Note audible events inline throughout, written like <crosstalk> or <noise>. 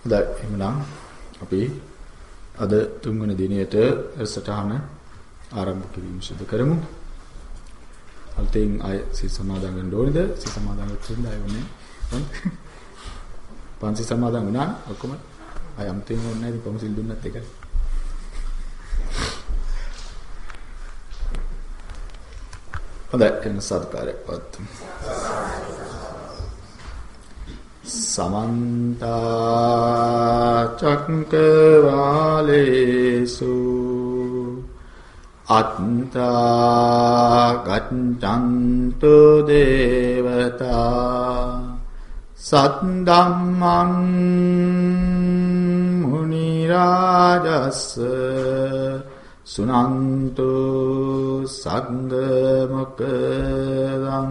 හොඳයි එහෙනම් අපි අද තුන්වෙනි දිනේට සටහන ආරම්භ කිරීම සිදු කරමු. අල්තෙන් අය සිත සමාදන් වෙන්න ඕනේද? සිත සමාදන් වෙන්න අය වුණේ. <laughs> පන්සි සමාදන් වුණා ඔක්කොම අය අම්තෙන් ඕනේ නැහැ ඉතින් පොමුසිල් දුන්නත් එකයි. <laughs> හොඳයි එන්න සත්කාරයක් පවත්වමු. සමන්ත චක්කවාලේසු අත්තා ගච්ඡන්තු දේවතා සද්දම්මං මුනි රාජස්ස සුනන්තු සංග මොකදං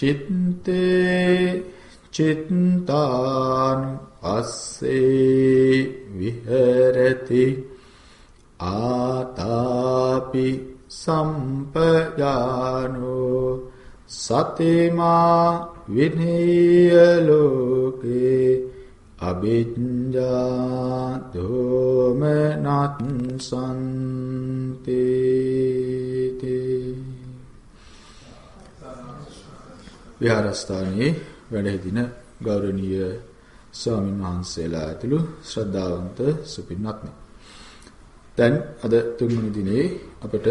චිත්තේ චිත්තාන් අස්සේ විහෙරති. ආතාපි සම්පජානෝ සතේමා විනේය ලෝකේ අභිඤ්ඤා දෝමනත් සම්තේ විහාරස්ථානයේ වැඩ සිටින ගෞරවනීය ස්වාමින් වහන්සේලා ඇතුළු ශ්‍රද්ධාවන්ත සුපින්වත්නි. දැන් අද තුන්වෙනි දිනේ අපට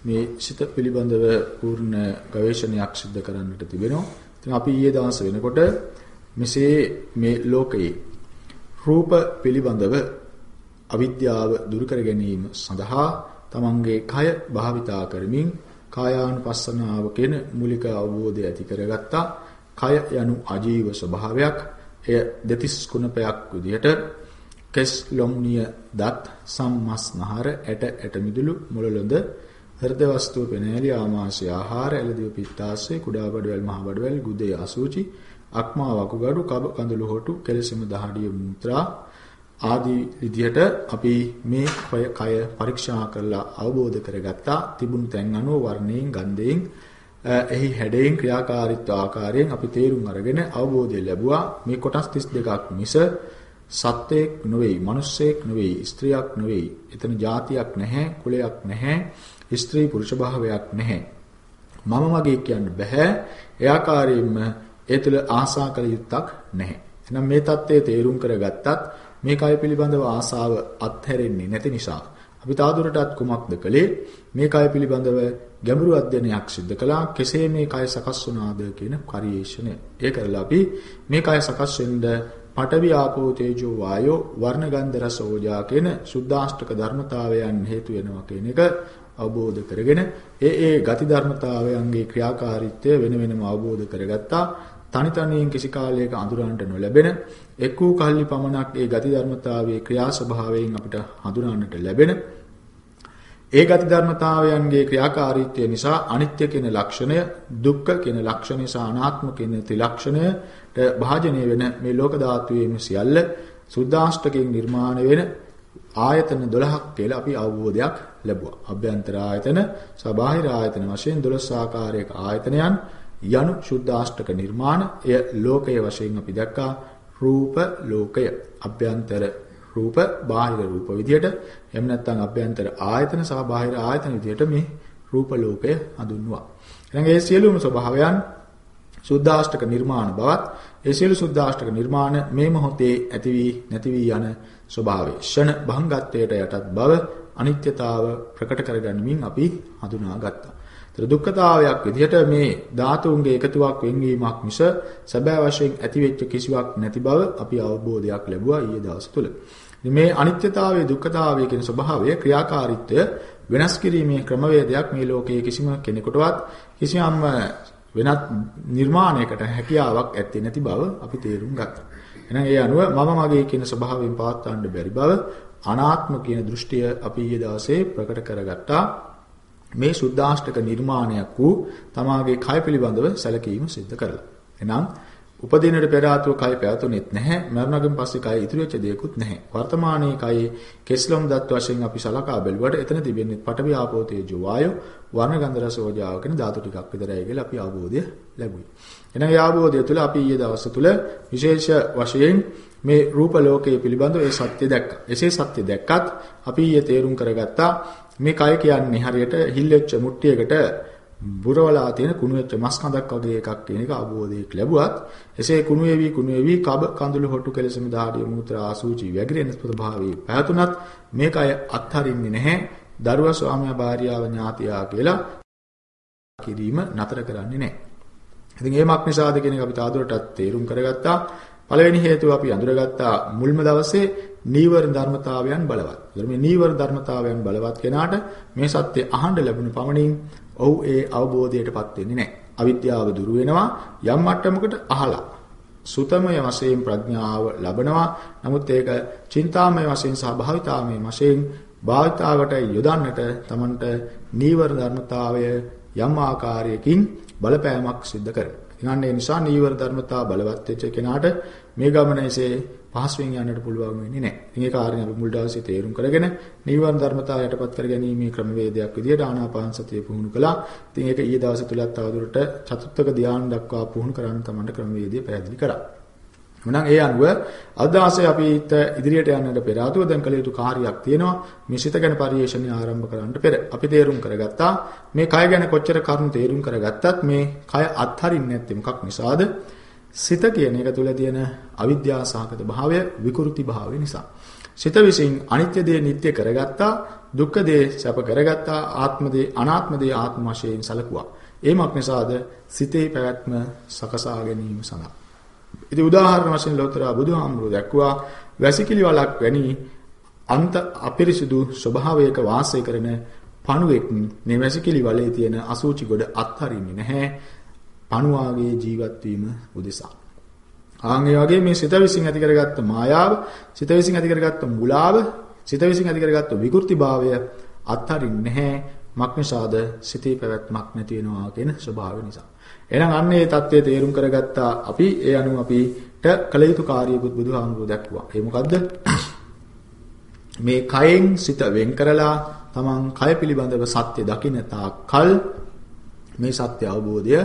මේ සිත පිළිබඳව පූර්ණ ගවේෂණයක් සිදු කරන්නට තිබෙනවා. ඉතින් අපි ඊයේ දවස් වෙනකොට මෙසේ මේ ලෝකයේ රූප පිළිබඳව අවිද්‍යාව දුරු කර ගැනීම සඳහා තමන්ගේ කය භාවිතා කරමින් කායානුපස්සනාව කියන මූලික අවබෝධය ඇති කරගත්තා. කය යනු අජීව ස්වභාවයක්. එය දෙතිස් කුණපයක් විදිහට කෙස් ලොම්නිය දත් සම්මස්නහර ඇට ඇට මිදුළු මුලලොඳ හෘද වස්තුව පෙනෑලි ආමාශය ආහාර එළදිව පිත්තාශය කුඩා බඩවැල් මහ බඩවැල් ගුදේ අසූචි අක්මා වකුගඩු කබ කඳුළු හොටු කෙලසෙම දහඩිය මුත්‍රා ආදී විදිහට අපි මේ කය පරීක්ෂා කරලා අවබෝධ කරගත්තා තිබුණු තැන් අනුව වර්ණයෙන් ගන්ධයෙන් එහි හැඩයෙන් ක්‍රියාකාරීත්ව ආකාරයෙන් අපි තේරුම් අරගෙන අවබෝධය ලැබුවා මේ කොටස් 32ක් මිස සත්වයක් නෙවෙයි, මිනිස්සෙක් නෙවෙයි, ස්ත්‍රියක් නෙවෙයි. එතන જાතියක් නැහැ, කුලයක් නැහැ, ස්ත්‍රී පුරුෂ භාවයක් නැහැ. මම මගේ කියන්න බෑ. ඒ ආකාරයෙන්ම ඒ තුළ ආසා කළ යුත්තක් නැහැ. එහෙනම් මේ தත්ත්වය තේරුම් කරගත්තත් මේ කය පිළිබඳව ආසාව අත්හැරෙන්නේ නැති නිසා අපි තාදුරටත් කුමක්ද කළේ? මේ කය පිළිබඳව ගැඹුරු අධ්‍යයනයක් සිදු කළා. කෙසේ මේ කය සකස් වුණාද කියන පරිේශණය. ඒ කරලා අපි මේ කය සකස් වෙන්න පඨවි ආපෝ තේජෝ වායෝ වර්ණ ගන්ධ රස ඕජා කියන සුද්ධාෂ්ටක ධර්මතාවයන් හේතු වෙනවා කියන එක අවබෝධ කරගෙන ඒ ඒ ගති ධර්මතාවයන්ගේ ක්‍රියාකාරීත්වය වෙන වෙනම අවබෝධ කරගත්තා. තනි තනියෙන් කිසි කාලයක අඳුරන්නට නොලැබෙන එක් වූ කල්ලි පමණක් ඒ ගති ධර්මතාවයේ ක්‍රියා ස්වභාවයෙන් අපිට හඳුනන්නට ලැබෙන ඒ ගති ධර්මතාවයන්ගේ ක්‍රියාකාරීත්වය නිසා අනිත්‍ය කියන ලක්ෂණය දුක්ඛ කියන ලක්ෂණය සහ අනාත්ම කියන ත්‍රිලක්ෂණයට භාජනය වෙන මේ ලෝක ධාතුවේ සියල්ල සුද්ධාෂ්ටකයෙන් නිර්මාණය වෙන ආයතන 12ක් කියලා අපි අවබෝධයක් ලැබුවා. අභ්‍යන්තර ආයතන, සබාහිර ආයතන වශයෙන් 12 ආකාරයක ආයතනයන් යනු ශුද්ධාෂ්ටක නිර්මාණ එය ලෝකයේ වශයෙන් අපි දැක්කා රූප ලෝකය අභ්‍යන්තර රූප බාහිර රූප විදියට එහෙම නැත්නම් අභ්‍යන්තර ආයතන සහ බාහිර ආයතන විදියට මේ රූප ලෝකය හඳුන්වුවා. එහෙනම් ඒ සියලුම ස්වභාවයන් සුද්ධාෂ්ටක නිර්මාණ බවත් ඒ සියලු සුද්ධාෂ්ටක නිර්මාණ මේ මොහොතේ ඇති වී නැති වී යන ස්වභාවය ෂණ භංගත්වයට යටත් බව අනිත්‍යතාව ප්‍රකට කරගනිමින් අපි හඳුනාගත්තා. ඒතර දුක්ඛතාවයක් විදිහට මේ ධාතුන්ගේ එකතුවක් වෙන්වීමක් මිස සැබෑ වශයෙන් ඇතිවෙච්ච කිසිවක් නැති බව අපි අවබෝධයක් ලැබුවා ඊයේ දවස් තුල. මේ අනිත්‍යතාවයේ දුක්ඛතාවයේ කියන ස්වභාවය ක්‍රියාකාරීත්වය වෙනස් කිරීමේ ක්‍රමවේදයක් මේ ලෝකයේ කිසිම කෙනෙකුටවත් කිසියම් වෙනත් නිර්මාණයකට හැකියාවක් ඇත්තේ නැති බව අපි තේරුම් ගත්තා. එහෙනම් ඒ අනුව මම මගේ කියන ස්වභාවයෙන් පවත්වන්න බැරි බව අනාත්ම කියන දෘෂ්ටිය අපි ඊයේ දවසේ ප්‍රකට කරගත්තා. මේ සුද්ධාෂ්ටක නිර්මාණයක් වූ තමාගේ කය පිළිබඳව සැලකීම සිද්ධ කරලා. එහෙනම් උපදිනට පෙර ආතුව කය පැවතුනේත් නැහැ. මරණයෙන් පස්සේ කය ඉතුරු වෙච්ච දෙයක්වත් නැහැ. වර්තමානයේ කයේ කෙස්ලොම් දත් වශයෙන් අපි සලකා බැලුවට එතන තිබෙන්නේ පඨවි ආපෝ තේජෝ වායෝ වර්ණ ගන්ධ රස ඕජාව කියන ධාතු ටිකක් විතරයි කියලා අපි අවබෝධය ලැබුවේ. එහෙනම් ඒ අවබෝධය තුළ අපි ඊයේ දවස් තුළ විශේෂ වශයෙන් මේ රූප ලෝකයේ පිළිබඳව ඒ සත්‍ය දැක්කා. එසේ සත්‍ය දැක්කත් අපි ඊයේ තේරුම් කරගත්තා මේ කය කියන්නේ හරියට හිල්ලෙච්ච මුට්ටියකට බුරවලා තියෙන කුණු වෙච්ච මස් කඳක් වගේ එකක් කියන එක අවබෝධයක් ලැබුවත් එසේ කුණු වේවි කුණු වේවි කබ කඳුළු හොට්ටු කෙලෙසම දහඩිය මුත්‍රා ආසූචි වැගිරෙන ස්වභාවයේ පැවතුනත් මේක අය අත්හරින්නේ නැහැ දරුවා ස්වාමියා භාර්යාව ඥාතියා කියලා කිරීම නතර කරන්නේ නැහැ. ඉතින් ඒමක් නිසාද කියන එක අපි තාදුරටත් තේරුම් කරගත්තා. පළවෙනි හේතුව අපි අඳුරගත්තා මුල්ම දවසේ නීවරණ ධර්මතාවයන් බලවත්. ඒතර මේ නීවරණ ධර්මතාවයන් බලවත් කෙනාට මේ සත්‍ය අහන්න ලැබුණ පමණින් ඔහු ඒ අවබෝධයටපත් වෙන්නේ නැහැ. අවිද්‍යාව දුරු වෙනවා යම් මට්ටමකට අහලා. සුතමය වශයෙන් ප්‍රඥාව ලබනවා. නමුත් ඒක චින්තාමය වශයෙන් සහ භාවිතාමය වශයෙන් භාවිතාවට යොදන්නට Tamanට නීවර ධර්මතාවය යම් ආකාරයකින් බලපෑමක් සිද්ධ කරනවා. ඉතින් ඒ නිසා නීවර ධර්මතාව බලවත් වෙච්ච කෙනාට මේ ගමන එසේ පහසුවෙන් යන්නට පුළුවන් වෙන්නේ නැහැ. ඉතින් ඒ කාරණේ අපි මුල් දවසේ තේරුම් කරගෙන නීවරණ ධර්මතාව යටපත් කර ගැනීමේ ක්‍රමවේදයක් විදිහට ආනාපාන සතිය පුහුණු කළා. ඉතින් ඒක ඊයේ දවසේ තුලත් තවදුරට චතුත්ථක ධානය දක්වා පුහුණු කරන්න තමයි ක්‍රමවේදය පැහැදිලි කරා. එහෙනම් ඒ අනුව අදාසේ අපිට ඉදිරියට යන්නට පෙර ආතුව දැන් කළ යුතු කාර්යයක් තියෙනවා මේ සිත ගැන පරිශ්‍රණය ආරම්භ කරන්නට පෙර අපි තේරුම් කරගත්තා මේ කය ගැන කොච්චර කරුණු තේරුම් කරගත්තත් මේ කය අත්හරින්නේ නැත්තේ මොකක් නිසාද සිත කියන එක තුල තියෙන අවිද්‍යාව සහගත භාවය විකෘති භාවය නිසා. සිත විසින් අනිත්‍ය දේ නිට්ටය කරගත්තා, දුක්ඛ දේ සැප කරගත්තා, ආත්ම දේ අනාත්ම දේ ආත්ම වශයෙන් සැලකුවා. ඒමක් නිසාද සිතේ පැවැත්ම සකසා ගැනීම සඳහා. ඉතින් උදාහරණ වශයෙන් ලෝතර බුදුහාමුදුරුවෝ දැක්ුවා වැසිකිලි වලක් වැනි අන්ත අපිරිසුදු ස්වභාවයක වාසය කරන පණුවෙක් මේ වැසිකිලි වලේ තියෙන අසූචි ගොඩ අත්හරින්නේ නැහැ. පණුවාගේ ජීවත් වීම උදෙසා. ආන් ඒ වගේ මේ සිත විසින් ඇති කරගත්ත මායාව, සිත විසින් ඇති කරගත්ත මුලාව, සිත විසින් ඇති කරගත්ත විකෘතිභාවය අත්හරින්නේ නැහැ. මක්නිසාද සිතේ පැවැත්මක් නැති වෙනවා කියන ස්වභාවය නිසා. එහෙනම් අන්න ඒ தත්ත්වය තේරුම් කරගත්තා අපි ඒ අනුව අපිට කළ යුතු කාර්යයකුත් බුදුහාමුදුරුවෝ දැක්වුවා. ඒ මොකද්ද? <clears throat> මේ කයෙන් සිත වෙන් කරලා තමන් කය පිළිබඳව සත්‍ය දකින්න තාක්කල් මේ සත්‍ය අවබෝධය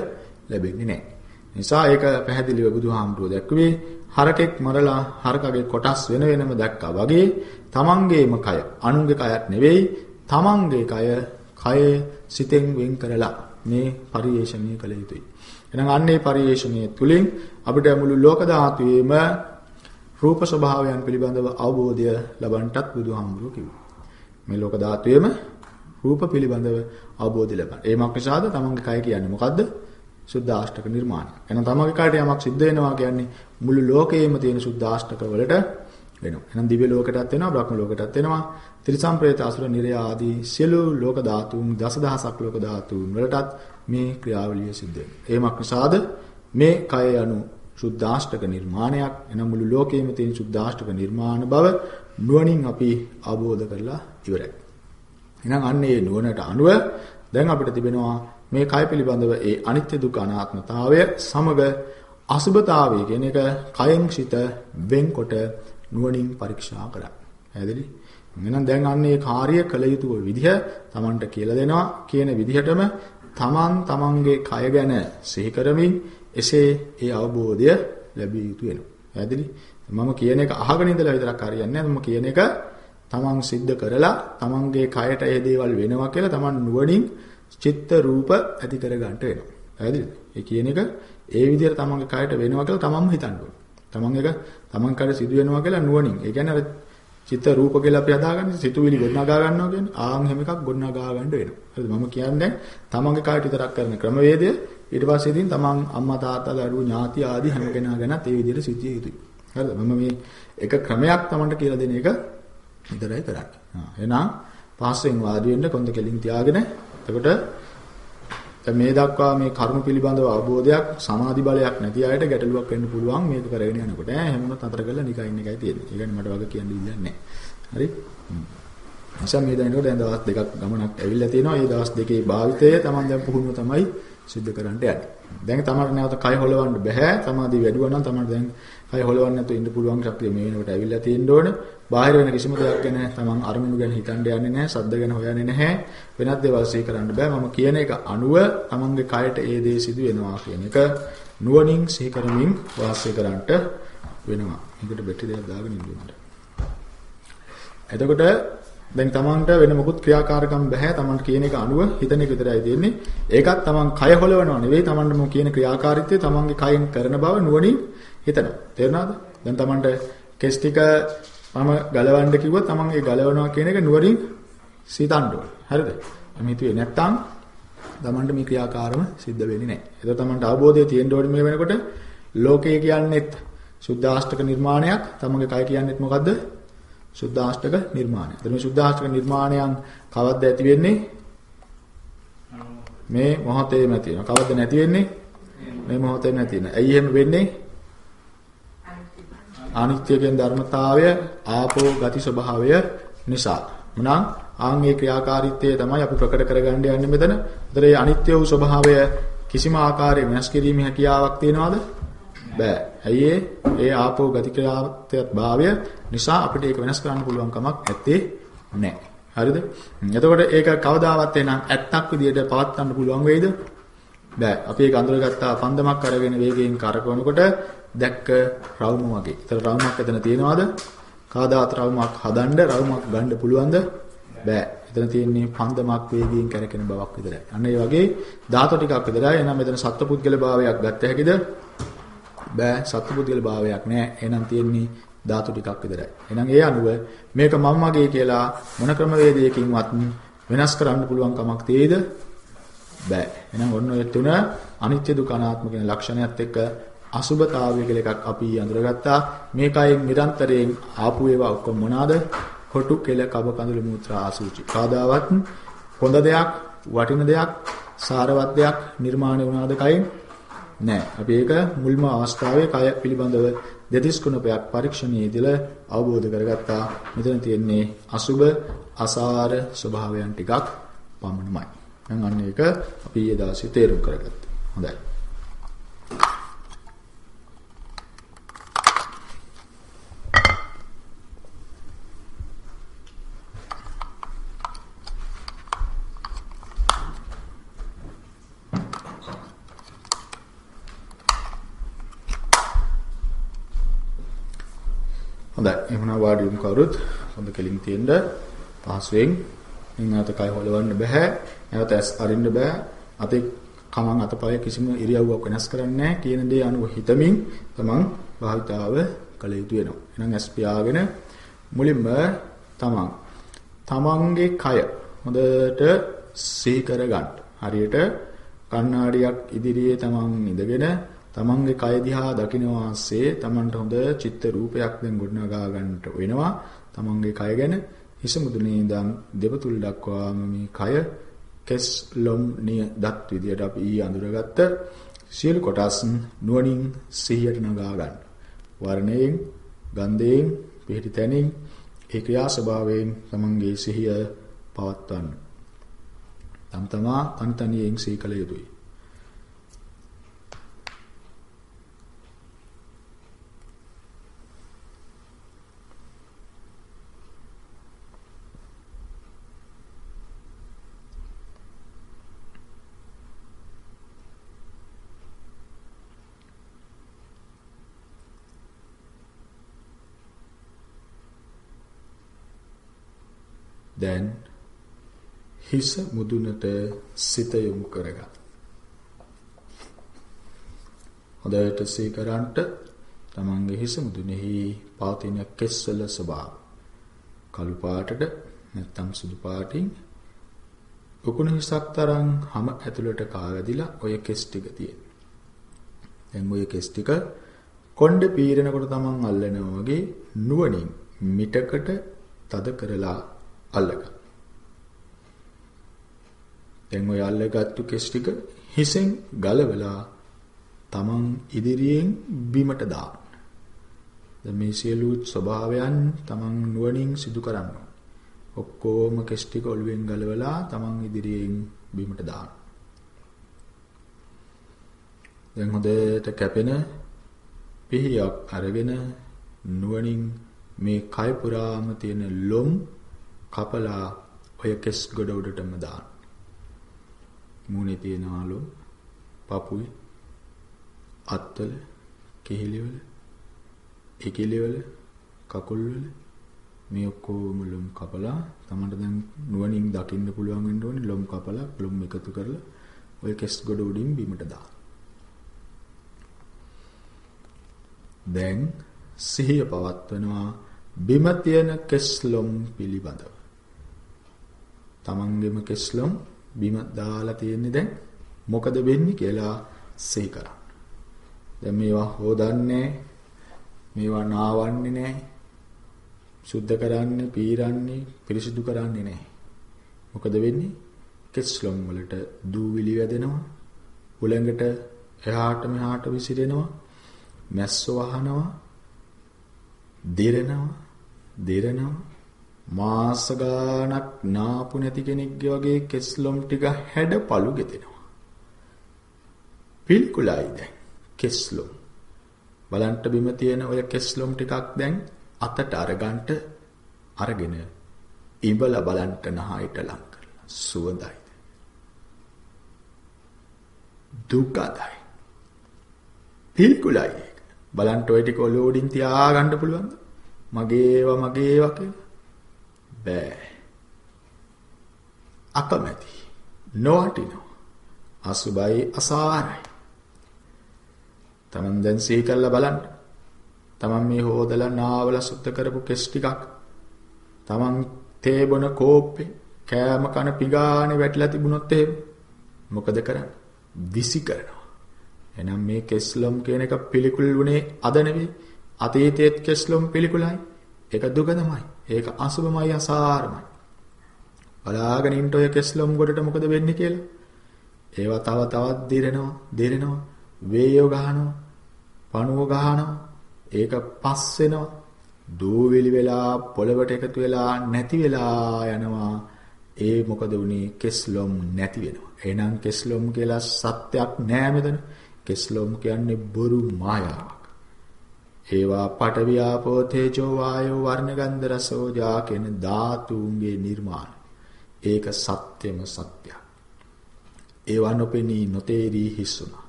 ලැබෙන්නේ නැහැ. නිසා ඒක පැහැදිලිව බුදුහාමුදුරුවෝ දැක්ුවේ හරකෙක් මරලා හරකගේ කොටස් වෙන වෙනම දැක්කා වගේ තමන්ගේම කය අනුන්ගේ කයක් නෙවෙයි තමන්ගේ කය කය සිතෙන් වෙන් කරලා මේ පරිේශණය කළ යුතුයි. එහෙනම් අන්නේ පරිේශණය තුලින් අපිට මුළු ලෝක ධාතුවේම රූප ස්වභාවයන් පිළිබඳව අවබෝධය ලබන්නටත් බුදුහාමුදුරුවෝ කිව්වා. මේ ලෝක ධාතුවේම රූප පිළිබඳව අවබෝධය ලබන්න. ඒ මොකක්ද? තමන්ගේ කය කියන්නේ මොකද්ද? සුද්ධාෂ්ටක නිර්මාණය. එහෙනම් තමගේ කාට යමක් සිද්ධ වෙනවා කියන්නේ මුළු ලෝකයේම තියෙන සුද්ධාෂ්ටක වලට වෙනවා. එහෙනම් දිව්‍ය ලෝකයටත් වෙනවා, බ්‍රහ්ම ලෝකයටත් වෙනවා. ත්‍රිසම් ප්‍රේත අසුර නිරය ආදී සියලු ලෝක ධාතුන් දසදහසක් ලෝක ධාතුන් වලටත් මේ ක්‍රියාවලිය සිද්ධ වෙනවා. ඒමක් නිසාද මේ කය anu සුද්ධාෂ්ටක නිර්මාණයක් එනම් මුළු ලෝකයේම තියෙන සුද්ධාෂ්ටක නිර්මාණ බව නුවණින් අපි අවබෝධ කරලා ඉවරයි. එහෙනම් අන්න ඒ නුවණට අනුව දැන් අපිට තිබෙනවා මේ කය පිළිබඳව ඒ අනිත්‍ය දුක අනාත්මතාවය සමග අසුබතාවය කියන එක කයෙන් සිට වෙන්කොට නුවණින් පරීක්ෂා කරා. පැහැදිලි? එහෙනම් දැන් අන්නේ කාර්ය කළ යුතු විදිහ Tamanට කියලා දෙනවා කියන විදිහටම Taman Tamanගේ කය ගැන සිහි කරමින් එසේ ඒ අවබෝධය ලැබිය යුතු වෙනවා. පැහැදිලි? මම කියන එක අහගෙන ඉඳලා විතරක් හරියන්නේ නැහැ. මම කියන එක Taman සිද්ධ කරලා Tamanගේ කයට ඒ දේවල් වෙනවා කියලා Taman නුවණින් චිත්ත රූප ඇති කර ගන්නට වෙනවා. පැහැදිලිද? ඒ කියන එක ඒ විදිහට තමන්ගේ කයට වෙනවා කියලා තමන්ම හිතන්න ඕනේ. තමන් එක තමන් කයට සිදු වෙනවා කියලා නුවණින්. ඒ කියන්නේ අර චිත්ත රූප කියලා අපි හදාගන්නේ සිතුවිලි ගොඩනගා ගන්නවා කියන්නේ ආන් හැම එකක් ගොඩනගා ගන්න වෙනවා. හරිද? මම කියන්නේ තමන්ගේ කයට විතරක් කරන ක්‍රමවේදය ඊට පස්සේ ඉතින් තමන් අම්මා තාත්තා දරුවෝ ඥාති ආදී හැම කෙනා ගැනත් ඒ විදිහට සිටිය යුතුයි. හරිද? මම මේ එක ක්‍රමයක් තමන්ට කියලා දෙන එක විතරයි කරන්නේ. හා එහෙනම් පස්සෙන් වාඩි වෙන්න කොන්ද කෙලින් තියාගෙන එතකොට දැන් මේ දක්වා මේ කර්ම පිළිබඳව අවබෝධයක් සමාධි බලයක් නැති අයට ගැටලුවක් වෙන්න පුළුවන් මේක කරගෙන යනකොට ඈ එහෙම වුණත් අතර කරලා නිකන් ඉන්න එකයි තියෙන්නේ. ඒ කියන්නේ මට වගේ කියන්න ඉල්ලන්නේ නැහැ. හරි? එනිසා මේ දැනනකොට දැන් දවස් දෙකක් ගමනක් ඇවිල්ලා තියෙනවා. මේ දවස් දෙකේ භාවිතය Taman දැන් පුහුණුව තමයි සිද්ධ කරන්න යන්නේ. දැන් තමයි නැවත කය හොලවන්න බෑ. සමාධිය වැඩුවා නම් තමයි දැන් කය හොලවන්න නැතුව ඉන්න පුළුවන් ශක්තිය මේ වෙනකොට ඇවිල්ලා තියෙන්න ඕනේ. බාහිර වෙන කිසිම දෙයක් ගැන තමන් අරමුණු ගැන හිතන්න යන්නේ නැහැ, සද්ද ගැන හොයන්නේ නැහැ. වෙනත් දේවල් සිහි කරන්න බෑ. මම කියන එක අනුව තමන්ගේ කයට ඒ දේ සිදු වෙනවා කියන එක නුවණින් සිහි කරමින් වාසය කරන්නට වෙනවා. මේකට බැටරි දෙයක් දාගෙන ඉන්න එතකොට දැන් තමන්ට වෙන මොකුත් ක්‍රියාකාරකම් බෑ. තමන්ට කියන එක අනුව හිතන එක විතරයි තියෙන්නේ. ඒකත් තමන් කය හොලවනවා නෙවෙයි. තමන්ට මොන කියන ක්‍රියාකාරීත්වය තමන්ගේ කයෙන් කරන බව නුවණින් හිතනවා. තේරුණාද? දැන් තමන්ට කෙස් ටික මම ගලවන්න කිව්වොත් තමන් ඒ ගලවනවා කියන එක නුවරින් සිතන්න ඕනේ. හරිද? මම හිතුවේ නැත්තම් තමන්ට මේ ක්‍රියාකාරම සිද්ධ වෙන්නේ නැහැ. ඒක තමන්ට අවබෝධය තියෙන්න ඕනේ මේ වෙනකොට ලෝකය කියන්නේත් සුද්ධාෂ්ටක නිර්මාණයක්. තමන්ගේ කය කියන්නේත් මොකද්ද? සුද්ධාෂ්ටක නිර්මාණය. එතන මේ සුද්ධාෂ්ටක නිර්මාණයන් කවද්ද ඇති වෙන්නේ? මේ මොහොතේම ඇති වෙනවා. කවද්ද නැති වෙන්නේ? මේ මොහොතේම නැති වෙනවා. ඇයි එහෙම වෙන්නේ? අනිත්‍ය කියන ධර්මතාවය ආපෝ ගති ස්වභාවය නිසා. මොනම් ආන්ගේ ක්‍රියාකාරීත්වය තමයි අපි ප්‍රකට කරගන්න යන්නේ මෙතන. ඒතර මේ අනිත්‍ය වූ ස්වභාවය කිසිම ආකාරයක වෙනස් කිරීමේ හැකියාවක් තියනවද? බෑ. ඇයි ඒ ආපෝ ගති ක්‍රියාත්මක භාවය නිසා අපිට ඒක වෙනස් කරන්න පුළුවන් කමක් නැත්තේ නෑ. හරිද? එතකොට ඒක කවදාවත් එනම් ඇත්තක් විදියට පවත්වන්න පුළුවන් වෙයිද? බෑ. අපි ඒක අඳුරගත්තා පන්දමක් අරගෙන වේගයෙන් කරකවනකොට දැක්ක රවුම වගේ. ඒතර රවුමක් එතන තියෙනවද? කාදාත් රවුමක් හදන්න රවුමක් ගන්න පුළුවන්ද? බෑ. එතන තියෙන්නේ පන්දමක් වේගයෙන් කැරකෙන බවක් විතරයි. අන්න ඒ වගේ ධාතු ටිකක් විතරයි. එහෙනම් මෙතන සත්පුද්ගල භාවයක් ගත්ත හැකිද? බෑ. සත්පුද්ගල භාවයක් නෑ. එහෙනම් තියෙන්නේ ධාතු ටිකක් විතරයි. එහෙනම් ඒ අනුව මේක මම මගේ කියලා මොන ක්‍රමවේදයකින්වත් වෙනස් කරන්න පුළුවන් කමක් තියෙයිද? බෑ. එහෙනම් ඔන්න ඔය තුන අනිත්‍ය දුක අනාත්ම කියන ලක්ෂණයත් එක්ක අසුබතාවය කියලා එකක් අපි අඳුරගත්තා. මේකයෙන් නිරන්තරයෙන් ආපු ඒවා ඔක්කොම මොනවාද? හොටු කෙල කබ කඳුළු මුත්‍රා ආසූචි. කාදාවත් හොඳ දෙයක්, වටින දෙයක්, සාරවත් දෙයක් නිර්මාණය වුණාද කයින්? නෑ. අපි ඒක මුල්ම අවස්ථාවේ කය පිළිබඳව දෙතිස් කුණපයක් පරීක්ෂණයේදීලා අවබෝධ කරගත්තා. මෙතන තියෙන්නේ අසුබ, අසාර ස්වභාවයන් ටිකක් පමණමයි. දැන් අන්න ඒක අපි ඊයේ දවසේ තේරුම් කරගත්තා. හොඳයි. හොඳයි. එහෙනම් වාඩි වුණු කවුරුත් හොඳ කෙලින් තියෙන්න පහසුවෙන් නැවත කය හොලවන්න බෑ. නැවත ඇස් අරින්න බෑ. අතේ කමං අතපය කිසිම ඉරියව්වක් වෙනස් කරන්නේ නැහැ කියන දේ අනුව හිතමින් තමන් භාවිතාව කළ යුතු වෙනවා. එහෙනම් ඇස් පියාගෙන මුලින්ම තමන් තමන්ගේ කය හොඳට සිහි කරගන්න. හරියට කණ්ණාඩියක් ඉදිරියේ තමන් ඉඳගෙන තමන්ගේ කය දිහා දකින්න වාසේ තමන්ට හොඳ චිත්ත රූපයක් දැන් ගොඩනගා ගන්නට වෙනවා. තමන්ගේ කය ගැන හිස මුදුනේ ඉඳන් දෙපතුල් දක්වාම මේ කය කෙස් ලොම් නිය දත් විදියට අපි ඊ අඳුරගත්ත සියලු කොටස් නුවණින් සිහියට නගා ගන්න. වර්ණයෙන්, ගන්ධයෙන්, පිහිටි තැනින් ඒ ක්‍රියා ස්වභාවයෙන් තමන්ගේ සිහිය පවත්වන්න. තම තමා තනි තනියෙන් සිහි කළ යුතුයි. දැන් හිස මුදුනට සිත යොමු කරගන්න. හොඳට සීකරන්ට තමන්ගේ හිස මුදුනේහි පවතින කෙස්වල ස්වභාවය. කළු පාටට නැත්තම් සුදු පාටින් උකුණු හිසක් තරම් හැම ඇතුළට කාවැදිලා ඔය කෙස් ටික තියෙන. දැන් ඔය කෙස් ටික කොණ්ඩේ පීරනකොට තමන් අල්ලනවා වගේ නුවණින් මිටකට තද කරලා අල්ලගන්න. දැන් ඔය අල්ලගත්තු කෙස් ටික හිසෙන් ගලවලා තමන් ඉදිරියෙන් බිමට දාන්න. දැන් මේ සියලු ස්වභාවයන් තමන් නුවණින් සිදු කරනවා. ඔක්කොම කෙස් ටික ඔළුවෙන් ගලවලා තමන් ඉදිරියෙන් බිමට දාන්න. දැන් හොඳට කැපෙන පිහියක් අරගෙන නුවණින් මේ කය පුරාම තියෙන ලොම් කපලා ඔය කෙස් ගොඩ උඩටම දාන්න. මූණේ තියෙන ආලොම්, පපුයි, අත්වල, කෙහිලිවල, ඉකිලිවල, කකුල්වල මේ ඔක්කොම ලොම් කපලා තමන්ට දැන් නුවණින් දකින්න පුළුවන් වෙන්න ඕනේ ලොම් කපලා ලොම් එකතු කරලා ඔය කෙස් ගොඩ උඩින් බිමට දාන්න. දැන් සිහිය පවත්වනවා බිම තියෙන කෙස්ලොම් පිළිබඳව. තමන්ගේම කෙස්ලොම් බිම දාලා තියෙන්නේ දැන් මොකද වෙන්නේ කියලා සිහි කරන්න. දැන් මේවා හොදන්නේ මේවා නාවන්නේ නැහැ. සුද්ධ කරන්නේ, පීරන්නේ, පිරිසිදු කරන්නේ නැහැ. මොකද වෙන්නේ? කෙස්ලොම් වලට දූවිලි වැදෙනවා. උලඟට එහාට මෙහාට විසිරෙනවා. මැස්සෝ වහනවා. දිරනවා. දිරනවා. මාස ගාණක් නාපු නැති කෙනෙක්ගේ වගේ කෙස්ලොම් ටික හැඩ පළු ගෙතෙනවා. පිල්කුලයි දැන් කෙස්ලොම්. බලන්ට බිම තියෙන ඔය කෙස්ලොම් ටිකක් දැන් අතට අරගන්ට අරගෙන ඉඹලා බලන්ට නහයට ලං කරලා සුවඳයි. දුකයි. පිල්කුලයි ඒක. බලන්ට ඔය ටික ඔලෝඩින් තියාගන්න පුළුවන්ද? මගේ ඒවා මගේ ඒවා කියලා. බෑ. අකමැති. නොවටිනෝ. අසුබයි අසාරයි. තමන් දැන් සිහි කරලා බලන්න. තමන් මේ හොදලා නාවල සුද්ධ කරපු කෙස් ටිකක් තමන් තේ බොන කෝප්පේ කෑම කන පිගානේ වැටිලා තිබුණොත් එහෙම මොකද කරන්නේ? විසි කරනවා. එහෙනම් මේ කෙස්ලොම් කියන එක පිළිකුල් වුණේ අද නෙවෙයි. අතීතයේත් කෙස්ලොම් පිළිකුලයි. ඒක දුක තමයි. ඒක අසුබමයි අසාරමයි. බලාගෙන ඉන්න ඔය කෙස්ලොම් ගොඩට මොකද වෙන්නේ කියලා? ඒවා තව තවත් දිරෙනවා, දිරෙනවා, වේයෝ ගහනවා, පණුව ගහනවා. ඒක පස් වෙනවා. දූවිලි වෙලා පොළවට එකතු වෙලා නැති වෙලා යනවා. ඒ මොකද උනේ කෙස්ලොම් නැති වෙනවා. එහෙනම් කෙස්ලොම් කියලා සත්‍යක් නෑ මෙතන. කෙස්ලොම් කියන්නේ බොරු මායාවක්. ඒවා පඨවි ආපෝ තේජෝ වායෝ වර්ණ ගන්ධ රස ඕජා කියන ධාතුන්ගේ නිර්මාණ. ඒක සත්‍යම සත්‍යයක්. ඒවා නොපෙනී නොතේරී හිස්සුණා.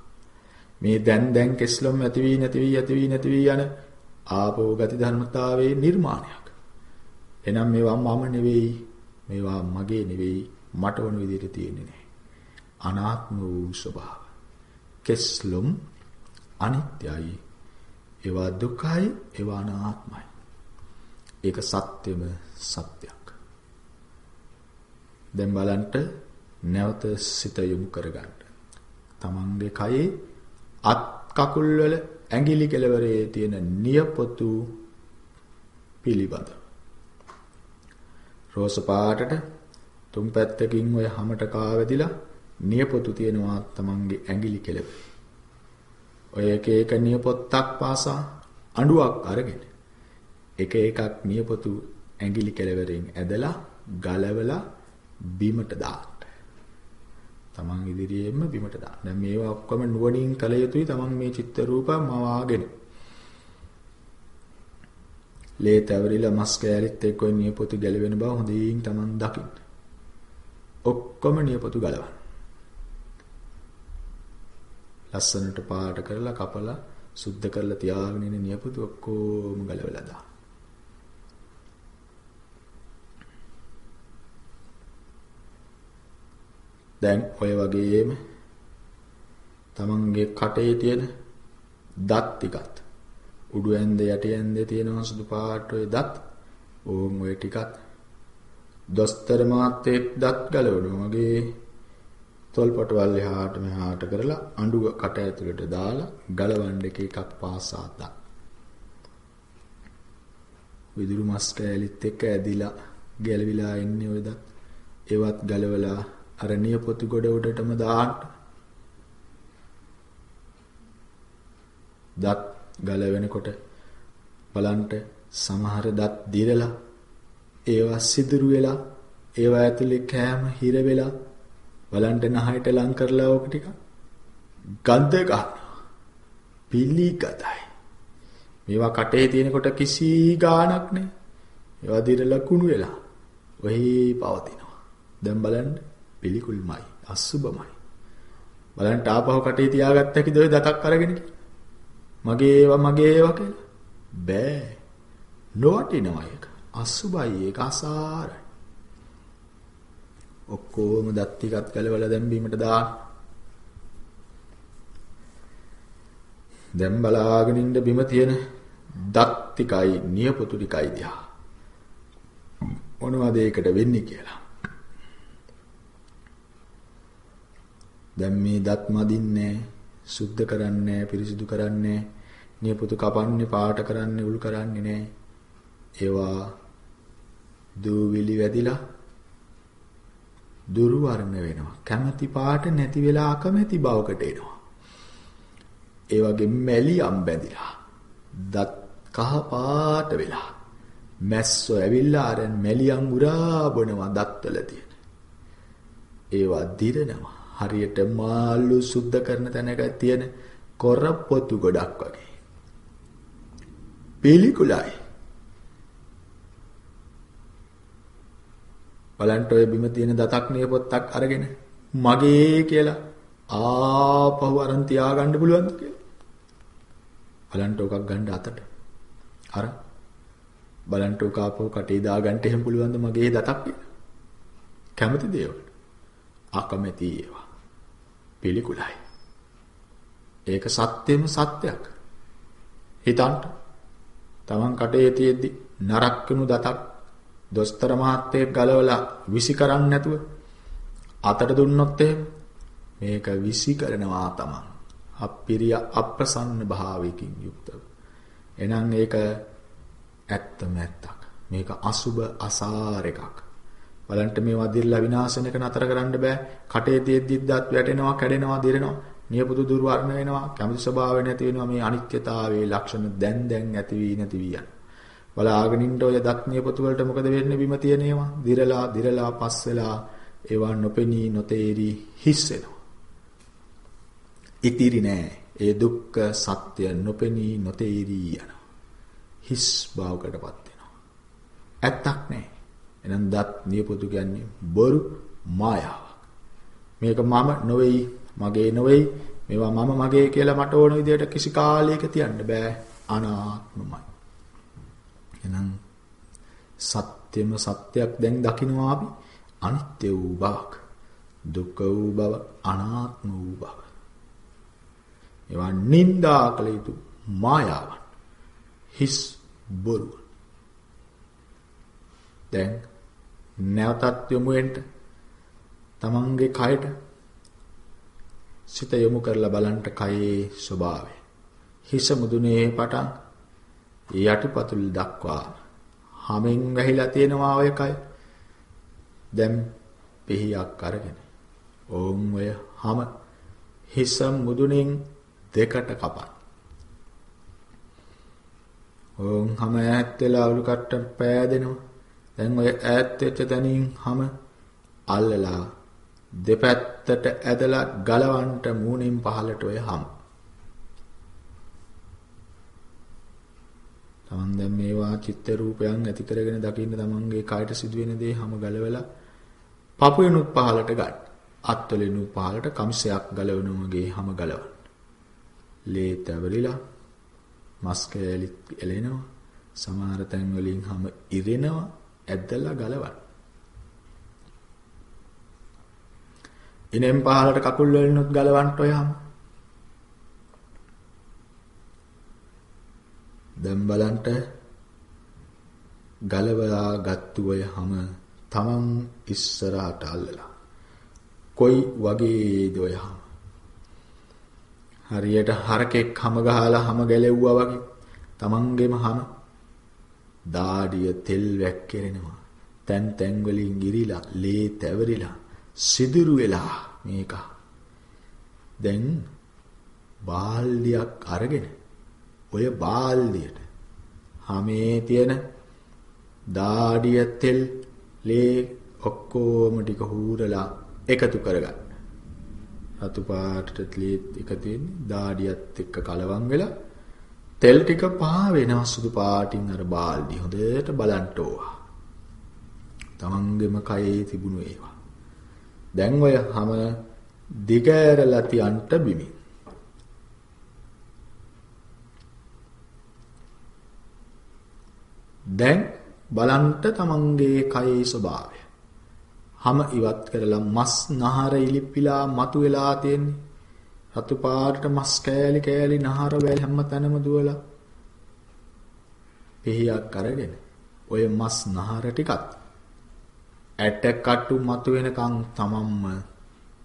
මේ දැන් දැන් කෙස්ලොම් ඇති වී නැති වී ඇති වී නැති වී යන ආපෝ ගති ධර්මතාවයේ නිර්මාණයක්. එනම් මේවා මම නෙවෙයි මේවා මගේ නෙවෙයි මට වුණ විදිහට තියෙන්නේ නැහැ. අනාත්ම වූ ස්වභාව. කෙස්ලොම් අනිත්‍යයි ඒවා දුකයි ඒවා අනාත්මයි. ඒක සත්‍යෙම සත්‍යයක්. දැන් බලන්න නැවත සිත යොමු කරගන්න. තමන්ගේ කයේ අත් කකුල් වල ඇඟිලි කෙළවරේ තියෙන නියපොතු පිළිබඳ. රෝස පාටට තුන් පැත්තකින් ඔය හැමට කාවැදිලා නියපොතු තියෙනවා තමන්ගේ ඇඟිලි කෙළවරේ. ඔය එක එක නියපොත්තක් පාසා අඬුවක් අරගෙන එක එකක් නියපොතු ඇඟිලි කෙළවරෙන් ඇදලා ගලවලා බිමට දාන්න. තමන් ඉදිරියෙන්ම බිමට දාන්න. දැන් මේවා ඔක්කොම නුවණින් කළ යුතුයි තමන් මේ චිත්ත රූප මවාගෙන. ලේ තවරිලා මස් කෑලිත් එක්ක නියපොතු ගැලවෙන බව හොඳින් තමන් දකින්න. ඔක්කොම නියපොතු ගලවන්න. ලස්සනට පාට කරලා කපලා සුද්ධ කරලා තියාගෙන ඉන්න නියපොතු ඔක්කොම ගලවලා දාන්න. දැන් ඔය වගේම තමන්ගේ කටේ තියෙන දත් ටිකත් උඩු ඇන්ද යටි ඇන්දේ තියෙනවා සුදු පාට ඔය දත් ඕම් ඔය ටිකත් දොස්තර මාත්තෙක් දත් ගලවනවා වගේ තොල්පටවල් එහාට මෙහාට කරලා අඬුව කට ඇතුළට දාලා ගලවන්න එක එකක් පාසා දත් විදුරු මස් කෑලිත් එක්ක ඇදිලා ගැලවිලා ඉන්නේ ඔය දත් ඒවත් ගලවලා අර නියපොතු ගොඩ උඩටම දාන්න. දත් ගලවෙනකොට බලන්ට සමහර දත් දිරලා ඒවා සිදුරු වෙලා ඒවා ඇතුලේ කෑම හිර වෙලා බලන්ට නහයට ලං කරලා ඕක ටික. ගඳ ගන්නවා. පිළිගතයි මේවා කටේ තියෙනකොට කිසි ගාණක් නෑ. ඒවා දිරලා කුණු වෙලා ඔහි පවතිනවා. දැන් බලන්න පිළිකුල්මයි අසුබමයි. බලන්න ආපහු කටේ තියාගත්ත හැකිද ඔය දතක් අරගෙන මගේ ඒවා මගේ ඒවා කියලා. බෑ. නොවටිනවා ඒක. අසුබයි ඒක අසාරයි. ඔක්කොම දත් ටිකත් ගලවලා දැන් බීමට දාන්න. දැන් බලාගෙන ඉන්න බිම තියෙන දත් ටිකයි නියපොතු ටිකයි දිහා. මොනවද ඒකට වෙන්නේ කියලා. දැන් මේ දත් මදින්නේ සුද්ධ කරන්නේ පිරිසිදු කරන්නේ නියපොතු කපන්නේ පාට කරන්නේ උල් කරන්නේ නැහැ ඒවා දූවිලි වැදිලා දුරු වර්ණ වෙනවා කැමැති පාට නැති වෙලා අකමැති බවකට එනවා ඒ වගේ මැලියම් බැඳිලා දත් කහ පාට වෙලා මැස්සෝ ඇවිල්ලා අර මැලියම් උරා බොනවා දත්වල තියෙන ඒවා දිරනවා හරියට මාළු සුද්ධ කරන තැනක තියෙන කොරපොතු ගොඩක් වගේ. පිළිකුලයි. බලන්ට ඔය බිම තියෙන දතක් නිය පොත්තක් අරගෙන මගේ කියලා ආපහු අරන් තියාගන්න පුළුවන්ද කියලා. බලන්ට ඔකක් ගන්න අතට. අර බලන්ට ඔක ආපහු කටේ දාගන්න එහෙම පුළුවන්ද මගේ දතක් කියලා. කැමති දේවල්. අකමැති ඒවා. පිළිකුලයි. ඒක සත්‍යෙම සත්‍යයක්. හිතන්න. Taman කටේ තියෙද්දි නරක් වෙනු දතක් දොස්තර මහත්තයෙක් ගලවලා විසි කරන්නේ නැතුව අතට දුන්නොත් එහෙම මේක විසි කරනවා Taman. අප්පිරිය අප්‍රසන්න භාවයකින් යුක්තව. එහෙනම් ඒක ඇත්තම ඇත්තක්. මේක අසුබ අසාර එකක්. බලන්න මේ වදිරලා විනාශන එක නතර කරන්න බෑ. කටේ තියෙද්දිත් දත් වැටෙනවා, කැඩෙනවා, දිරෙනවා. නියපොතු දුර්වර්ණ වෙනවා, කැමති ස්වභාවය නැති වෙනවා. මේ අනිත්‍යතාවයේ ලක්ෂණ දැන් දැන් ඇති වී නැති වී යන. බලාගෙන ඉන්න ඔය දත් නියපොතු වලට මොකද වෙන්නේ බිම තියෙන ඒවා? දිරලා, දිරලා පස් වෙලා ඒවා නොපෙනී නොතේරි හිස් වෙනවා. ඉතිරි නෑ. ඒ දුක්ඛ සත්‍ය නොපෙනී නොතේරි යනවා. හිස් භාවකටපත් වෙනවා. ඇත්තක් නෑ. එහෙනම් දත් නියපොතු කියන්නේ බොරු මායාවක්. මේක මම නොවේයි, මගේ නොවේයි, මේවා මම මගේ කියලා මට ඕන විදිහට කිසි කාලයක තියන්න බෑ. අනාත්මමයි. එහෙනම් සත්‍යම සත්‍යයක් දැන් දකින්නවා අපි අනිත්‍ය වූ බවක්, දුක්ඛ වූ බව, අනාත්ම වූ බව. ඒවා නින්දා කළ යුතු මායාවන්. හිස් බොරු. දැන් නැවතත් යොමු වෙන්න තමන්ගේ කයට සිත යොමු කරලා බලන්න කයේ ස්වභාවය. හිස මුදුනේ පටන් යටිපතුල් දක්වා හැමෙන් වැහිලා තියෙනවා ඔය කය. දැන් පිහියක් අරගෙන ඕම් ඔය හැම හිස මුදුනෙන් දෙකට කපන. ඕම් හැම ඈත් වෙලා උළු කට්ට පෑදෙනවා. දැන් ඔය ඈත් වෙච්ච තැනින් හැම අල්ලලා දෙපැත්තට ඇදලා ගලවන්ට මූණින් පහලට ඔය හැම. තමන් දැන් මේවා චිත්ත රූපයන් ඇති කරගෙන දකින්න තමන්ගේ කායට සිදුවෙන දේ හැම ගලවලා පපුවෙනුත් පහලට ගන්න. අත්වලිනුත් පහලට කම්සයක් ගලවනුමගේ හැම ගලවන්න. ලේ තැවරිලා මස් කෑලි එලෙනවා. සමහර තැන් වලින් හැම ඉරෙනවා. ඇද්දලා ගලවන්න. ඉනෙන් පහලට කකුල් වලිනුත් ගලවන්න ඔයම. දැන් බලන්න ගලවලා ගත්තු ඔය හැම තමන් ඉස්සරහට අල්ලලා. කොයි වගේද ඔය හැම? හරියට හරකෙක් හැම ගහලා හැම ගැලෙව්වා වගේ තමන්ගේම හැම. දාඩිය තෙල් වැක්කිරෙනවා. තැන් තැන් වලින් ගිරිලා ලේ තැවරිලා සිදුරු වෙලා මේක. දැන් බාල්දියක් අරගෙන ඔය බාල්දියට හැමේ තියෙන දාඩිය තෙල් ලේ ඔක්කොම ටික හූරලා එකතු කරගන්න. රතු පාටට ලේත් එක තියෙන්නේ දාඩියත් එක්ක කලවම් වෙලා තෙල් ටික පහ වෙනවා සුදු පාටින් අර බාල්දි හොඳට බලන්න ඕවා. තමන්ගෙම කයේ තිබුණු ඒවා. දැන් ඔය හැම දිගෑරලා තියන්ට බිමි. දැන් බලන්ට තමන්ගේ කයේ ස්වභාවය. හැම ඉවත් කරලා මස් නහර ඉලිප්පිලා මතුවලා තියෙන්නේ. රතු පාටට මස් කෑලි කෑලි නහර වැල් හැම තැනම දුවලා. පිහියක් අරගෙන ඔය මස් නහර ටිකත් ඇට කටු මතුවෙනකන් තමන්ම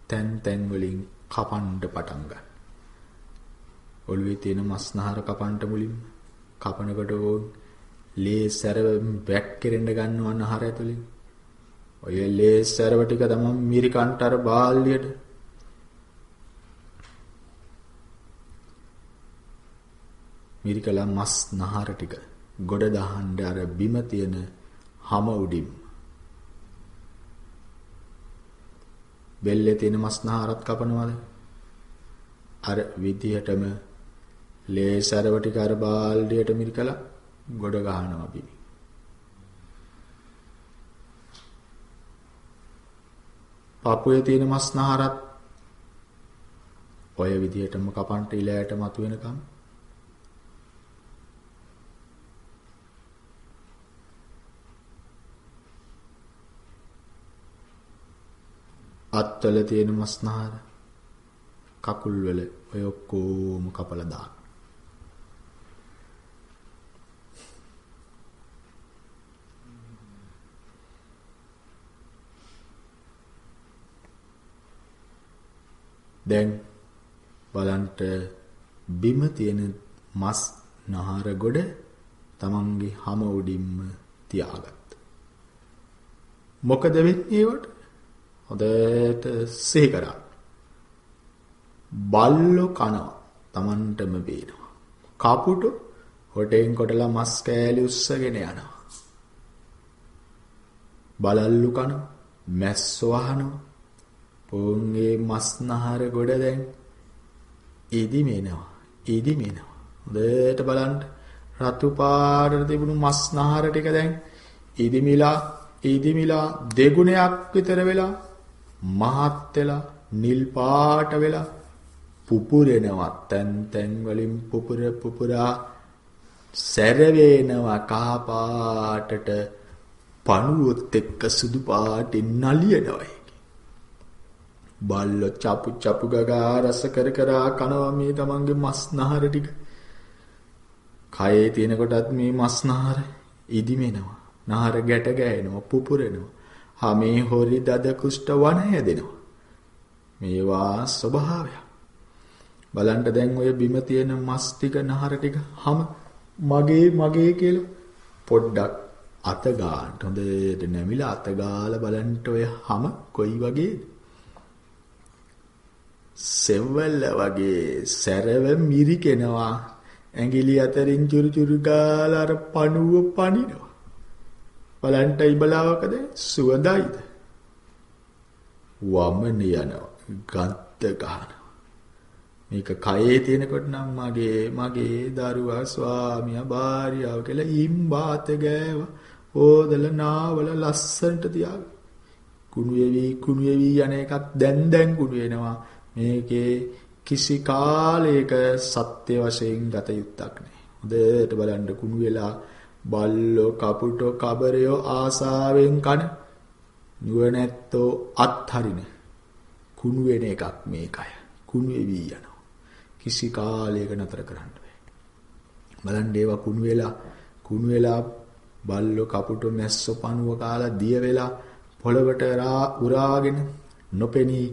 තැන් තැන් වලින් කපන්න පටන් ගන්න. ඔළුවේ තියෙන මස් නහර කපන්න මුලින්ම කපනකොට ලේ සැරව බැක් කෙරෙන්න ගන්නවා නහර ඇතුලේ. ඔය ලේ සැරව ටික තමයි මිරිකන්ට අර බාල්ලියට මිරිකලා මස් නහර ටික ගොඩ දහන්න අර බිම තියෙන හැම උඩින්. බෙල්ලේ තියෙන මස් නහරත් කපනවද? අර විදිහටම ලේ සැරව ටික අර බාල්දියට මිරිකලා ගොඩ ගහනවා බිමි. පපුවේ තියෙන මස් නහරත් ඔය විදිහටම කපන්ට ඉලයට මතුවෙනකම් අත්වල තියෙන මස් නහර කකුල් වල ඔය ඔක්කොම කපලා දාන්න. දැන් බලන්ට බිම තියෙන මස් නහර ගොඩ තමන්ගේ හැම උඩින්ම තියාගත්ත. මොකද වෙන්නේ ඒවට? හොඳට සිහි කරා. බල්ලෝ කනවා තමන්ටම පේනවා. කපුටු හොටෙන් කොටලා මස් කෑලි උස්සගෙන යනවා. බලල්ලු කනවා මැස්සෝ අහනවා පොන්ගේ මස්නහර ගොඩ දැන් ඉදිමෙනවා ඉදිමෙනවා. හොඳට බලන්න. රතු පාටට තිබුණු මස්නහර ටික දැන් ඉදිමිලා ඉදිමිලා දෙගුණයක් විතර වෙලා මහත් වෙලා නිල් පාට වෙලා පුපුරෙනවා. තැන් තැන් වලින් පුපුර පුපුරා සැරවේනවා කහ පාටට පණුවොත් එක්ක සුදු පාටින් නලියනවා. බල්ල චපු චපු ගගා රස කර කර කනවා මේ තමන්ගේ මස් නහර ටික. කයේ තියෙන කොටත් මේ මස් නහර ඉදිමෙනවා. නහර ගැට ගෑනවා පුපුරෙනවා. හමේ හොරි දද කුෂ්ඨ වන හැදෙනවා. මේවා ස්වභාවය. බලන්න දැන් ඔය බිම තියෙන මස් ටික නහර ටික හැම මගේ මගේ කියලා පොඩ්ඩක් අත ගන්න හොඳට නැමිලා අත ගාලා බලන්න ඔය හැම කොයි වගේද සෙව්වැල්ල වගේ සැරව මිරිකෙනවා. ඇඟිලි අතරින් චුරු චුරු ගාලා අර පණුව පනිනවා. බලන්ට ඉබලාවකද? සුවඳයිද? වමන යනවා. ගත්ත ගහනවා. මේක කයේ තියෙනකොට නම් මගේ මගේ දරුවා ස්වාමියා භාර්යාව කියලා ඉම්බාත ගෑව. ඕදල නාවල ලස්සනට තියාග කුණු වෙවි කුණු වෙවි යන එකක් දැන් දැන් කුණු වෙනවා. මේකේ කිසි කාලයක සත්‍ය වශයෙන් ගත යුත්තක් නෑ. හොඳට බලන්න කුණු වෙලා බල්ලෝ කපුටෝ කබරයෝ ආසාවෙන් කන නුවණැත්තෝ අත්හරින කුණු වෙන එකක් මේකය. කුණු වෙවි යනවා. කිසි කාලයක නතර කරන්න බෑ. බලන්න ඒවා කුණු වෙලා කුණු වෙලා බල්ලෝ කපුටු මැස්සෝ පණුව කාලා දිය වෙලා පොළවට උරාගෙන නොපෙනී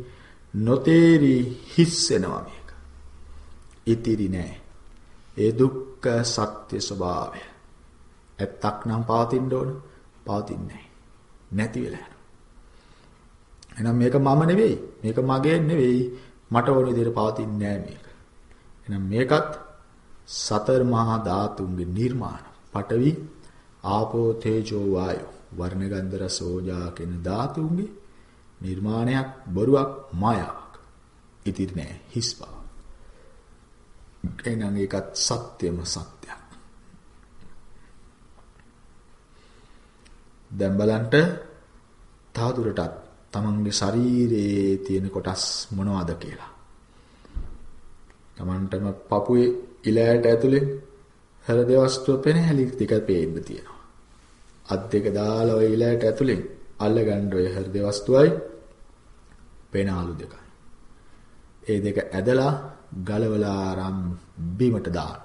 නොතේරි හිස් වෙනවා මේක. ඉතිරි නෑ. ඒ දුක්ඛ සත්‍ය ස්වභාවය. ඇත්තක් නම් පවතින්න ඕන. පවතින්නේ නැති වෙලා යනවා. එහෙනම් මේක මම නෙවෙයි. මේක මගේ නෙවෙයි. මට ඕන විදිහට පවතින්නේ නෑ මේක. එහෙනම් මේකත් සතර මහා ධාතුන්ගේ නිර්මාණ. පඨවි, ආපෝ, තේජෝ, වායෝ, වර්ණ ගන්ධ රස ඕජා කියන ධාතුන්ගේ නිර්මාණයක් බොරුවක් මායාවක්. ඉතිරි නෑ හිස් බව. එහෙනම් ඒකත් සත්‍යම සත්‍යයක්. දැන් බලන්න තාදුරටත් තමන්ගේ ශරීරයේ තියෙන කොටස් මොනවද කියලා. තමන්ටම පපුවේ ඉලෑට ඇතුලේ හෘද වස්තුව පෙනහැලි ටික පේන්න තියෙනවා. අත් දෙක දාලා ඔය ඉලෑට ඇතුලේ අල්ලගන්න ඔය හෘද වස්තුවයි පේනාලු දෙකයි. ඒ දෙක ඇදලා ගලවලා ආරම් බිමට දාන්න.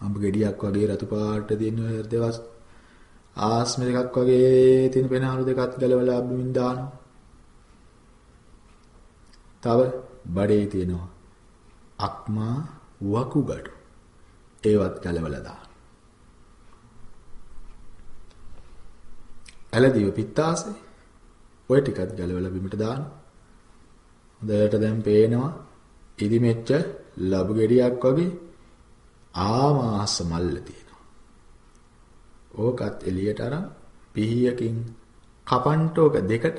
අඹ ගෙඩියක් වගේ රතු පාට තියෙන හෘද වස්තු ආස්ම දෙකක් වගේ තියෙන පේනාලු දෙකත් ගලවලා බිමින් දානවා. තව බඩේ තියෙනවා අක්මා වකුගඩු ඒවත් ගලවලා දාන්න. ඇලදිව පිත්තාසේ ඔය ටිකත් ගලවලා බිමට දාන්න. හොඳට දැන් පේනවා ඉදිමෙච්ච ලබු ගෙඩියක් වගේ ආමාස මල්ල තියෙනවා. ඕකත් එළියට අරන් පිහියකින් කපන්ට ඕක දෙකට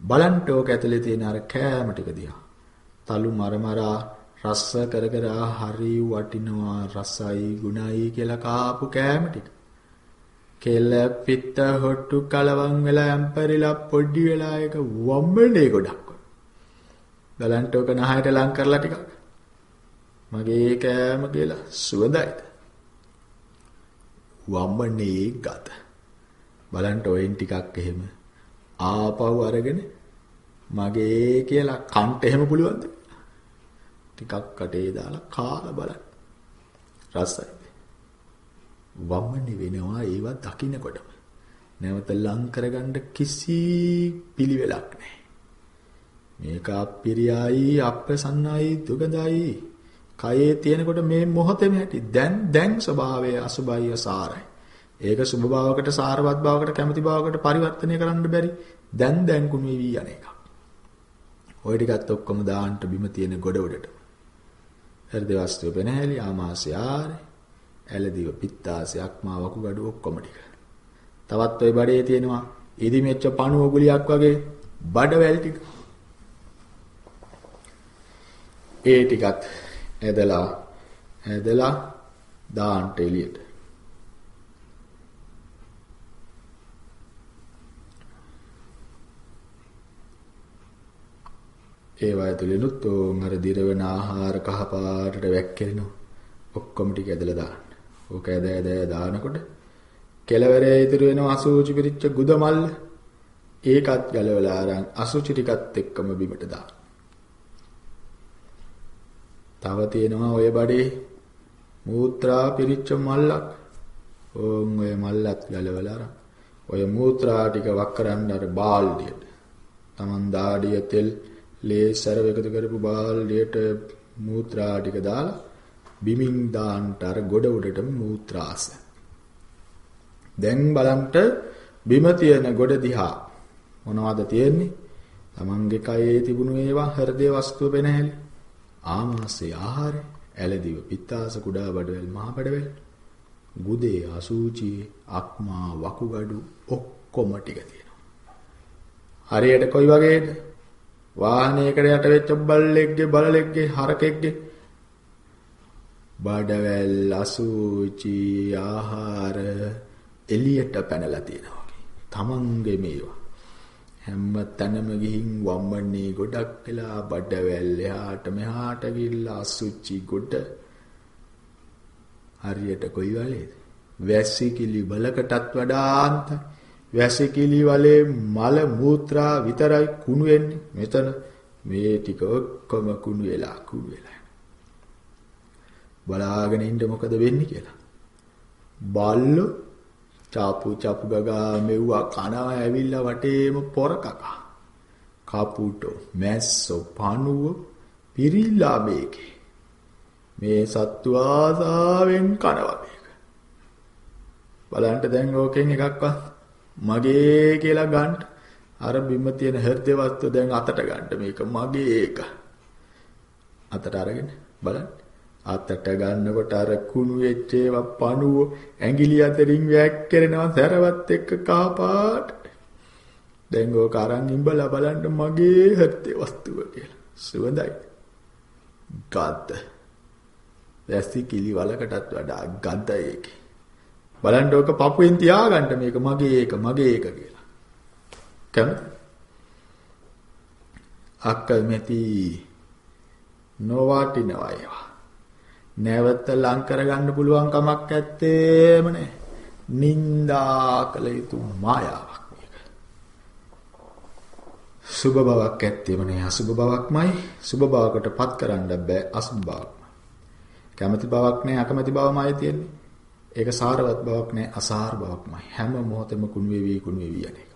බලන්ට ඕක ඇතුලේ තියෙන අර කෑම ටික දිහා. තලු මරමරා රස්ස කර කර හරි වටිනවා රසයි ගුණයි කියලා කාපු කෑම ටික. කෙල්ල පිත්ත හොට්ටු කලවම් වෙලා යම්පරිලා පොඩි වෙලා එක වම්බනේ ගොඩක්. බලන්ට ඔක නහයට ලං කරලා ටිකක්. මගේ කෑම කියලා සුවඳයිද? වම්බනේ ගත. බලන්ට ඔයින් ටිකක් එහෙම ආපහු අරගෙන මගේ කියලා කන්ට එහෙම පුළුවන්ද? ටිකක් කටේ දාලා කාලා බලන්න. රසයි. වමනේ වෙනවා ඒවා දකින්නකොටම. නැවත ලං කරගන්න කිසි පිළිවෙලක් නැහැ. මේක අප්පිරියයි අප්‍රසන්නයි දුගඳයි. කයේ තියෙනකොට මේ මොහොතේම ඇති. දැන් දැන් ස්වභාවය අසුභයි අසාරයි. ඒක සුභ භාවකට සාරවත් භාවකට කැමති භාවකට පරිවර්තනය කරන්න බැරි. දැන් දැන් කුණු වෙවි යන එක. ওই ටිකත් ඔක්කොම දාන්න බිම තියෙන ගොඩ උඩට. හෘද වස්තුව පෙනහැලි ආමාශය ආරේ ඇලදිව පිත්තාසයක් මා වකුගඩු ඔක්කොම ටික. තවත් ওই බඩේ තියෙනවා ඉදිමෙච්ච පණුව ගුලියක් වගේ බඩවැල් ටික. ඒ ටිකත් ඇදලා ඇදලා දාන්න එළියට. ඒවා ඇතුළෙනුත් ඕන් අර දිරවන ආහාර කහ පාටට වැක්කිරෙනවා. ඔක්කොම ටික ඇදලා දාන්න. ඕක ඇද ඇද දානකොට කෙලවරේ ඉතුරු වෙන අසුචි පිරිච්ච ගුද මල්ල ඒකත් ගලවලා අරන් අසුචි ටිකත් එක්කම බිමට දාන්න. තව තියෙනවා ඔය බඩේ මූත්‍රා පිරිච්ච මල්ලක්. ඕන් ඔය මල්ලත් ගලවලා අරන් ඔය මූත්‍රා ටික වක් කරන්න අර බාල්දියට. Taman දාඩිය තෙල් ලේ සරව එකතු කරපු බාල්දියට මූත්‍රා ටික දාලා බිමින් දාන්නට අර ගොඩ උඩටම මූත්‍රාස. දැන් බලන්න බිම තියෙන ගොඩ දිහා මොනවද තියෙන්නේ? තමන්ගේ කයේ තිබුණු ඒවා හෘදේ වස්තුව වෙනහැලි. ආමාශය ආහාරය, ඇලදිව, පිත්තාස, කුඩා බඩවැල්, මහ බඩවැල්, ගුදේ, අසූචි, අක්මා, වකුගඩු ඔක්කොම ටික තියෙනවා. හරියට කොයි වගේද? වාහනයකට යට වෙච්ච බල්ලෙක්ගේ බලලෙක්ගේ හරකෙක්ගේ බඩවැල් අසූචි ආහාර එළියට පැනලා තියෙනවා වගේ. තමන්ගේ මේවා. හැම තැනම ගිහින් වම්මන්නේ ගොඩක් වෙලා බඩවැල් එහාට මෙහාට ගිහිල්ලා අසුචි ගොඩ. හරියට කොයි වලේද? වැසිකිලි බලකටත් වඩා අන්තයි. වැසිකිලි වලේ මල මූත්‍රා විතරයි කුණු වෙන්නේ. මෙතන මේ ටික ඔක්කොම කුණු වෙලා කුණු වෙලා. බලාගෙන ඉන්න මොකද වෙන්නේ කියලා. බල්ලෝ චාපු චාපු ගගා මෙව්වා කනවා ඇවිල්ලා වටේම පොර කකා. කපුටෝ මැස්සෝ පණුව පිරිලා මේකේ. මේ සත්තු ආසාවෙන් කනවා මේක. බලන්න දැන් ඕකෙන් එකක්වත් මගේ කියලා ගන්න අර බිම තියෙන හෘද වස්තු දැන් අතට ගන්න මේක මගේ ඒක. අතට අරගෙන බලන්න. අතට ගන්නකොට අර කුණු වෙච්ච ඒවා පණුව ඇඟිලි අතරින් වැක්කිරෙනවා සැරවත් එක්ක කහපාට. දැන් ඕක අරන් ඉඹලා බලන්න මගේ හෘද වස්තුව කියලා. සුවඳයි. ගත. වැසි කිලි වලකටත් වඩා ගඳ ඒකේ. බලන්න ඕක පපුවෙන් තියාගන්න මේක මගේ ඒක මගේ ඒක කියලා. කැමති? අක්කල් මෙති නොවාටිනවා ඒවා. නැවත ලං කරගන්න පුළුවන් කමක් ඇත්තේම නැහැ. නින්දා කළ යුතු මායාවක් මේක. සුබ බවක් ඇත්තේම නැහැ අසුබ බවක්මයි. සුබ බවකටපත් කරන්න බෑ අසුබ බවක්මයි. කැමැති බවක් නැහැ අකමැති බවමයි තියෙන්නේ. ඒක සාරවත් බවක් නැහැ අසාර බවක්මයි. හැම මොහොතෙම කුණු වේවි කුණු වේවි යන එක.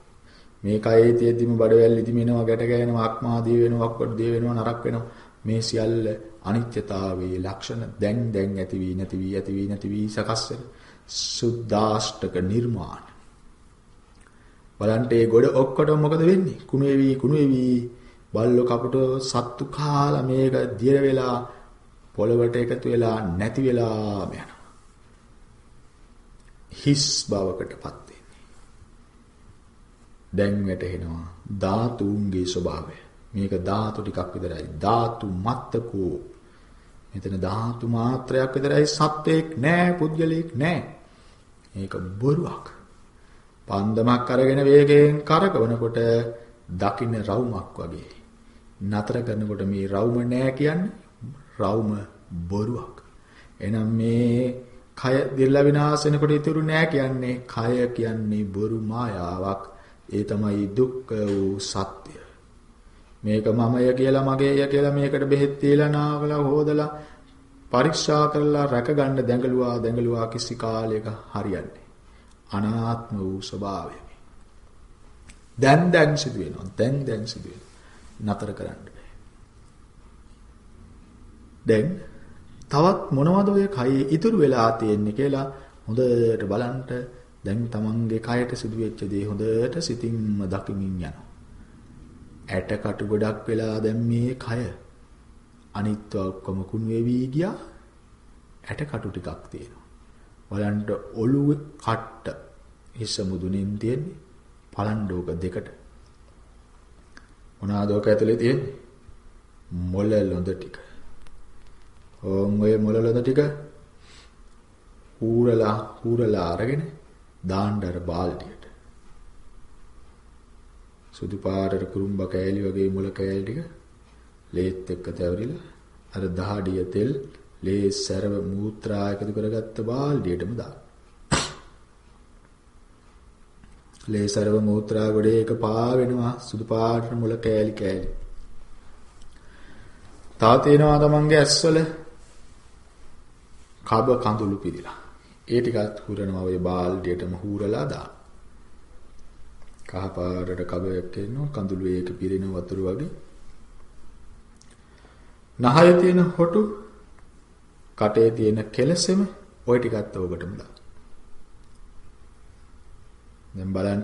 මේ කයේ තියෙද්දිම බඩවැල් ඉදිමෙනවා ගැට ගෑනවා අක්මාදී වෙනවා ඔක්කොට දේ වෙනවා නරක වෙනවා මේ සියල්ල අනිත්‍යතාවයේ ලක්ෂණ දැන් දැන් ඇති වී නැති වී ඇති වී නැති වී සකස් වෙන සුද්දාෂ්ටක නිර්මාණ බලන්න ඒ ගොඩ ඔක්කොට මොකද වෙන්නේ කුණු වේවි කුණු වේවි බල්ල කපුට සත්තු කාලා මේක දිය වෙලා පොළවට එකතු වෙලා නැති වෙලා යනවා හිස් බවකටපත් දැන් වැටහෙනවා ධාතුන්ගේ ස්වභාවය. මේක ධාතු ටිකක් විතරයි. ධාතු මත්තකෝ. මෙතන ධාතු මාත්‍රයක් විතරයි සත්‍යයක් නෑ පුද්ගලයෙක් නෑ. මේක බොරුවක්. පන්දමක් අරගෙන වේගයෙන් කරකවනකොට දකින්න රවුමක් වගේ. නතර කරනකොට මේ රවුම නෑ කියන්නේ රවුම බොරුවක්. එහෙනම් මේ කය දිර්ලා විනාශ වෙනකොට ඉතුරු නෑ කියන්නේ කය කියන්නේ බොරු මායාවක්. ඒ තමයි දුක්ඛ වූ සත්‍ය. මේක මමය කියලා මගේය කියලා මේකට බෙහෙත් තියලා නාවලා හොදලා පරීක්ෂා කරලා රැකගන්න දැඟලුවා දැඟලුවා කිසි කාලයක හරියන්නේ. අනාත්ම වූ ස්වභාවය. දැන් දැන් සිදු වෙනවා. දැන් දැන් සිදු වෙනවා. නතර කරන්න බෑ. දැන් තවත් මොනවද ඔය කයේ ඉතුරු වෙලා තියෙන්නේ කියලා හොඳට බලන්න දැන් තමන්ගේ කයට සිදුවෙච්ච දේ හොඳට සිතින්ම දකිමින් යනවා. ඇට කටු ගොඩක් වෙලා දැන් මේ කය අනිත්ව ඔක්කොම කුණු වෙවි ගියා. ඇට කටු ටිකක් තියෙනවා. බලන්න ඔළුව කට්ට හිස මුදුනින් තියෙන්නේ පලන්ඩෝක දෙකට. මොනවාද ඔක ඇතුලේ තියෙන්නේ? මොළ ලොඳ ටික. ඕම් ඔය මොළ ලොඳ ටික හූරලා හූරලා අරගෙන දාන්න අර බාල්දියට. සුදු පාටට කුරුම්බ කෑලි වගේ මුල කෑලි ටික ලේත් එක්ක තැවරිලා අර දහඩිය තෙල් ලේ සැරව මූත්‍රා එකතු කරගත්ත බාල්දියටම දාන්න. ලේ සැරව මූත්‍රා ගොඩේ එක පා වෙනවා සුදු පාටට මුල කෑලි කෑලි. තා තේනවා තමන්ගේ ඇස්වල කබ කඳුළු පිළිලා. ඒ ටිකත් හුරනවා ඔය බාල්දියටම හූරලා දාන්න. කහ පාටට කබයක් එනවා කඳුළු ඒක පිරෙන වතුර වගේ. නහය තියෙන හොටු කටේ තියෙන කෙලසෙම ওই ටිකත් ඕකටම දාන්න. දැන් බලන්න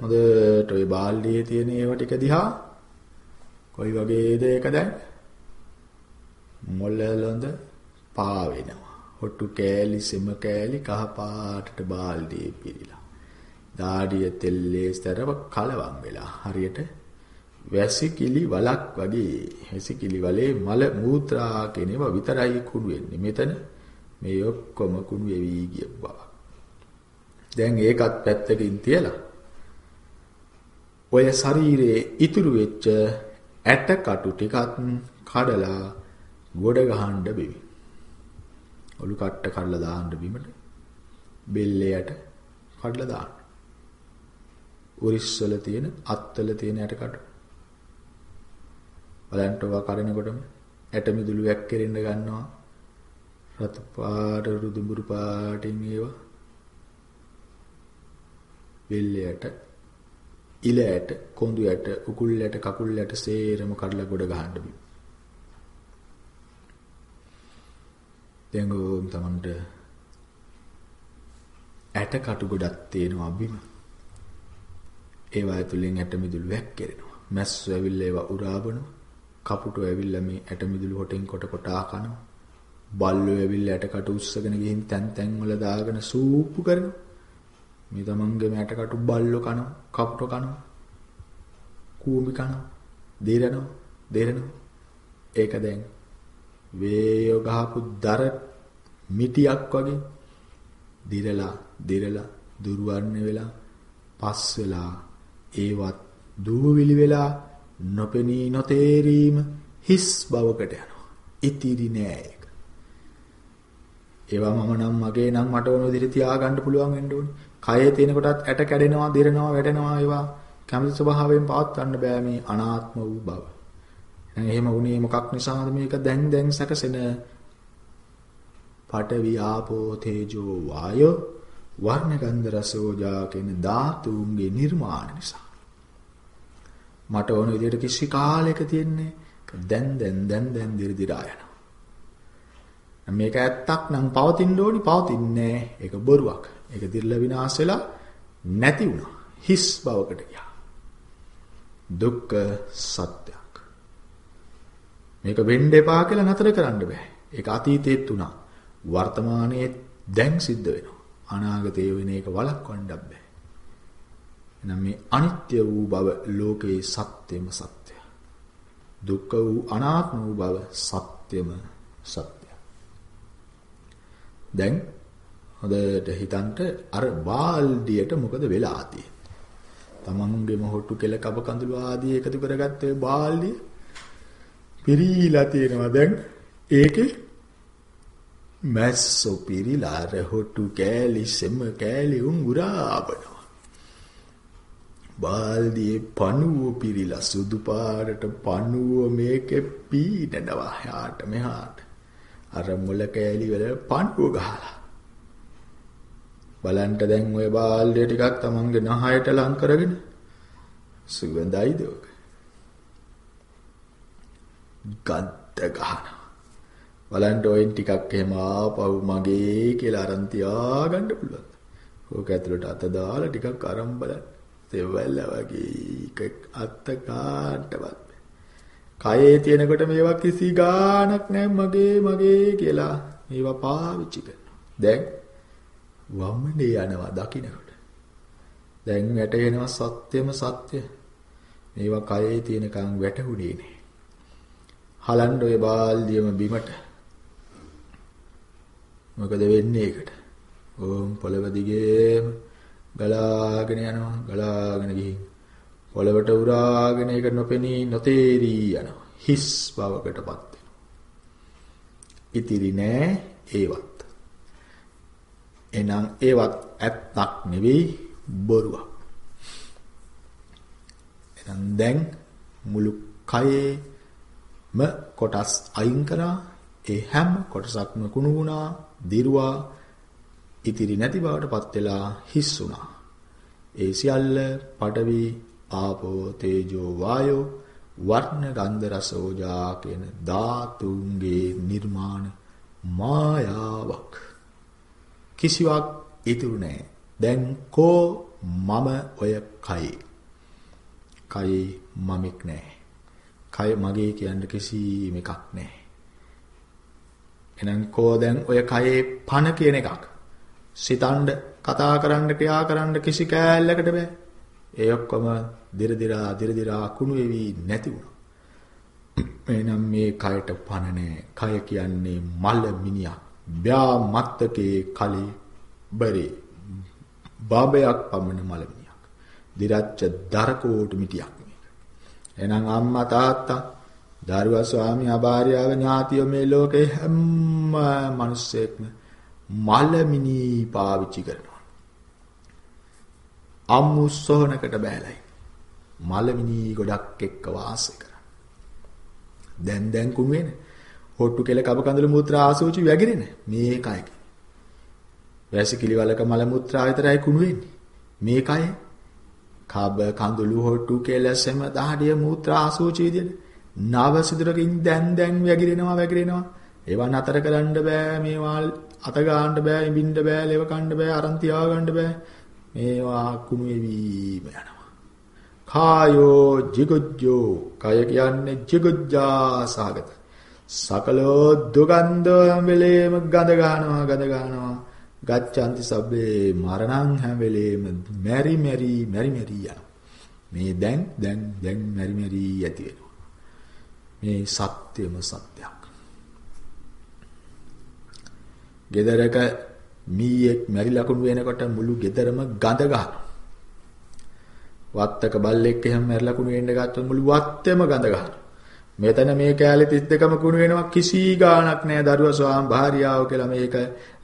හොඳට ওই බාල්දියේ තියෙන ඒවා ටික දිහා කොයි වගේද ඒක දැන් මොළලොඳ පා වෙනවා. හොට්ටු කෑලි සෙම කෑලි කහ පාටට බාල්දියේ පිරීලා. දාඩිය තෙල්ලේ ස්තරව කලවම් වෙලා හරියට වැසිකිලි වලක් වගේ වැසිකිලි වලේ මල මූත්‍රා කෙනේව විතරයි කුණු වෙන්නේ. මෙතන මේ ඔක්කොම කුණු වෙවි ගිය බව. දැන් ඒකත් පැත්තකින් තියලා ඔය ශරීරයේ ඉතුරු වෙච්ච ඇට කටු ටිකත් කඩලා ගොඩ ගහන්න බෙවි. ඔලු කට්ට කඩලා දාන්න බිමට. බෙල්ලයට කඩලා දාන්න. උරිස්සල තියෙන අත්වල තියෙන ඇට කඩ. බලන්ටවා කඩනකොටම ඇට මිදුළු වැක්කිරෙන්න ගන්නවා. රතු පාට රුදුඹුරු පාටින් ඒවා වෙල්ලයට ඉලයට කොඳුයට උකුල්ලයට කකුල්ලයට සේරම කඩලා ගොඩ ගහන්න බි. දැන් ඕම් තමන්ට ඇට කටු ගොඩක් තියෙනවා බිම. ඒවා ඇතුලෙන් ඇට මිදුළු වැක්කිරෙනවා. මැස්සෝ ඇවිල්ලා ඒවා උරාබනවා. කපුටෝ ඇවිල්ලා මේ ඇට මිදුළු හොටෙන් කොට කොටා කනවා. බල්ලෝ ඇවිල්ලා ඇට කටු උස්සගෙන ගිහින් තැන් තැන් වල දාගෙන සූප්පු කරනවා. මේ තමන්ගේ ඇට කටු බල්ලෝ කනවා, කපුටෝ කනවා. කූඹි කනවා, දෙරනවා, දෙරනවා. ඒක දැන් වේයෝ ගහපු දර මිටියක් වගේ දිරලා දිරලා දුර්වර්ණ වෙලා පස් වෙලා ඒවත් දූවිලි වෙලා නොපෙනී නොතේරීම හිස් බවකට යනවා. ඉතිරි නෑ ඒක. ඒවා මම නම් මගේ නම් මට ඕන විදිහට තියාගන්න පුළුවන් වෙන්න ඕනේ. කයේ තියෙන කොටත් ඇට කැඩෙනවා, දිරනවා, වැටෙනවා ඒවා කැමති ස්වභාවයෙන් පවත්වන්න බෑ මේ අනාත්ම වූ බව. එහෙනම් එහෙම වුණේ මොකක් නිසාද මේක දැන් දැන් සැකසෙන පඨවි ආපෝ තේජෝ වායෝ වර්ණ ගන්ධ රස ඕජා කියන ධාතුන්ගේ නිර්මාණ නිසා. මට ඕන විදිහට කිසි කාලයක තියෙන්නේ දැන් දැන් දැන් දැන් දිරදිරා යනවා. මේක ඇත්තක් නම් පවතින්න ඕනි පවතින්නේ ඒක බොරුවක්. ඒක දිර්ල විනාශ වෙලා නැති වුණා. හිස් බවකට ගියා. දුක්ඛ සත්‍යයක්. මේක වෙන්න එපා කියලා නතර කරන්න බෑ. ඒක අතීතයේත් උනා. වර්තමානයේ දැන් සිද්ධ වෙනවා. අනාගතයේ වෙන එක වළක්වන්න බෑ. එහෙනම් මේ අනිත්‍ය වූ බව ලෝකේ සත්‍යම සත්‍යය. දුක්ඛ වූ අනාත්ම වූ බව සත්‍යම සත්‍යය. දැන් හොඳට හිතන්ට අර බාල්දියට මොකද වෙලා තියෙන්නේ? තමන්ගේ මොහොට්ටු කෙල කබ කඳුළු ආදී එකතු කරගත්තේ බාල්දිය පිරීලා තියෙනවා දැන් ඒකේ මැස්සෝ පිරීලා රහොට්ටු කෑලි සෙම කෑලි උන් උරාබනවා බාල්දියේ පණුව පිරීලා සුදු පාටට පණුව මේකේ පීනනවා යාට මෙහාට අර මුල කෑලි වල පණුව ගහලා බලන්න දැන් ওই බාල්දිය ටිකක් තමන්ගේ නහයට ලං කරගෙන සුගඳයිද ඔක ගද්ද ගහනවා බලන්න ඔයින් ටිකක් එහෙම ආපහු මගේ කියලා අරන් තියාගන්න පුළුවන්. ඕක ඇතුළට අත දාලා ටිකක් අරන් බලන්න. තෙවැල්ල වගේ අත්ත කාටවත්. කයේ තියෙනකොට මේවා කිසි ගාණක් නැහැ මගේ මගේ කියලා මේවා පාවිච්චි කරනවා. දැන් වම්මනේ යනවා දකින්නකොට. දැන් වැටෙනවා සත්‍යම සත්‍ය. මේවා කයේ තියෙනකන් වැටහුනේ නේ. හලන්න ඔය බාල්දියම බිමට මොකද වෙන්නේ ඒකට? ඕම් පොළව දිගේම ගලාගෙන යනවා ගලාගෙන ගිහින්. පොළවට උරාගෙන ඒක නොපෙනී නොතේරී යනවා. හිස් බවකටපත් වෙනවා. ඉතිරි නෑ ඒවත්. එනම් ඒවත් ඇත්තක් නෙවෙයි බොරුවක්. එහෙනම් දැන් මුළු කයේම කොටස් අයින් කරා ඒ හැම කොටසක්ම කුණු වුණා දිරුවා ඉතිරි නැති බවට පත් වෙලා හිස් වුණා. ඒ සියල්ල පඩවි ආපෝ තේජෝ වායෝ වර්ණ ගන්ධ රස ඕජා කියන ධාතුන්ගේ නිර්මාණ මායාවක්. කිසිවක් ඉතුරු නැහැ. දැන් කෝ මම ඔය කයි. කයි මමෙක් නැහැ. කය මගේ කියන්න කිසිම එකක් නැහැ. එහෙනම් කෝ දැන් ඔය කයේ පණ කියන එකක්. සිතන්න කතා කරන්න ක්‍රියා කරන්න කිසි කෑල්ලකට බෑ. ඒ ඔක්කොම දිරදිරා දිරදිරා කුණු වෙවි නැති වුණා. එහෙනම් මේ කයට පණ කය කියන්නේ මල මිනිහක්. බ්‍යා මත්තකේ කලි බරේ. බාබයක් පමණ මල මිනිහක්. දිරච්ච දරකෝට මිටියක් මේක. එහෙනම් අම්මා තාත්තා දරුවා ස්වාමියා භාර්යාව ඥාතියෝ මේ ලෝකේ හැම මිනිස්සෙක්ම මලමිනී පාවිච්චි කරනවා. අම්මු සොහනකට බෑලයි. මලමිනී ගොඩක් එක්ක වාසය කරා. දැන් දැන් කුමේනේ. හොට්ටු කෙල කබ කඳුළු මුත්‍රා ආසෝචි වැගිරෙන මේ කයක. වැසිකිලි වලක මල මුත්‍රා විතරයි කුණු වෙන්නේ. මේ කය කබ කඳුළු හොට්ටු කෙල සෙම දහඩිය මුත්‍රා ආසෝචි විදියට නව සිදුරකින් දැන් දැන් වැගිරෙනවා වැගිරෙනවා. ඒවා නතර කරන්න බෑ මේවා අත ගන්න බෑ ඉඹින්න බෑ ලෙව කන්න බෑ අරන් තියා ගන්න බෑ. මේවා කුණු වෙවීම යනවා. කායෝ jigujjo කය කියන්නේ jigujja සාගත. සකලෝ දුගන්ධ හැම වෙලේම ගඳ ගන්නවා ගඳ ගන්නවා. ගච්ඡanti සබ්බේ මරණං හැම වෙලේම මෙරි මෙරි මෙරි මෙරි යනවා. මේ දැන් දැන් දැන් මෙරි මෙරි ඇති වෙනවා. මේ සත්‍යම සත්‍යයක්. ගෙදරක මීයක් මැරි ලකුණු වෙනකොට මුළු ගෙදරම ගඳ ගන්නවා. වත්තක බල්ලෙක් එහෙම මැරිලා කුණු වෙන්න ගත්තොත් මුළු වත්තෙම ගඳ ගන්නවා. මෙතන මේ කෑලි 32ම කුණු වෙනවා කිසි ගාණක් නැහැ දරුවා ස්වාම භාර්යාව කියලා මේක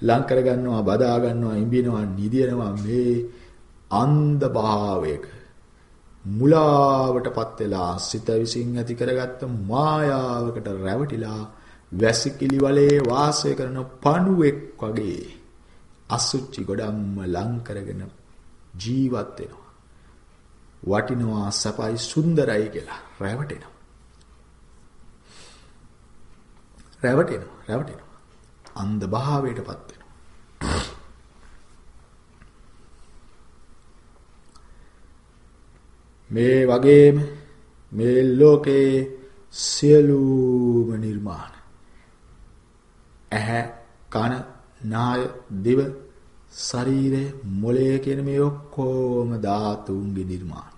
ලං කර ගන්නවා බදා ගන්නවා ඉඹිනවා නිදිනවා මේ අන්ධ භාවයක මුලාවටපත් වෙලා සිත විසින් ඇති කරගත්ත මායාවකට රැවටිලා වැසිකිලි වලේ වාසය කරන පණුවෙක් වගේ අසුචි ගොඩම්ම ලං කරගෙන ජීවත් වෙනවා වටිනවා සපයි සුන්දරයි කියලා රැවටෙනවා. රැවටෙනවා රැවටෙනවා. අන්ධ භාවයටපත් වෙනවා. මේ වගේම මේ ලෝකේ සියලුම නිර්මාණ ඇහැ කන නාය දිව ශරීරය මොළය කියන මේ ඔක්කොම ධාතුන්ගේ නිර්මාණ.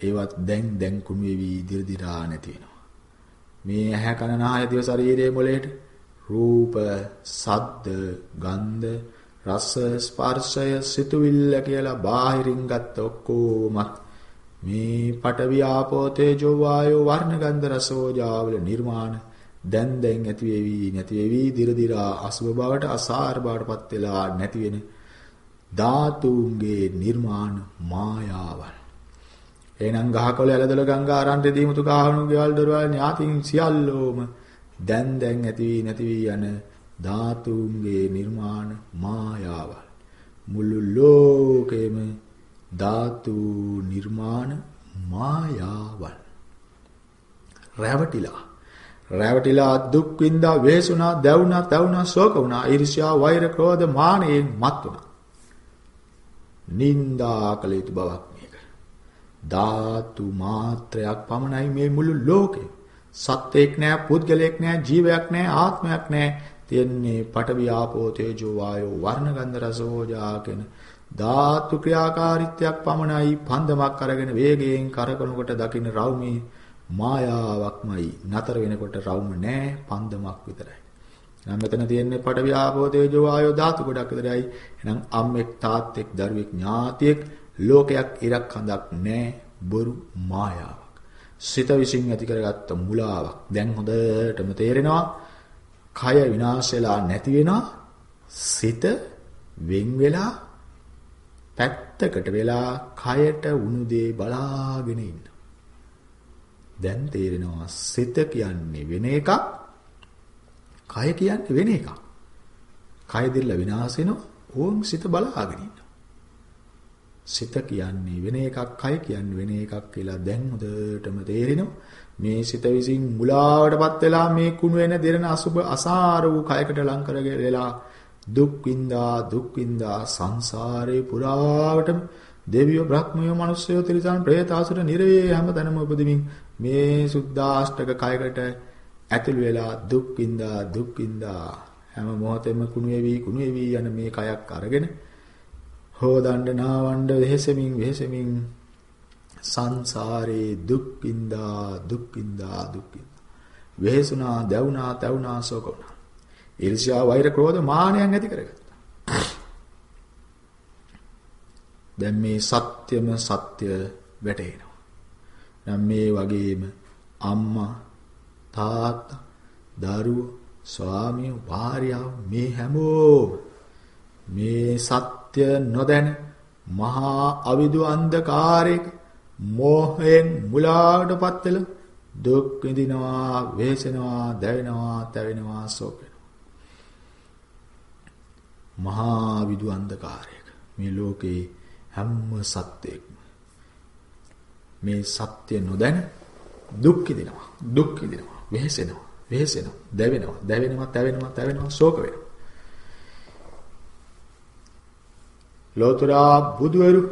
ඒවත් දැන් දැන් කුණු වෙවි දිරදිරා නැති වෙනවා. මේ ඇහැ කන නාය දිව ශරීරයේ මොළයට රූප, සද්ද, ගන්ධ, රස, ස්පර්ශය, සිතුවිල්ල කියලා බාහිරින් ගත්ත ඔක්කොමත් මේ පඨවි ආපෝ තේජෝ වායෝ වර්ණ ගන්ධ රස ඕජාවල නිර්මාණ දැන් දැන් ඇති වෙවි නැති වෙවි දිර දිරා අසුභ බවට අසාර බවටපත් වෙලා නැති වෙන ධාතුන්ගේ නිර්මාණ මායාවල්. එහෙනම් ගහකොළ ඇලදොල ගංගා ආරණ්‍ය දීමුතු කාහණු ගෙවල් දොරවල් ඥාතින් සියල්ලෝම දැන් දැන් ඇති වී නැති වී යන ධාතුන්ගේ නිර්මාණ මායාවල්. මුළු ලෝකෙම ධාතු නිර්මාණ මායාවල්. රැවටිලා. රැවටිලා දුක් විඳා වේසුණා දැවුණා තැවුණා ශෝක වුණා ඊර්ෂ්‍යා වෛර ක්‍රෝධ මානෙන් මත් වුණා. නින්දා කළ යුතු බවක් මේක. ධාතු මාත්‍රයක් පමණයි මේ මුළු ලෝකේ. සත්වයක් නෑ පුද්ගලයෙක් නෑ ජීවයක් නෑ ආත්මයක් නෑ. තියන්නේ පඨවි ආපෝ තේජෝ වායෝ වර්ණ ගන්ධ රස ඕජා කියන ධාතු ක්‍රියාකාරීත්වයක් පමණයි පන්දමක් අරගෙන වේගයෙන් කරකවනකොට දකින්න රවුමේ මායාවක්මයි නතර වෙනකොට රවුම නෑ පන්දමක් විතරයි. එහෙනම් මෙතන තියෙන්නේ පඩවි ආපෝ තේජෝ ආයෝ ධාතු ගොඩක් විතරයි. එහෙනම් අම්මෙක් තාත්තෙක් දරුවෙක් ඥාතියෙක් ලෝකයක් ඉරක් හඳක් නෑ බොරු මායාවක්. සිත විසින් ඇති කරගත්ත මුලාවක්. දැන් හොඳටම තේරෙනවා. කය විනාශ වෙලා නැති වෙනවා. සිත වෙන් වෙලා පැත්තකට වෙලා කයට උණු දේ බලාගෙන ඉන්න. දැන් තේරෙනවා සිත කියන්නේ වෙන එකක් කය කියන්නේ වෙන එකක්. කය දිල්ල විනාශ වෙනවා ඕම් සිත බලාගෙන ඉන්නවා. සිත කියන්නේ වෙන එකක් කය කියන්නේ වෙන එකක් කියලා දැන් හොඳටම තේරෙනවා. මේ සිත විසින් මුලාවටපත් වෙලා මේ කුණු වෙන දෙරණ අසුබ අසාර වූ කයකට ලං කරගෙලා දුක් විඳා දුක් විඳා සංසාරේ පුරාවටම දෙවියෝ බ්‍රහ්මයෝ මිනිස්සයෝ තිරිසන් പ്രേත ආසුර නිරේ හැමතැනම උපදිමින් මේ සුද්ධාෂ්ටක කයකට ඇතුළු වෙලා දුක් විඳා දුක් විඳා. හැම මොහොතෙම කුණු වේවි කුණු වේවි යන මේ කයක් අරගෙන හොදණ්ඩ නාවණ්ඩ වෙහෙසමින් වෙහෙසමින් සංසාරේ දුක් විඳා දුක් විඳා දුක් විඳා. වෙහෙසුනා දැවුනා තැවුනා සෝකුණා ඊර්ෂ්‍යා වෛර ක්‍රෝධ මානයන් ඇති කරගත්තා. දැන් මේ සත්‍යම සත්‍ය වැටේනවා. නම් මේ වගේම අම්මා තාත්තා, දරුවෝ, ස්වාමියෝ, භාර්යාව මේ හැමෝම මේ සත්‍ය නොදැන මහා අවිදු අන්ධකාරයක මෝහයෙන් මුලාවටපත් වෙලා දුක් විඳිනවා, වෙහෙසෙනවා, දැවෙනවා, තැවෙනවා, ශෝක මහා විදු අන්ධකාරයක මේ ලෝකේ හැම සත්‍යයක්ම මේ සත්‍ය නොදැන දුක් විඳිනවා. දුක් විඳිනවා. වෙහෙසෙනවා. වෙහෙසෙනවා. දැවෙනවා. දැවෙනවා තැවෙනවා තැවෙනවා ශෝක වෙනවා. ලෝතරා බුදුවරු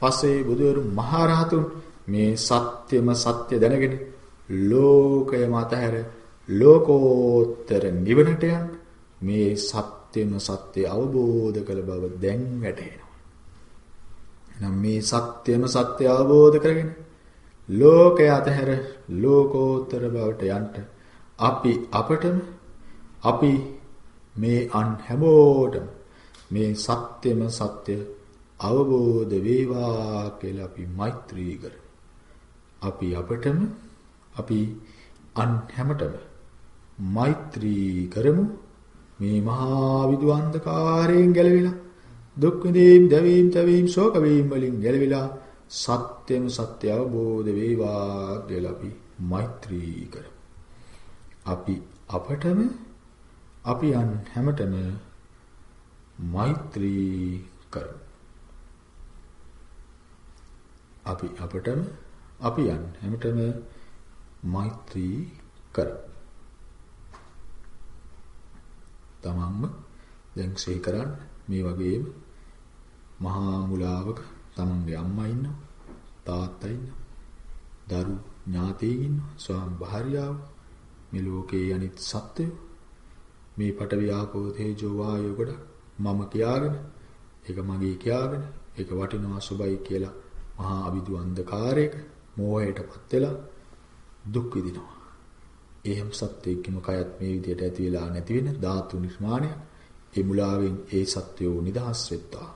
පස්සේ බුදුවරු මහරහතුන් මේ සත්‍යම සත්‍ය දැනගෙන ලෝකය මතහැර ලෝකෝත්තර නිවනට යන මේ සත්‍යම සත්‍ය අවබෝධ කළ බව දැන් වැටහෙනවා. එහෙනම් මේ සත්‍යම සත්‍ය අවබෝධ කරගෙන ලෝකය අතහැර ලෝකෝත්තර බවට යන්න අපි අපටම අපි මේ අන් හැමෝටම මේ සත්‍යම සත්‍ය අවබෝධ වේවා කියලා අපි මෛත්‍රී කරමු. අපි අපටම අපි අන් හැමතෙම මෛත්‍රී කරමු. මේ මහා විදු අන්ධකාරයෙන් ගැලවිලා දුක් විඳීම්, දැවීම්, තැවීම්, ශෝක වීම වලින් ගැලවිලා සත්‍යම සත්‍ය අවබෝධ වේවා කියලා අපි මෛත්‍රී කරමු. අපි අපටම අපි අන් හැමතෙම මෛත්‍රී කරමු. අපි අපටම අපි යන් හැමතෙම මෛත්‍රී කරමු. තමන්ම දැන් සේ කරන්න මේ වගේම මහා මුලාවක තමන්ගේ අම්මා ඉන්නවා තාත්තා ඉන්නවා දරු ඥාතීන් ඉන්නවා ස්වාම භාර්යාව මේ ලෝකයේ අනිත් සත්‍යය මේ පටවි ආපෝ තේජෝ වායෝ ගොඩක් මම කියාගෙන ඒක මගේ කියාගෙන ඒක වටිනවා සුබයි කියලා මහා අවිදු අන්ධකාරයක මෝහයටපත් වෙලා දුක් විඳිනවා. එහෙම සත්‍යයකින් කයත් මේ විදියට ඇති වෙලා නැති වෙන ධාතු නිර්මාණය ඒ මුලාවෙන් ඒ සත්‍යෝ නිදහස් වෙත්තා.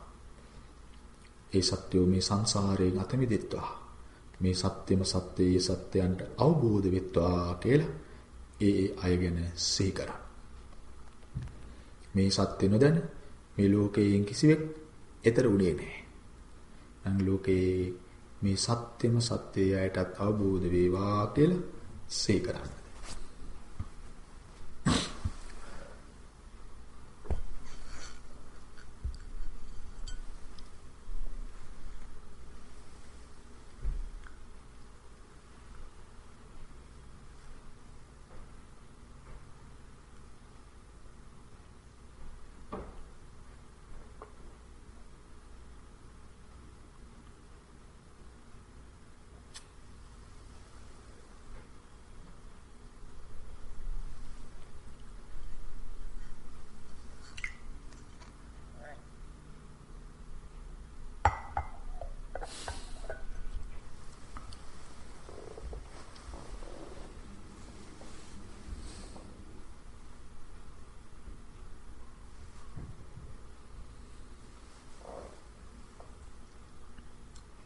ඒ සත්‍යෝ මේ සංසාරයෙන් අත මිදෙත්වා. මේ සත්‍යම සත්‍යයේ සත්‍යයන්ට අවබෝධ වෙත්වා කියලා ඒ ඒ අය ගැන සිහි කරා. මේ සත්‍ය නොදැන මේ ලෝකයෙන් කිසිවෙක් එතර උනේ නැහැ. නම් ලෝකේ මේ සත්‍යම සත්‍යය යටත් අවබෝධ වේවා කියලා සේ කරන්නේ.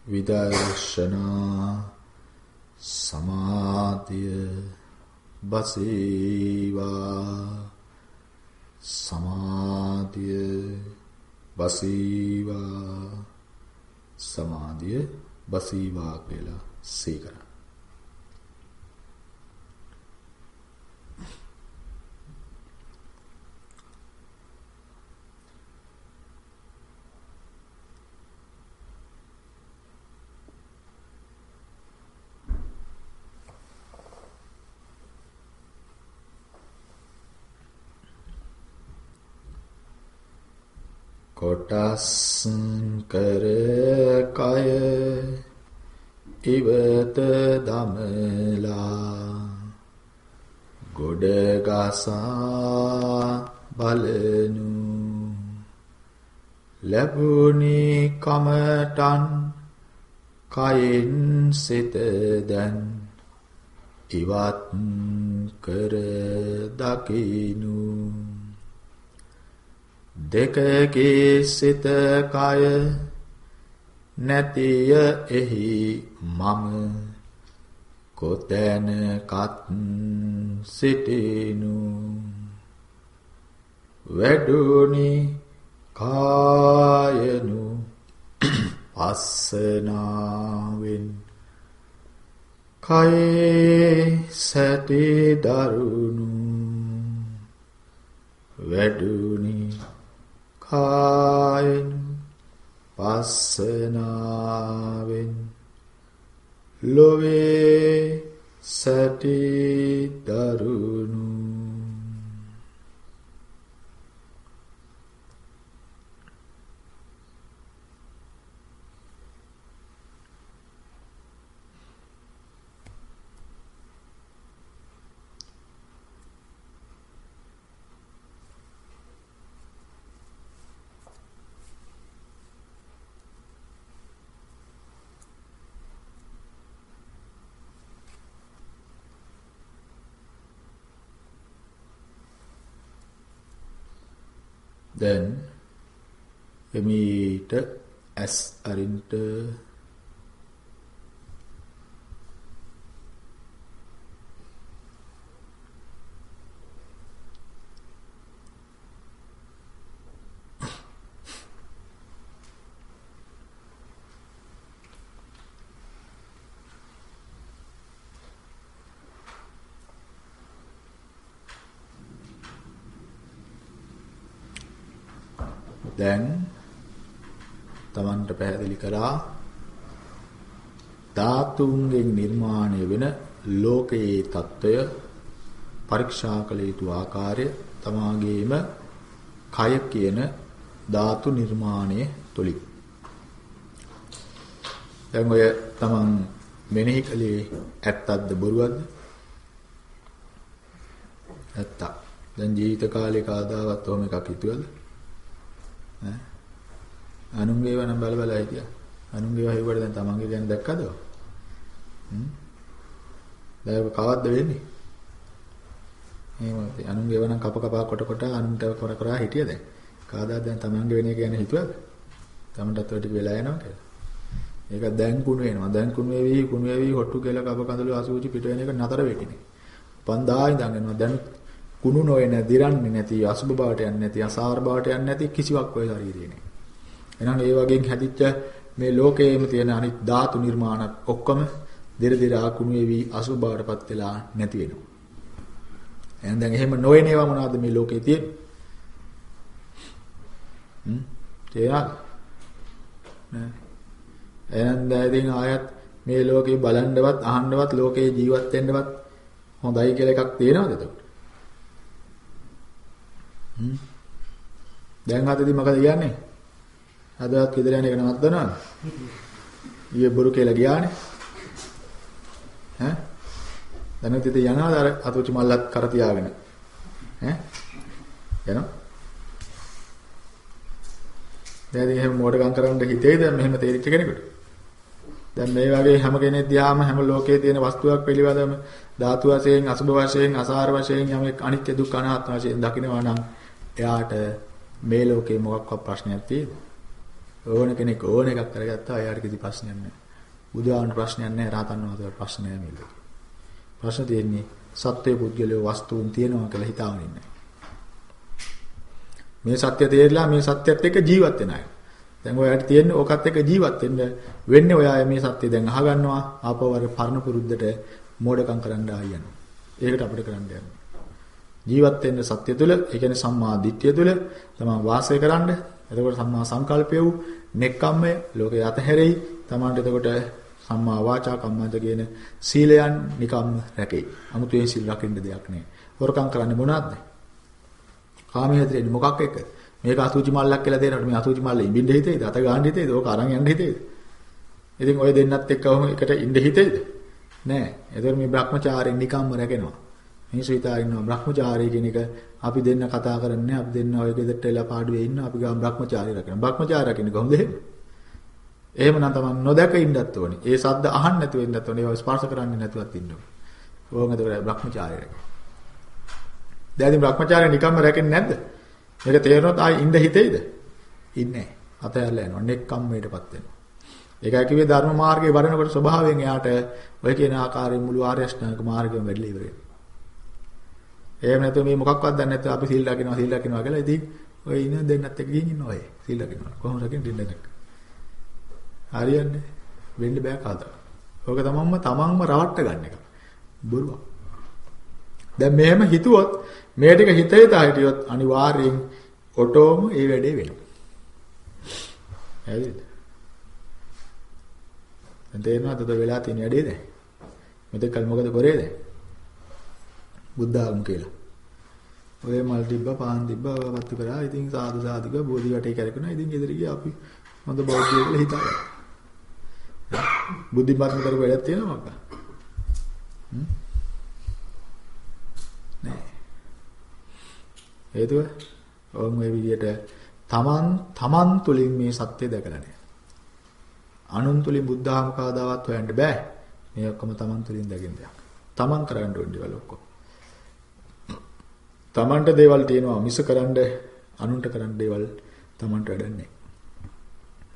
විදර්ශනා සමාධිය බසීවා සමාධිය බසීවා සමාධිය බසීවා කියලා සීකරන කොටස් කර කය ඉවත දමලා ගොඩ ගසා බලනු ලැබුණි කමටන් කයින් සිත දැන් ඉවත් කර දකිනු දෙකගේ සිත කය නැතිය එහි මම කොතැනකත් සිටිනු. වැඩුණි කායනු පස්සනාවෙන්. කයේ සැටි දරුණු වැඩුනි කායෙන් පස්සනාවෙන් ලොවේ සැටි දරුණු දැන් එමීට ඇස් අරින්ට දැන් Tamanට පැහැදිලි කරා ධාතුන්ගෙන් නිර්මාණය වෙන ලෝකයේ తত্ত্বය පරීක්ෂා කළ යුතු ආකාරය තමාගේම කය කියන ධාතු නිර්මාණය තුලින්. දැන් ඔය Taman මෙනෙහි කලේ ඇත්තක්ද බොරුවක්ද? ඇත්ත. දැන් ජීවිත කාලේ කාදාවත් ඔහොම එකක් හිතුවද? ඈ අනුන්ගේ ඒවා නම් බල බල හිටියා. අනුන්ගේ ඒවා හෙව්වට දැන් තමන්ගේ ගැන දැක්කද? හ්ම්. දැන් කවද්ද වෙන්නේ? එහෙම අනුන්ගේ ඒවා නම් කප කපා කොට කොට අනුන්ට කර කර හිටිය දැන්. කාදාද දැන් තමන්ගේ වෙන එක ගැන හිතුවද? තමන්ටත් ඔය ටික වෙලා යනවා කියලා. ඒක දැන් කුණු වෙනවා. දැන් කුණු වෙවි කුණු වෙවි හොට්ටු කියලා කබ කඳුළු අසුචි පිට වෙන එක නතර වෙටිනේ. පන්දා ඉඳන් යනවා. දැන් කුණු නොවන, දිරන්නේ නැති, අසුබ බවට යන්නේ නැති, අසාර බවට යන්නේ නැති කිසිවක් ඔය ශරීරේ නෑ. එහෙනම් ඒ වගේ හැදිච්ච මේ ලෝකයේම තියෙන අනිත් ධාතු නිර්මාණ ඔක්කොම දිර දිර ආකුණු වෙවි අසුබ බවටපත් වෙලා නැති වෙනවා. එහෙනම් දැන් එහෙම නොවන ඒවා මොනවද මේ ලෝකේ තියෙන්නේ? හ්ම් තේරෙනවද? නෑ. එහෙනම් දැන් ඉතින් ආයත් මේ ලෝකේ බලන්නවත් අහන්නවත් ලෝකේ ජීවත් වෙන්නවත් හොඳයි කියලා එකක් තියෙනවද එතකොට? හ්ම්. දැන් හදදී මොකද කියන්නේ? අදවත් ගෙදර යන එක නවත්තනවද? ඊයේ බොරු කියලා ගියානේ. ඈ? දැනුත් ඉතින් යනවාද අර අතුචි මල්ලත් කර තියාගෙන? ඈ? යනවා. දැන් එහෙම මෝඩකම් කරන්න හිතේද මෙහෙම තේරිච්ච කෙනෙකුට? දැන් මේ වගේ හැම කෙනෙක් දිහාම හැම ලෝකයේ තියෙන වස්තුවක් පිළිබඳව ධාතු වශයෙන්, අසුභ වශයෙන්, අසාර වශයෙන් යමෙක් අනිත්‍ය දුක්ඛ අනාත්ම වශයෙන් දකිනවා නම් එයාට මේ ලෝකේ මොකක්වත් ප්‍රශ්නයක් තියෙද? ඕන කෙනෙක් ඕන එකක් කරගත්තා එයාට කිසි ප්‍රශ්නයක් නැහැ. බුදුහාමන ප්‍රශ්නයක් නැහැ රහතන් වහන්සේට ප්‍රශ්න නැහැ මේ ලෝකේ. ප්‍රශ්න තියෙන්නේ සත්‍ය පුද්ගලයේ වස්තුන් තියෙනවා කියලා හිතාගෙන ඉන්නේ. මේ සත්‍ය තේරිලා මේ සත්‍යයත් එක්ක ජීවත් වෙන අය. දැන් ඔයාලට තියෙන්නේ ඕකත් එක්ක ජීවත් වෙන්න වෙන්නේ ඔයා මේ සත්‍ය දැන් අහගන්නවා ආපහු අර පරණ පුරුද්දට මෝඩකම් කරන්න ආයනවා. ඒකට අපිට කරන්න යන්නේ. ජීවත් වෙන්න සත්‍ය තුළ, ඒ කියන්නේ සම්මා දිට්ඨිය තුළ තමයි වාසය කරන්න. එතකොට සම්මා සංකල්පය වූ නෙක්කම්මය ලෝකේ අතහැරෙයි. තමන්ට එතකොට සම්මා වාචා කම්මන්ත කියන සීලයන් නිකම්ම රැකෙයි. 아무තේ සීල් රකින්න දෙයක් නෑ. හොරකම් කරන්නේ මොනවද? කාමයේ හැදෙන්නේ මොකක් එක්ක? මේක අසුචි මල්ලක් කියලා දෙනකොට මේ අසුචි මල්ල ඉඹින්න හිතේද? අත ගන්න හිතේද? ඕක අරන් යන්න හිතේද? ඉතින් ඔය දෙන්නත් එක්කම එකට ඉන්න හිතේද? නෑ. එතකොට මේ Brahmacharen නිකම්ම රැකෙනවා. මිනිස්සු හිතා ඉන්නවා Brahmachari කියන එක අපි දෙන්න කතා කරන්නේ අපි දෙන්න ඔය ගෙදරට එලා පාඩුවේ ඉන්න අපි ගාම Brahmachari රකින්න. Brahmachari රකින්න කොහොමද එහෙම? එහෙමනම් තමයි නොදැක ඉන්නත් ඕනේ. ඒ සද්ද අහන්න නැතුව ඉන්නත් ඕනේ. ඒවා ස්පර්ශ කරන්නේ නැතුවත් ඉන්න ඕනේ. ඕක එතකොට Brahmachari රකින්න. දැන් ඉතින් Brahmachari නිකම්ම රැකෙන්නේ නැද්ද? මේක තේරෙනොත් ආයි ඉන්න හිතෙයිද? ඉන්නේ නැහැ. අතහැරලා යනවා. නෙක්කම්මයටපත් වෙනවා. ඒකයි කිව්වේ ධර්ම මාර්ගයේ වඩනකොට ස්වභාවයෙන් එයාට ඔය කියන ආකාරයෙන් මුළු ආර්ය අෂ්ටාංග මාර්ගයම වැඩිලා ඉවරයි. එහෙම නැත්නම් මේ මොකක්වත් දන්නේ නැත්නම් අපි සීල් රකින්නවා සීල් රකින්නවා කියලා ඉතින් ඔය ඉන්න දෙන්නත් එක්ක ගිහින් ඉන්නවා ඔය සීල් රකින්නවා කොහොමද රකින්නේ දෙන්න එක හරියන්නේ වෙන්න බෑ කාදා ඕක තමන්ම තමන්ම රවට්ට ගන්න එක. බොරුවක්. දැන් මෙහෙම හිතුවොත් මේ ටික හිතේ තා හිටියොත් අනිවාර්යෙන් ඔටෝම ඒ වැඩේ වෙනවා. හරිද? දැන් තේරෙනවද වෙලා තියෙන වැඩේ දැන්? මෙතෙක් කල මොකද කරේ දැන්? බුද්ධ ආගම කියලා. ඔය මල් තිබ්බා පාන් තිබ්බා වත්තු කරා. ඉතින් සාදු සාදික බෝධි වටේ කරකුණා. ඉතින් ගෙදර ගියා අපි හොඳ බෞද්ධයෙක් කියලා හිතාගත්තා. බුද්ධිමත්ම කරපු වැඩක් තියෙනවා මක්කා. නෑ. හේතුව ඔවුන් ওই විදිහට තමන් තමන් තුලින් මේ සත්‍ය දැකලා නෑ. අනුන් තුලින් බුද්ධ ආගම කවදාවත් හොයන්න බෑ. මේ ඔක්කොම තමන් තුලින් දැකෙන දෙයක්. තමන් කරන්න ඕනේ දේවල් ඔක්කොම. තමන්ට දේවල් තියෙනවා මිස කරන්න අනුන්ට කරන්න දේවල් තමන්ට වැඩන්නේ.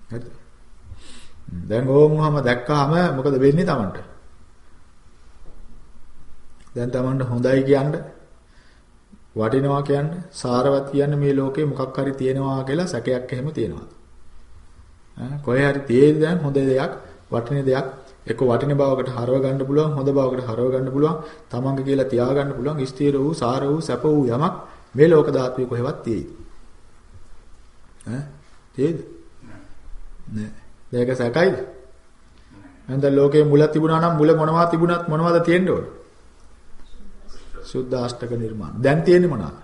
හරිද? දැන් ඕමුහම දැක්කාම මොකද වෙන්නේ තමන්ට? දැන් තමන්ට හොඳයි කියන්න වටිනවා කියන්න සාරවත් කියන්න මේ ලෝකේ මොකක් හරි තියෙනවා කියලා සැකයක් එහෙම තියෙනවා. ඈ කොහේ හරි තියෙද දැන් හොඳ දෙයක් වටින දෙයක් එක වටින බවකට හරව ගන්න පුළුවන් හොඳ බවකට හරව ගන්න පුළුවන් තමන්ගේ කියලා තියා ගන්න පුළුවන් ස්ථීර වූ සාර වූ සැප වූ යමක් මේ ලෝක ධාතුවේ කොහෙවත් තියෙයි. ඈ තියෙද? නෑ. මේක සැකයිද? එහෙනම් ලෝකේ මුල තිබුණා නම් මුල මොනවා තිබුණත් මොනවද තියෙන්න ඕන? සුද්ධාෂ්ටක නිර්මාණ. දැන් තියෙන්නේ මොනවාද?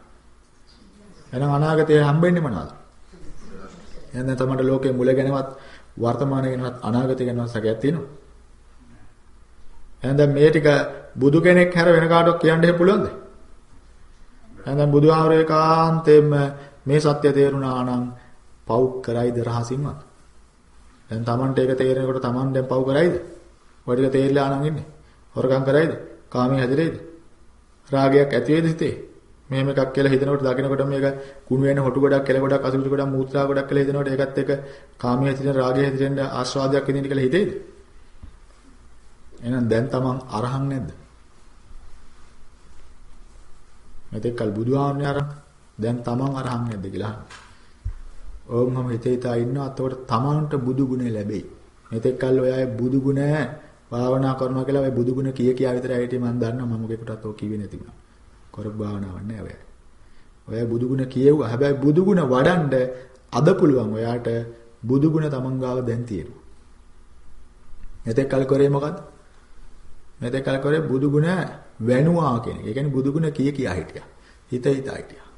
එහෙනම් අනාගතේ හම්බෙන්නේ මොනවාද? එහෙනම් තමයි ලෝකේ මුල ගැනවත් වර්තමානය ගැනවත් අනාගතය ගැනවත් සැකයක් තියෙනවා. එහෙනම් මේ ටික බුදු කෙනෙක් හැර වෙන කාටවත් කියන්න හේ පුළුවන්ද? එහෙනම් බුදුහාමරේ කාන්තෙම මේ සත්‍ය තේරුණා නම් පව් කරයිද රහසින්වත්? දැන් Tamanට ඒක තේරෙනකොට Taman දැන් පව් කරයිද? ඔය ටික තේරිලා නම් ඉන්නේ. හොරකම් කරයිද? කාමයේ හැදිරෙයිද? රාගයක් ඇති වේද හිතේ? මෙහෙම එකක් කියලා හිතනකොට දකිනකොට මේක කුණු වෙන හොටු ගොඩක් කෙල ගොඩක් අසුචි ගොඩක් මූත්‍රා ගොඩක් කියලා හිතනකොට ඒකත් එක කාමයේ හැදිරෙන රාගයේ හැදිරෙන ආස්වාදයක් විඳින්න කියලා හිතේද? එහෙනම් දැන් Taman අරහන් නැද්ද? මෙතෙක් කල බුදුහාමුදුරනේ අරහන්. දැන් Taman අරහන් නැද්ද කියලා අහන්න. ඕම් මම හිතේ හිතා ඉන්නවා. එතකොට Tamanට බුදු ගුණ ලැබෙයි. මෙතෙක් කල ඔය අය බුදු ගුණ භාවනා කරනවා කියලා ඔය බුදු ගුණ කිය කියා විතරයි හිටියේ මම දන්නවා මම මොකෙකටත් ඔය කිව්වේ නැති වුණා. කර භාවනාවක් නෑ ඔය. ඔය බුදු ගුණ කියෙව්වා. හැබැයි බුදු ගුණ වඩන්න අද පුළුවන් ඔයාට බුදු ගුණ Taman ගාව දැන් තියෙනවා. මෙතෙක් කල කරේ මොකද්ද? මෙතෙක් කල කරේ බුදු ගුණ වැණුවා කියන එක. ඒ කියන්නේ බුදු ගුණ කිය කියා හිටියා. හිත හිතා හිටියා.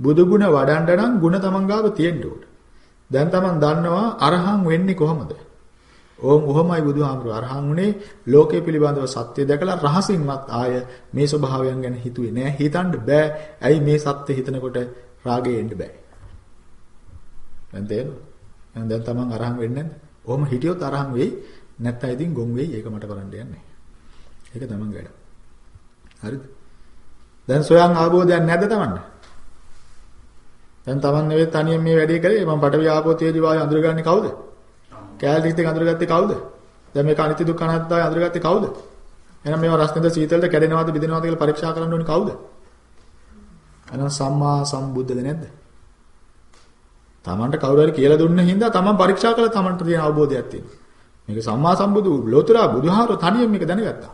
බුදු ගුණ වඩන්න නම් ගුණ තමන් ගාව තියෙන්න ඕන. දැන් තමන් දන්නවා අරහන් වෙන්නේ කොහොමද? ඕම් ඔහොමයි බුදුහාමුදුරු අරහන් උනේ ලෝකයේ පිළිබඳව සත්‍ය දැකලා රහසින්වත් ආය මේ ස්වභාවයන් ගැන හිතුවේ නෑ. හිතන්න බෑ. ඇයි මේ සත්‍ය හිතනකොට රාගය එන්න බෑ. දැන් තේරෙනවද? දැන් තමන් අරහන් වෙන්නේ නැද්ද? ඔහොම හිටියොත් අරහන් වෙයි. නැත්නම් ඉතින් ගොන් වෙයි. ඒක මට කරන්න යන්නේ. ඒක තමන් වැඩ. හරිද? දැන් සොයන් ආબોධයක් නැද්ද තමන්ට? දැන් තමන් නෙවෙයි තනියෙන් මේ වැඩේ කරේ මම පටවිය ආපෝ තේජි වායු අඳුරගන්නේ කවුද? කැලේ ඉතින් අඳුරගත්තේ කවුද? දැන් මේක අනිත්‍ය දුක්ඛ අනාත්මයි අඳුරගත්තේ කවුද? එහෙනම් මේවා රස්නෙද සීතලද කැඩෙනවද බිඳෙනවද කියලා පරීක්ෂා කරන්න ඕනේ කවුද? එහෙනම් සම්මා සම්බුද්ධද නැද්ද? තමන්ට කවුරු හරි කියලා දුන්න හින්දා තමන් පරීක්ෂා කළා තමන්ට තියෙන අවබෝධයක් තියෙනවා. මේක සම්මා සම්බුදු ලෝතරා බුදුහාර තනියෙන් මේක දැනගත්තා.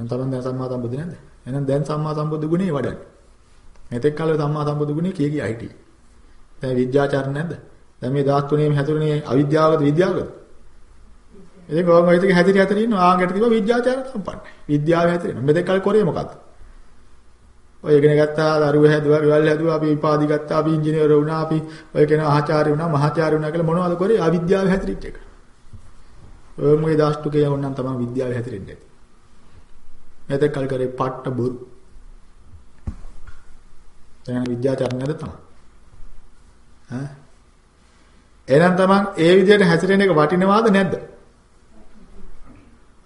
දැන් තමන් දැන් සම්මා සම්බුදු නැද්ද? එහෙනම් දැන් සම්මා සම්බුදු ගුණේ වඩන්නේ. මෙතෙක් කල සම්මා සම්බුදු ගුණේ කිය කිය හිටියේ. දැන් විද්‍යාචාර නැද්ද? දැන් මේ ධාත් තුනේම හැතුරුනේ අවිද්‍යාවද විද්‍යාවද? ඉතින් ගෝම වයිතක හැදිරි හැදිරි ඉන්න ආගට තිබ්බ විද්‍යාචාර සම්පන්න. විද්‍යාව හැදිරෙන. මෙතෙක් කල කරේ මොකද්ද? ඔය ඉගෙන ගත්තා දරුවෝ හැදුවා, ගෙවල් හැදුවා, අපි විපාදි ගත්තා, අපි ඉංජිනේර වුණා, අපි ඔය කියන ආචාර්ය වුණා, මහාචාර්ය වුණා කියලා මොනවද කරේ? අවිද්‍යාව හැදිරිච්ච එක. ඔය මොකේ දාස්තුකේ වුණනම් තමයි විද්‍යාව හැදිරෙන්නේ. මෙතෙක් කල කරේ පට්ට බොරු. දැන් විද්‍යාචාර නේද තමයි. ඈ එහෙනම් තමන් ඒ විදිහට හැසිරෙන එක වටිනවද නැද්ද?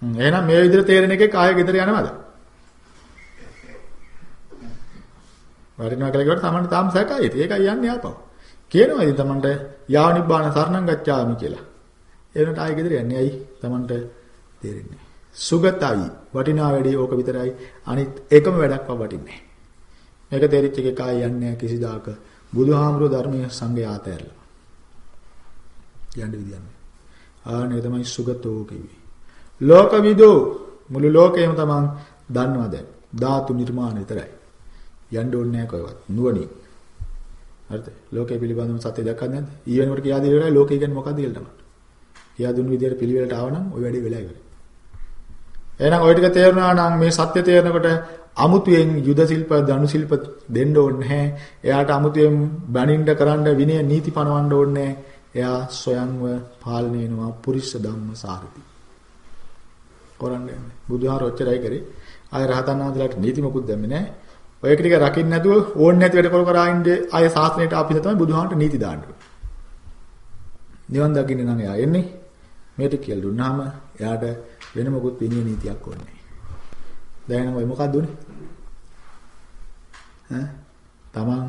එහෙනම් මේ විදිහට තේරෙන එකේ කාය ගෙදර යනවද? වටිනවා කියලා කිව්වට තමන්ට තාම සැකයි. ඒකයි යන්නේ ආපහු. කියනවා ඉතින් තමන්ට යාව නිබ්බාන සරණං ගච්ඡාමි කියලා. එනට ආයෙ ගෙදර යන්නේ. ඇයි? තමන්ට තේරෙන්නේ. සුගතයි. වටිනා වැඩේ ඕක විතරයි. අනිත් එකම වැඩක්වත් වටින්නේ මේක තේරිච්ච එකේ කාය යන්නේ කිසිදාක බුදුහාමුදුරුවෝ ධර්මයේ සංගය ආතෑරලා. යන්න විදියක් නෑ. ආනේ තමයි සුගතෝ කිව්වේ. ලෝකවිදෝ මුළු ලෝකයම තමන් දන්නවා දැන්. ධාතු නිර්මාණ විතරයි. යන්න ඕනේ නැහැ කොහෙවත්. නුවණින්. හරිද? ලෝකේ පිළිබඳව සත්‍ය දැක්කද නැද්ද? ඊ වෙනකොට කියා දෙල ඉවරයි ලෝකේ කියන්නේ මොකක්ද කියලා තමයි. කියා දුන්නු විදියට පිළිවෙලට ආවනම් ওই වැඩේ වෙලා ඉවරයි. එහෙනම් ওই ටික තේරුණා නම් මේ සත්‍ය තේරෙනකොට අමුතුවෙන් යුද ශිල්ප ධනු ශිල්ප දෙන්න ඕනේ නැහැ. එයාට අමුතුවෙන් බණින්න කරන්න විනය නීති පනවන්න ඕනේ එයා ස්වයංව පාලනය වෙනවා පුරිෂ ධම්ම සාරති. කරන්නේ බුදුහාර ඔච්චරයි කරේ. ආය රහතන් වහන්සේලාට නීති මොකුත් දැම්මේ නැහැ. ඔය ටික රකින්න නැතුව ඕන්නේ නැති වැඩ කර කර ආින්නේ ආය සාසනයට ආපිට තමයි බුදුහාමට නීති දාන්නේ. නිවන් දකින්න නම් එයා එන්නේ. මේක කියලා දුන්නාම එයාට වෙන මොකුත් විනය නීතියක් ඕනේ නැහැ. දැන් ඔය මොකක්ද උනේ? ඈ තමන්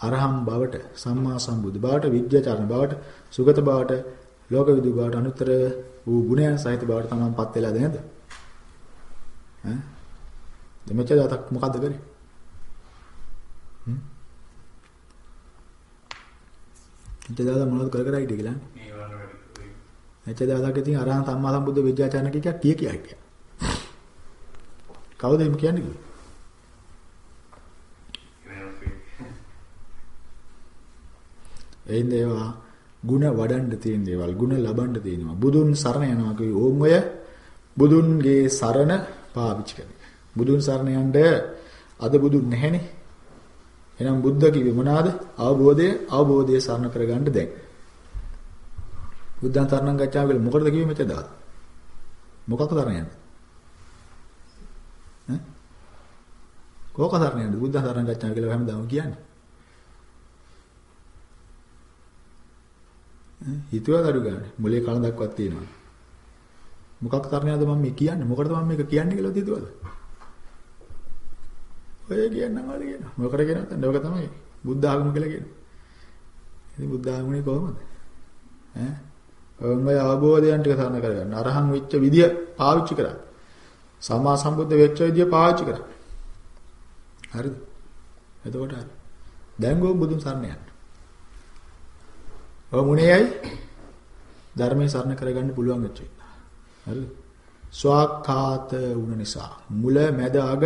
අරහම් බවට සම්මා සම්බුදු බවට විද්‍යාචරණ බවට සුගත බවට ලෝකවිදු බවට අනුත්තර වූ ගුණයන් සහිත බවට තමන්පත් වෙලාද නේද? ඈ දෙමෙච්ච දාතක් මොකද්ද කරේ? හ්ම්? එතන දාලා මොනවද කර කර හිටියේ කියලා? මේ වල එතන දාලා ඉතින් අරහන් සම්මා සම්බුද්ධ විද්‍යාචරණ කිය කිය කිය හිටියා. කවුද එහෙම කියන්නේ කිව්වේ? එයින් ඒවා ಗುಣ වඩන්න තියෙන දේවල්, ಗುಣ ලබන්න තියෙනවා. බුදුන් සරණ යනවා කිව්වේ ඕම් ඔය බුදුන්ගේ සරණ පාවිච්චි කරන. බුදුන් සරණ යන්න අද බුදුන් නැහැනේ. එහෙනම් බුද්ධ කිව්වේ මොනවාද? අවබෝධය, අවබෝධය සරණ කරගන්න දැන්. බුද්ධං සරණං ගච්ඡාමි කියලා මොකටද කිව්වේ මෙතන දාලා? මොකක්ද සරණ යන්නේ? ඈ? කෝක සරණ යන්නේ? බුද්ධ සරණ ගච්ඡාමි කියලා හැමදාම කියන්නේ. හිතුවද අඩු ගන්න. මොලේ කලඳක්වත් තියෙනවා. මොකක් තරණයද මම මේ කියන්නේ? මොකටද මම මේක කියන්නේ කියලා හිතුවද? ඔය කියන්නම් වල කියනවා. මොකටද කියනවද? ඔක තමයි බුද්ධ ආගම කියලා කියනවා. ඉතින් බුද්ධ ආගමනේ කොහොමද? ඈ? ඔය අවබෝධයන් ටික සරණ කරගන්න. අරහන් වෙච්ච විදිය පාවිච්චි කරා. සම්මා සම්බුද්ධ වෙච්ච විදිය පාවිච්චි කරා. හරිද? එතකොට හරි. දැන් ගෝ බුදුන් සරණ යන්න. ඔය මුණේයි ධර්මයේ සරණ කරගන්න පුළුවන් වෙච්ච එක. හරිද? ස්වාක්ඛාත වුණ නිසා මුල මැද අග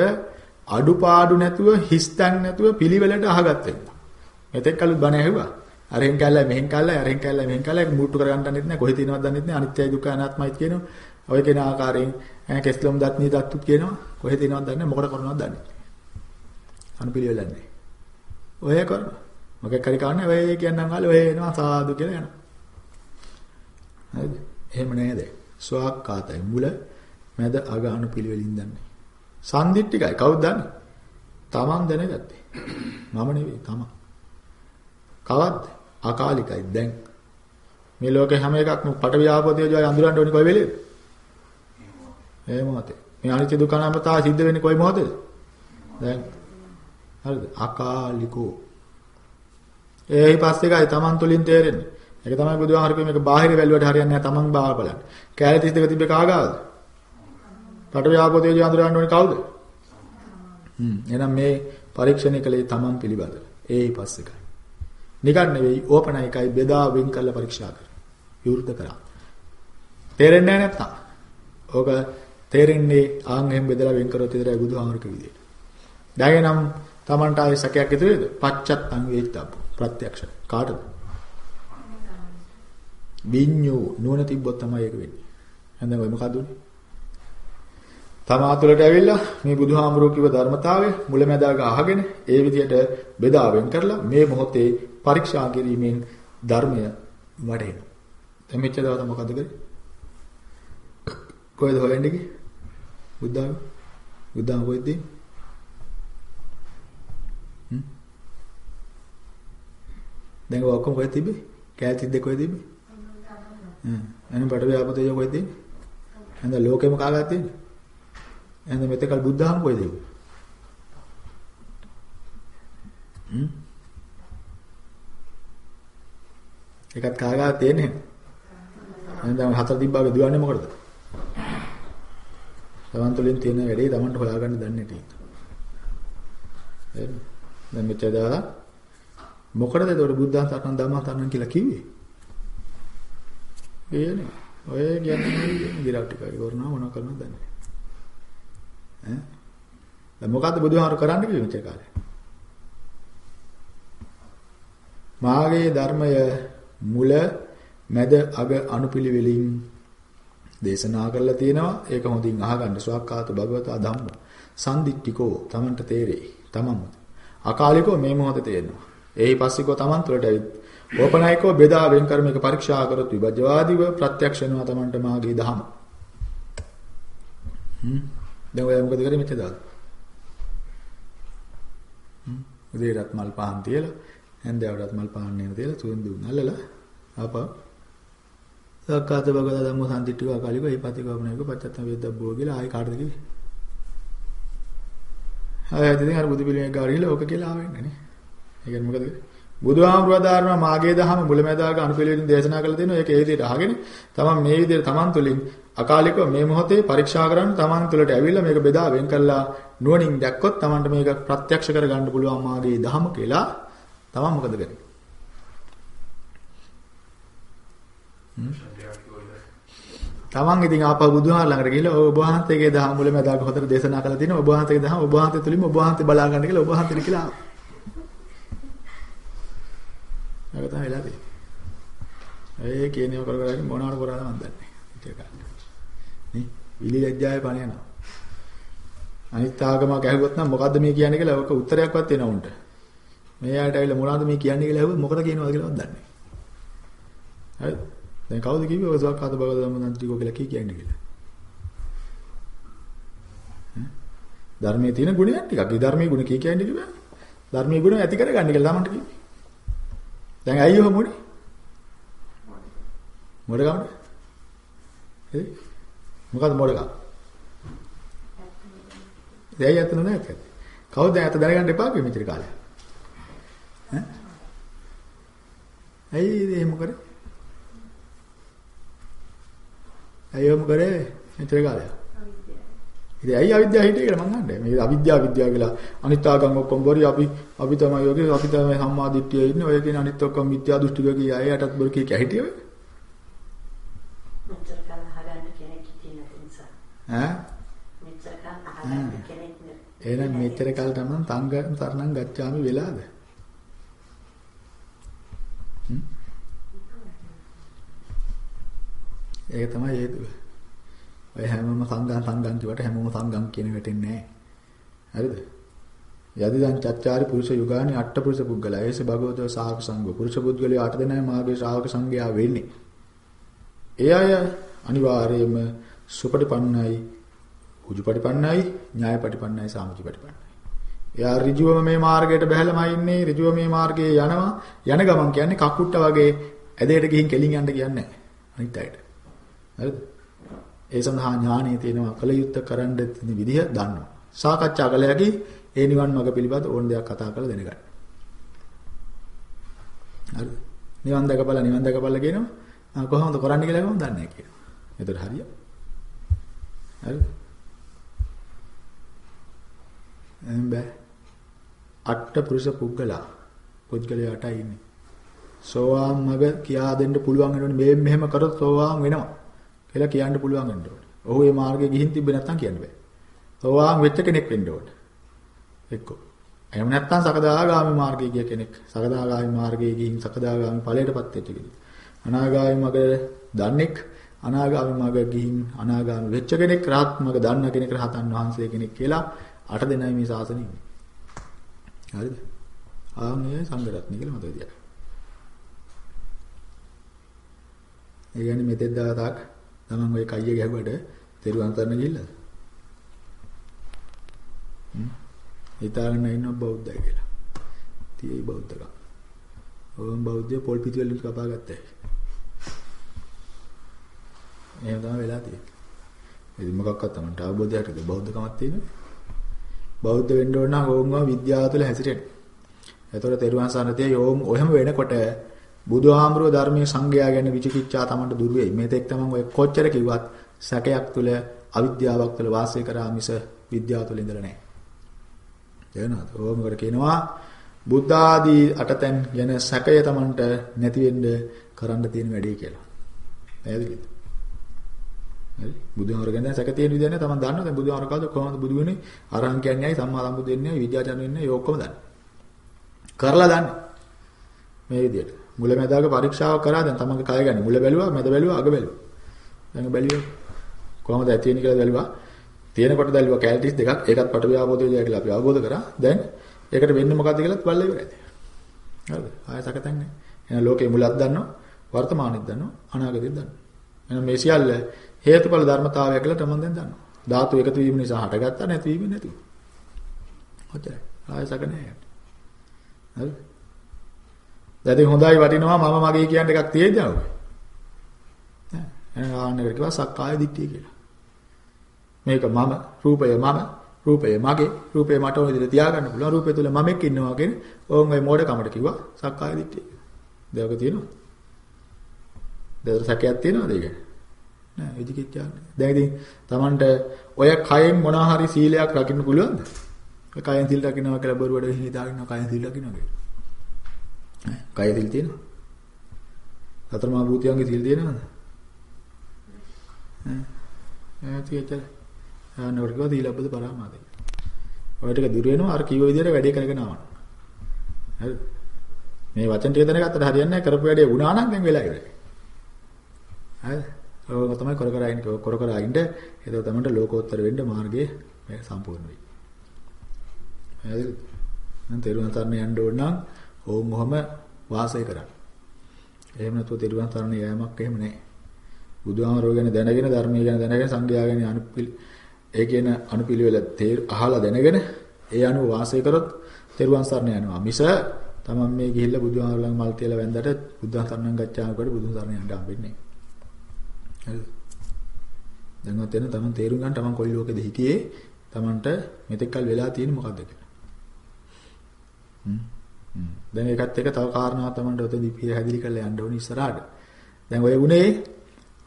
අඩුපාඩු නැතුව හිස්තන් නැතුව පිළිවෙලට අහගත් වෙනවා. මෙතෙක් කලුත් බණ ඇහුවා. අරෙන් කැල්ල මෙහෙන් කැල්ල අරෙන් කැල්ල මෙහෙන් කැල්ල මුට්ටු කරගන්න දන්නෙත් නැහැ කොහෙ තියෙනවද දන්නෙත් නැහැ අනිත්‍යයි දුක්ඛයි අනාත්මයි කියනවා. ඔය කෙන ආකාරයෙන් කෙස්ලොම් දත් නී දත්තුත් කියනවා. කොහෙ තියෙනවද දන්නේ නැහැ මොකට කරනවද දන්නේ නැහැ. අනුපිළිවෙලක් නැහැ. ඔය කරනවා. මොකක් හරි කන්නේ ඔය කියන්නම් ආලේ ඔය එනවා සාදු කියලා යනවා. හරිද? එහෙම නේද? ස්වාක්කාතයි මුල මැද අග අනු පිළිවෙලින් දන්නේ. සම්දිට්ටිකයි කවුද දන්නේ? Taman දැනගත්තේ. මම නෙවෙයි Taman. කවද්ද? අකාලිකයි දැන්. මේ ලෝකේ හැම එකක්ම පට ව්‍යාපෝතය ජය අඳුරන්න ඕනි කොයි වෙලේද? ඒ මොහොතේ. මේ අනිත්‍ය දුක්ඛ අනාත්මතාව සිද්ධ වෙන්නේ කොයි මොහොතේද? දැන්. හරිද? අකාලිකෝ ඒහි පස්සේකයි Taman තුලින් තේරෙන්නේ. ඒක තමයි බුදුහාමර කිව්වේ මේක බාහිර වැළුවට හරියන්නේ නැහැ Taman බාහිර බලන්න. කැලේ 32 තිබ්බේ කාගාවද? පටවිය ආපෝ තේජ අඳුරන්න ඕනේ කවුද? හ්ම් එහෙනම් මේ පරීක්ෂණය කලේ Taman පිළිබඳ. ඒහි පස්සේකයි. නිකන් නෙවෙයි ඕපනයිකයි බෙදා වෙන් කරලා පරීක්ෂා කර. විවෘත කරා. තේරෙන්නේ නැහැ නැත්තම්. ඕක තේරෙන්නේ ආන් එහෙම බෙදලා වෙන් කරොත් විතරයි බුදුහාමර කිව්වේ. දැන් නම් Tamanට ආයේ සැකයක් ඉතුරු වේද? පච්චත්තං වේත්තබ්බ. ප්‍රත්‍යක්ෂ කාටද? විඤ්ඤෝ නුවණ තිබ්බොත් තමයි ඒක වෙන්නේ. එහෙනම් ඔය මොකද උනේ? තමා තුළට ඇවිල්ලා මේ බුදුහාමුදුරුවෝ කිව්ව ධර්මතාවය මුලැමැදාග අහගෙන ඒ විදිහට බෙදාවෙන් කරලා මේ මොහොතේ පරීක්ෂා කිරීමෙන් ධර්මය වඩේන. දැන් මෙච්චර දවස් මොකද කරේ? කොහෙද හොයන්නේ කි? බුද්ධාගම. බුද්ධාගම කොහෙද? දැන් ඔය ඔක්කොම කොහෙද තිබ්බේ? කෑල් තිද්දේ කොහෙද තිබ්බේ? හ්ම්. එහෙනම් බඩ ව්‍යාපතේ කොහෙද තිබ්බේ? එහෙනම් ලෝකෙම කාගාද තියෙන්නේ? එහෙනම් මෙතකල් බුද්ධහම කොහෙද තිබ්බේ? හ්ම්. ඒකත් කාගාද තියෙන්නේ? එහෙනම් දැන් හතර තිබ්බාගේ දුවන්නේ මොකටද? තමන් තුළින් තියෙන වැඩේ තමන්ට හොයාගන්න දන්නේ නැති. එහෙනම් දැන් මෙච්චර දාලා මොකටද ඒකට බුද්ධ සරණ ධම්ම සරණ කියලා කිව්වේ? ඒනේ. ඔය කියන්නේ ගිරව් ටික ඉවරනවා මොනව කරනවද දන්නේ ඈ දැන් මොකද්ද බුදුහාරු කරන්න කිව්වේ මෙච්චර කාලේ මාගේ ධර්මය මුල මැද අග අනුපිළිවෙලින් දේශනා කරලා තියෙනවා. ඒක හොඳින් අහගන්න. සුවක්කාත භගවතා ධම්ම සම්දිට්ඨිකෝ Tamanට තේරෙයි. තමන්ම. අකාලිකෝ මේ මොහොතේ තේරෙනවා. එහි පස්සිකෝ Taman තුළට ඇවිත් ඕපනායකෝ බෙදා වෙන් කර මේක පරීක්ෂා කරොත් විභජ්‍යවාදීව ප්‍රත්‍යක්ෂ වෙනවා Tamanට මාගේ ධහම. හ්ම්. දැන් ඔයා මොකද කරේ මෙච්චර දාලා? හ්ම්. උදේට මල් පහන් තියලා හැන්දෑවටත් මල් පහන් නේන තියලා තුන් දුන් අල්ලලා ආපහු සක්කාත බගදා ධම්ම සම්දිට්ඨික අකාලික ඒපතිකෝපනයක පච්චත්තම වේදබ්බෝ කියලා ආයි කාටද කිව්වේ ආයෙත් ඉතින් අර බුදු පිළිමයක් ගාව ගිහලා ඕක කියලා ආවෙන්නේ නේ. ඒ කියන්නේ මොකද? බුදුහාමුදුරුවෝ දාරන මාගේ දහම මුලැමැදාක අනුපිළිවෙලින් දේශනා කළ දෙනවා. ඒක ඒ විදිහට අහගෙන තමන් මේ විදිහට තමන් තුළින් අකාලිකව මේ මොහොතේ පරීක්ෂා කරන්න තමන් තුළට ඇවිල්ලා මේක බෙදා වෙන් කළා නුවණින් දැක්කොත් තමන්ට මේක ප්‍රත්‍යක්ෂ කරගන්න පුළුවන් මාගේ දහම කියලා තමන් මොකද කරන්නේ? තමන් ඉතින් ආපහු බුදුහාර ළඟට ගිහිල්ලා ඔබ වහන්සේගේ දහම මුලැමැදාක හොතර දේශනා කළා තියෙනවා. ඔබ වහන්සේගේ දහම ඔබ වහන්සේ තුලින්ම ඔබ වහන්සේ බලා ගන්න කියලා ඔබ වහන්සේට කියලා ආවා. ඒක තමයි වෙලා තියෙන්නේ. ඒ කියන්නේ කර කර මොනවාර කරාද මන් දන්නේ. ඒක ගන්න. නේ? විලි ලැජ්ජාවේ පණ යනවා. අනිත් ආගමක් ඇහුවොත් නම් මොකද්ද මේ කියන්නේ කියලා ඔක උත්තරයක්වත් එනවා උන්ට. මේ ආයත ඇවිල්ලා මොනවද මේ කියන්නේ කියලා ඇහුවොත් මොකද කියනවද කියලාවත් දන්නේ නැහැ. හරිද? දැන් කවුද කිව්වේ ඔය සක්කාත බගද ධම්මදන්තිකෝ කියලා කී කියන්නේ කියලා? ධර්මයේ තියෙන ගුණයක් ටිකක්. ඒ ධර්මයේ ගුණ කී කියන්නේ කිව්වා? ධර්මයේ ගුණ ඇති කරගන්න කියලා තමන්ට කිව්වේ. දැන් ඇයි ඔහොම මොනේ? මොඩගමද? ඒ මොකද්ද මොඩගම? දැයි යතන නැහැ. කවුද දැන් අත දැනගන්න එපා කිව්වේ මෙච්චර කාලයක්. ඈ? ඇයි එහෙම කරේ? ඇයි ඔහොම කරේ? මෙච්චර කාලයක්. ඉතින් ඇයි අවිද්‍යාව හිටියේ කියලා මං අහන්නේ. මේ අවිද්‍යාව විද්‍යාව කියලා අනිත් ආගම් ඔක්කොම බොරි අපි අපි තමයි යෝගේ අපි තමයි සම්මා දිට්ඨිය ඉන්නේ. ඔය කියන අනිත් ඔක්කොම මිත්‍යා දෘෂ්ටික කිය අයටත් බොරු කී කැහිටිය ඔය. මෙච්චර කාල අහගන්න කෙනෙක් හිටියේ නැති නිසා. ඈ? මෙච්චර කාල අහගන්න කෙනෙක් එහෙනම් මෙච්චර කාල තමන් තංග තරණම් ගච්ඡාමි වෙලාද? ඒක තමයි හේතුව. ඔය හැමෝම සංගම් සංගම් කිව්වට හැමෝම සංගම් කියන වැටෙන්නේ නැහැ. හරිද? යදිදං චත්තාරි පුරුෂ යුගානි අට පුරුෂ පුද්ගලයා. ඒස භගවතෝ ශාවක සංඝෝ. පුරුෂ පුද්ගලයා අට දෙනයි මාගේ ශ්‍රාවක සංඝයා වෙන්නේ. ඒ අය අනිවාර්යයෙන්ම සුපටිපන්නයි, උජුපටිපන්නයි, ඥායපටිපන්නයි, සාමුචිපටිපන්නයි. එයා ඍජුවම මේ මාර්ගයට බැහැලමයි ඉන්නේ. ඍජුව මේ මාර්ගයේ යනවා. යන ගමන් කියන්නේ කකුට්ට වගේ ඇදයට ගිහින් කෙලින් යන්න කියන්නේ නැහැ. අනිත් අයට. හරිද? ඒ සඳහා ඥානීය තියෙනවා කල යුත්තේ කරන්න තියෙන විදිහ දන්නවා. සාකච්ඡා කළ හැකි ඒ නිවන් මඟ පිළිබඳ ඕන දෙයක් කතා කරලා දැනගන්න. හරිද? නිවන් දැකපළ නිවන් දැකපළ කියනවා. කොහොමද කරන්න කියලා කොහොමද දන්නේ කියලා. එතකොට හරිය. හරිද? එම් බෑ. අට පුරුෂ පුද්ගලා පුද්ගලයාටයි ඉන්නේ. සෝවාන් මග කියා දෙන්න පුළුවන් වෙනවනේ මේ මෙහෙම කරොත් සෝවාන් වෙනවා. කියලා කියන්න පුළුවන් වෙන්න ඕනේ. ඔහු මේ මාර්ගයේ ගිහින් තිබ්බේ නැත්නම් කියන්න බෑ. සෝවාන් වෙච්ච කෙනෙක් වෙන්න ඕනේ. එක්ක. එහෙම නැත්නම් සකදාගාමි මාර්ගයේ ගිය කෙනෙක්. සකදාගාමි මාර්ගයේ ගිහින් සකදාගාමි ඵලයටපත් වෙච්ච කෙනෙක්. අනාගාමි මග දන්නේක් අනාගාමි මග ගිහින් අනාගාමි වෙච්ච කෙනෙක් රහත් මග දන්න කෙනෙක් රහතන් වහන්සේ කෙනෙක් කියලා අට දෙනයි මේ ශාසනය ඉන්නේ. හරිද? ආන්නේ සංඝරත්නය කියලා මතක තියාගන්න. ඒ කියන්නේ මෙතෙක් දවසක් තමන් ওই කයිය ගැහුවට තෙරුවන් තරණ ගිහිල්ලාද? හ්ම්. හිතාගෙන ඉන්න බෞද්ධය කියලා. තියේ බෞද්ධකම්. ඕම් බෞද්ධය පොල් පිටි වලින් කපා ගත්තා. එහෙම තමයි වෙලා තියෙන්නේ. ඉතින් මොකක්වත් තමයි අවබෝධයටද බෞද්ධකමක් තියෙන්නේ. බෞද්ධ වෙන්න ඕන නම් ඕම්ව විද්‍යාව තුළ හැසිරෙන්න. එතකොට තෙරුවන් සරණතිය යෝම් ඔයම වෙනකොට බුදුහාමුදුරුවෝ ධර්මයේ සංගයා ගැන විචිකිච්ඡා තමන්ට දුර වෙයි. මේ තෙක් තමන් ඔය කොච්චර කිව්වත් සැකයක් තුළ අවිද්‍යාවක් තුළ වාසය කරා මිස විද්‍යාව තුළ ඉඳලා නැහැ. තේරෙනවද? ඕමකට කියනවා බුද්ධ ආදී අටතෙන් ගැන සැකය තමන්ට නැති වෙන්න කරන්න තියෙන වැඩේ කියලා. පැහැදිලිද? හරි බුදුහාමර ගැන දැන් සැක තියෙන විදිහ නැහැ තමන් දන්නවා දැන් බුදුහාමර කවුද කොහොමද බුදු වෙන්නේ අරහන් කියන්නේ ඇයි සම්මා සම්බුදු වෙන්නේ ඇයි විද්‍යාචාර්ය වෙන්නේ ඇයි ඔක්කොම දන්නේ කරලා දන්නේ මේ විදිහට මුල මැදාක පරීක්ෂාවක් කරා දැන් තමන්ගේ කය ගන්න මුල බැලුවා මැද බැලුවා අග බැලුවා දැන් බැලුවා කොහොමද ඇති වෙන්නේ කියලා බැලුවා තියෙනකොට බැලුවා කැලටිස් දෙකක් ඒකත් පට ව්‍යාපෝදේ ජය කියලා අපි අවබෝධ කරා දැන් ඒකට වෙන්නේ මොකද්ද කියලාත් බලලා ඉවරයි හරිද ආයෙ සකතන්නේ එහෙනම් ලෝකේ මුලක් දන්නවා වර්තමානෙත් දන්නවා අනාගතෙත් දන්නවා එහෙනම් මේ සියල්ල හේතුඵල ධර්මතාවය කියලා තමයි දැන් දන්නවා. ධාතු එකතු වීම නිසා හටගත්තා නැති වීම නැති. ඔච්චරයි. ආයසක නැහැ. හරි. දැන් හොඳයි වටිනවා මම මගේ කියන එකක් තියෙද්ද නෝ. නෑ. එහෙනම් ආන්නකට කිව්වා සක්කාය දිට්ඨිය කියලා. මේක මම, රූපය මම, රූපය මගේ, රූපය මට ඕන විදිහට තියාගන්න පුළුවන්. රූපය තුල මමෙක් ඉන්නවා කියන ඕන් ඔය මෝඩ කමට කිව්වා සක්කාය දිට්ඨිය. දෙවක තියෙනවා. දෙවර සැකයක් තියෙනවද ඒක? නෑ විචිකිච්ඡාවක් නෑ. දැන් ඉතින් Tamanට ඔය කයෙන් මොනවා හරි සීලයක් රකින්න පුළුවන්ද? ඔය කයෙන් සීල් රකින්නවා කියලා බොරුවට හිතාගෙන කයෙන් සීල් රකින්නවා කියලා. ඈ කය සීල් තියෙනවද? සතර මහා භූතයන්ගේ සීල් තියෙනවද? ඈ ඈ තියෙච්චල. ආනවර කිව්වා දීලබ්බද පරාමාදයි. ඔය ටික දුර වෙනවා අර කිව්ව විදිහට වැඩේ කරගෙන ආවන. හරිද? මේ වචන ටික දැනගත්තට හරියන්නේ නැහැ කරපු වැඩේ වුණා නම් දැන් වෙලා ඉවරයි. හරිද? ඔය තමයි කර කර ඉන්න කර කර ඉන්න ඒක තමයි ලෝකෝත්තර වෙන්න මාර්ගය මේ සම්පූර්ණ වෙයි. හරිද? නම් තෙරුවන් සරණ යන්න ඕන නම් ඕම් ඔහම වාසය කරන්න. එහෙම නැතුව තෙරුවන් සරණ යෑමක් එහෙම නැහැ. බුදුහාමරෝ ගැන දැනගෙන ධර්මය ගැන දැනගෙන සංඝයා ගැන අනුපිලි ඒ කියන අනුපිළිවෙල අහලා දැනගෙන ඒ අනුව වාසය කරොත් තෙරුවන් සරණ යනවා. මිස තමන් මේ ගිහිල්ලා බුදුහාමරලන් මල් තියලා වැන්දට බුද්ධ සරණන් ගච්ඡාම කොට බුදුන් සරණ යන්න හම්බෙන්නේ නැහැ. හරිද? දැන්වත් එන තමන් තේරුම් ගන්න තමන් කොයි ලෝකෙද හිටියේ තමන්ට මෙතෙක්කල් වෙලා තියෙන්නේ මොකද්ද කියලා. හ්ම්. හ්ම්. දැන් ඒකත් එක තව කාරණාවක් තමන්ට ඔතනදී පිය හැදිලි කරලා යන්න ඕනේ ඉස්සරහට. දැන් ඔය උනේ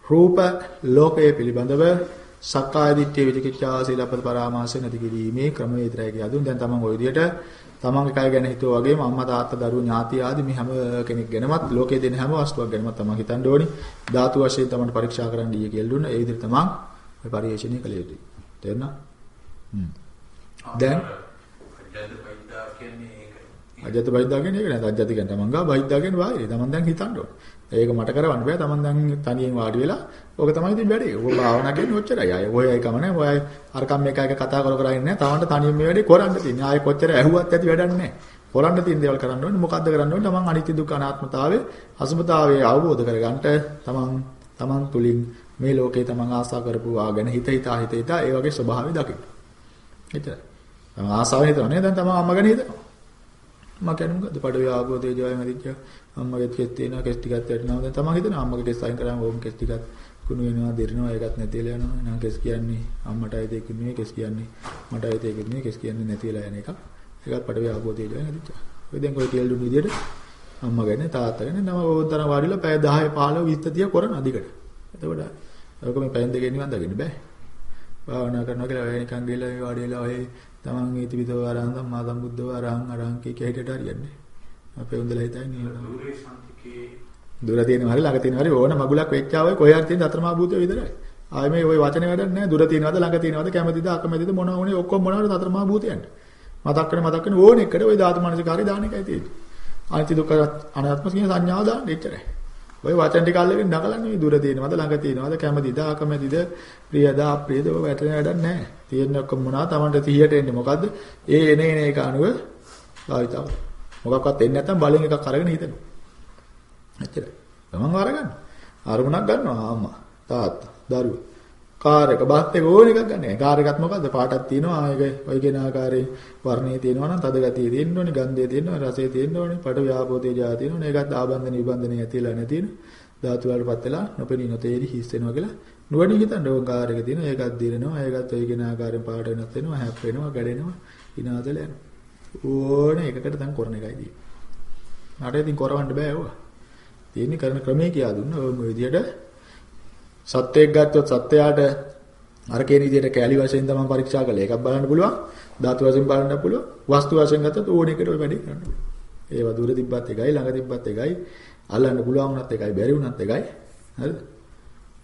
රූප ලෝකයේ පිළිබඳව සක්කාය දිට්ඨිය විචිකිච්ඡා සීලපද පරාමාස නැති කිරීමේ ක්‍රමවේදය කියදුන් දැන් තමන් ওই විදිහට තමන්ගේ කය ගැන හිතුවා වගේම අම්මා තාත්තා දරුවෝ ඥාති ආදී මේ හැම කෙනෙක් ගැනමත් ලෝකයේ දෙන හැම වස්තුවක් ගැනමත් තමන් හිතන්න ඕනි. ධාතු වශයෙන් තමන්ට පරීක්ෂා කරන්න ඊයේ කියලා දුන්නා. ඒ විදිහට තමන් මේ පරිශ්‍රණය කළ යුතුයි. තේරුණා? හ්ම්. දැන් අජත බයිද්දා කියන්නේ ඒක නේද? අජත කියන්නේ තමන් ගා බයිද්දා කියන්නේ වායේ. තමන් දැන් හිතන්න ඕනේ. ඒක මට කරවන්න බෑ. තමන් දැන් තනියෙන් වාඩි වෙලා ඕක තමයි ඉතින් වැඩේ. ඕක භාවනා කියන්නේ ඔච්චරයි. අය ඔය එකම නෑ. ඔය අර කම් එක එක කතා කර කර ඉන්නේ නෑ. තමන්ට තනියෙන් මේ වැඩේ කරන්න තියෙන්නේ. ආයේ කොච්චර ඇහුවත් ඇති වැඩක් නෑ. කරන්න තියෙන දේවල් කරන්න ඕනේ. මොකද්ද කරන්න ඕනේ? තමන් අනිත්‍ය දුක්ඛ අනාත්මතාවයේ අසුභතාවය අවබෝධ කරගන්නට තමන් තමන් තුලින් මේ ලෝකේ තමන් ආසා කරපු ආගෙන හිත හිතා හිත හිතා ඒ වගේ ස්වභාවය දකින්න. එච්චරයි. තමන් ආසාවෙන් හිතනවා දැන් තමන් අම්ම ගැන හිතනවා. මම කියන්නේ මොකද්ද? පඩවි ආභෝධය ජෝය මැදිච්ච අම්මගේ කෙස් තියෙනවා කෙස් ටිකක් වැටෙනවා. දැන් තමන් හිතනවා අම්මගේ කෙස් අයින් කරාම ඕම් කෙස් ටිකක් කුණු වෙනවා දෙරනවා ඒකත් නැතිලා යනවා. එහෙනම් කෙස් කියන්නේ අම්මට අයිති එකක් නෙවෙයි කෙස් කියන්නේ මට අයිති එකක් නෙවෙයි කෙස් කියන්නේ නැතිලා යන එකක්. ඒකත් පඩවි ආභෝධය ජෝය මැදිච්ච. ඔය දැන් ඔය කියලා දුන්නු විදිහට අම්මා ගැන තාත්තා ගැන නම ඕතන වාඩිලා පැය 10 15 20 30 කරන අධිකට. එතකොට ඔක මේ පැයෙන් දෙකෙන් නිවන් දකින්න බෑ. භාවනා කරනවා කියලා ඔය නිකන් ගිහලා මේ වාඩි වෙලා ඔය තමන් ඒතිවිදෝ ආරහං සම්මා සම්බුද්ධෝ ආරහං ආරහං කේක හැටියට හරියන්නේ. අපේ හොඳලා හිතන්නේ නේද? දුර තියෙනවා හරි ළඟ තියෙනවා හරි ඕන මගුලක් වෙච්චා ඔය කොහේ හරි තියෙන අතරමා භූතය විතරයි. ආයේ මේ ওই වචනේ වැඩක් නැහැ. දුර තියෙනවද ළඟ තියෙනවද කැමැතිද අකමැතිද මොනවා වුණේ ඔක්කොම මොනවාට අතරමා භූතයන්ට. මතක් කරන මතක් කරන ඕන එකට ওই ධාතු මනසිකාරය දාන එකයි තියෙන්නේ. අනිත්‍ය දුක්ඛ අනාත්ම කියන සංඥාව දාන්න එච්චරයි. ওই වචන ටික අල්ලගෙන නගලන්නේ දුර තියෙනවද ළඟ තියෙනවද කැමැතිද අකමැතිද ප්‍රියද අප්‍රියද ඔය වැටෙන වැඩක් නැහැ. තියෙන ඔක්කොම මොනවා Tamanට 30ට එන්නේ මොකද්ද? ඒ එන එන එක අනුව භාවිතාව. මොකක්වත් එන්නේ නැත්නම් බලෙන් එකක් අරගෙන හිතනවා. එච්චරයි. තමන් අරගන්න. අරමුණක් ගන්නවා අම්මා, තාත්තා, දරුවා. කාර් එක බස් එක ඕන එකක් ගන්න. කාර් එකත් මොකද්ද? පාටක් තියෙනවා. ඒක ඔය කියන ආකාරයේ වර්ණයේ තියෙනවා නම් තද ගතිය තියෙන්න ඕනේ, ගන්ධය තියෙන්න ඕනේ, රසය තියෙන්න ඕනේ, පට ව්‍යාපෝතේ ජා තියෙන්න ඕනේ. ඒකත් ආබන්ධන නිබන්ධන ඇතිලා නැති වෙන. ධාතු වලටපත් වෙලා නොපෙනී නොතේරි හිස් වෙනවා කියලා නුවණින් හිතන්න ඕන කාර් එක තියෙනවා. ඒකත් දිරනවා. ඒකත් ඔය කියන ආකාරයෙන් පාට වෙනස් වෙනවා, හැප්පෙනවා, ගැඩෙනවා, ඉනාදල යනවා. ඕනේ එකකට දැන් කරන එකයි තියෙන්නේ. මට ඉතින් කරවන්න බෑ ඕවා. තියෙන්නේ කරන ක්‍රමයේ කියා දුන්න ඔය විදිහට සත්‍යයක් ගත්තොත් සත්‍යයට අර කියන විදිහට කැලි වශයෙන් තමයි පරීක්ෂා කළේ. ඒකක් බලන්න පුළුවන්. ධාතු වශයෙන් බලන්න පුළුවන්. වස්තු වශයෙන් ගත්තොත් ඕන එකට ඔය වැඩේ කරන්න පුළුවන්. ඒවා දුර තිබ්බත් එකයි ළඟ තිබ්බත් එකයි. අල්ලන්න පුළුවන් වුණත් එකයි බැරි වුණත් එකයි. හරිද?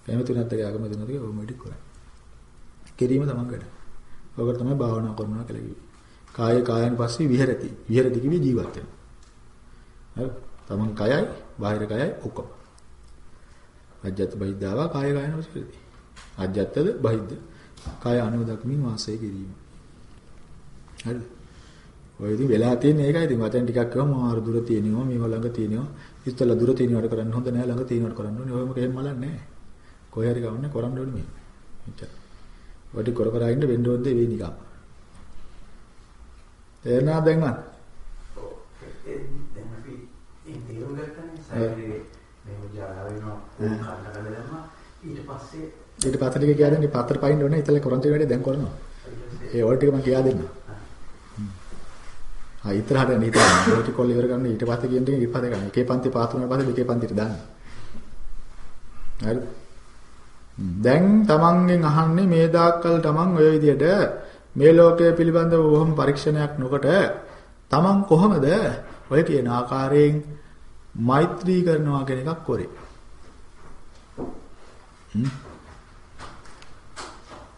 කැමති නැත්te ආගම දුන්නත් ඔහොම ටික කරන්නේ. කිරීම තමන් වැඩ. ඔකට තමයි භාවනා කරනවා කියලා කිව්වේ. කාය කායන් පස්සේ විහෙරති. විහෙරති කිව්වේ ජීවත් වෙනවා. හරි. තමන් කයයි, බාහිර කයයි ඔක්කොම. අජ්ජත් බහිද්දාවා කාය කායන වශයෙන්. අජ්ජත්ද බහිද්ද. කාය අනුදක්මින් වාසය කිරීම. හරිද? ඔය ඉතින් වෙලා තියෙන එකයි ඉතින් වචන ටිකක් කියවම මාරු දුර තියෙනවා මේව ළඟ තියෙනවා. ඉස්සෙල්ලා දුර තියෙනවට කරන්න හොඳ නෑ ළඟ තියෙනවට කරන්න ඕනේ. ඔයම කෙහෙම මලන්නේ නෑ. කොහේ හරි ගමන්නේ කරන්න ඕනේ මේ එච්චර. වටි කර කර ඉන්න වෙන්න ඕනේ වෙයි නිකන් තේරෙනවද දැන් මන්? ඔව්. දැන් අපි ඒ තේරුම් ගත්තනේ සයිඩේ ජාලා වෙනවා කන්න කඩ දැම්මා ඊට පස්සේ ඊට පස්සේ ටික කියා දෙන්නේ පතර පයින්න ඕනේ ඉතල කරන්ති වැඩේ දැන් කරනවා ඒ වල ටික මම කියා දෙන්නම් ආ ඉතරහට යන හිතන්න. ඒටි කොල් ඉවර ගන්න ඊට පස්සේ කියන ටික ඊපස්සේ ගන්න. එකේ පන්ති පාස් වුණාට පස්සේ දෙකේ පන්තිට දාන්න. හරිද? දැන් තමන්ගෙන් අහන්නේ මේ දාක්කල් තමන් ඔය විදිහට මේ ලෝකය පිළිබඳව බොහොම පරීක්ෂණයක් නොකොට තමන් කොහොමද ඔය කියන ආකාරයෙන් මෛත්‍රී කරනවා කියන එකක් කරේ.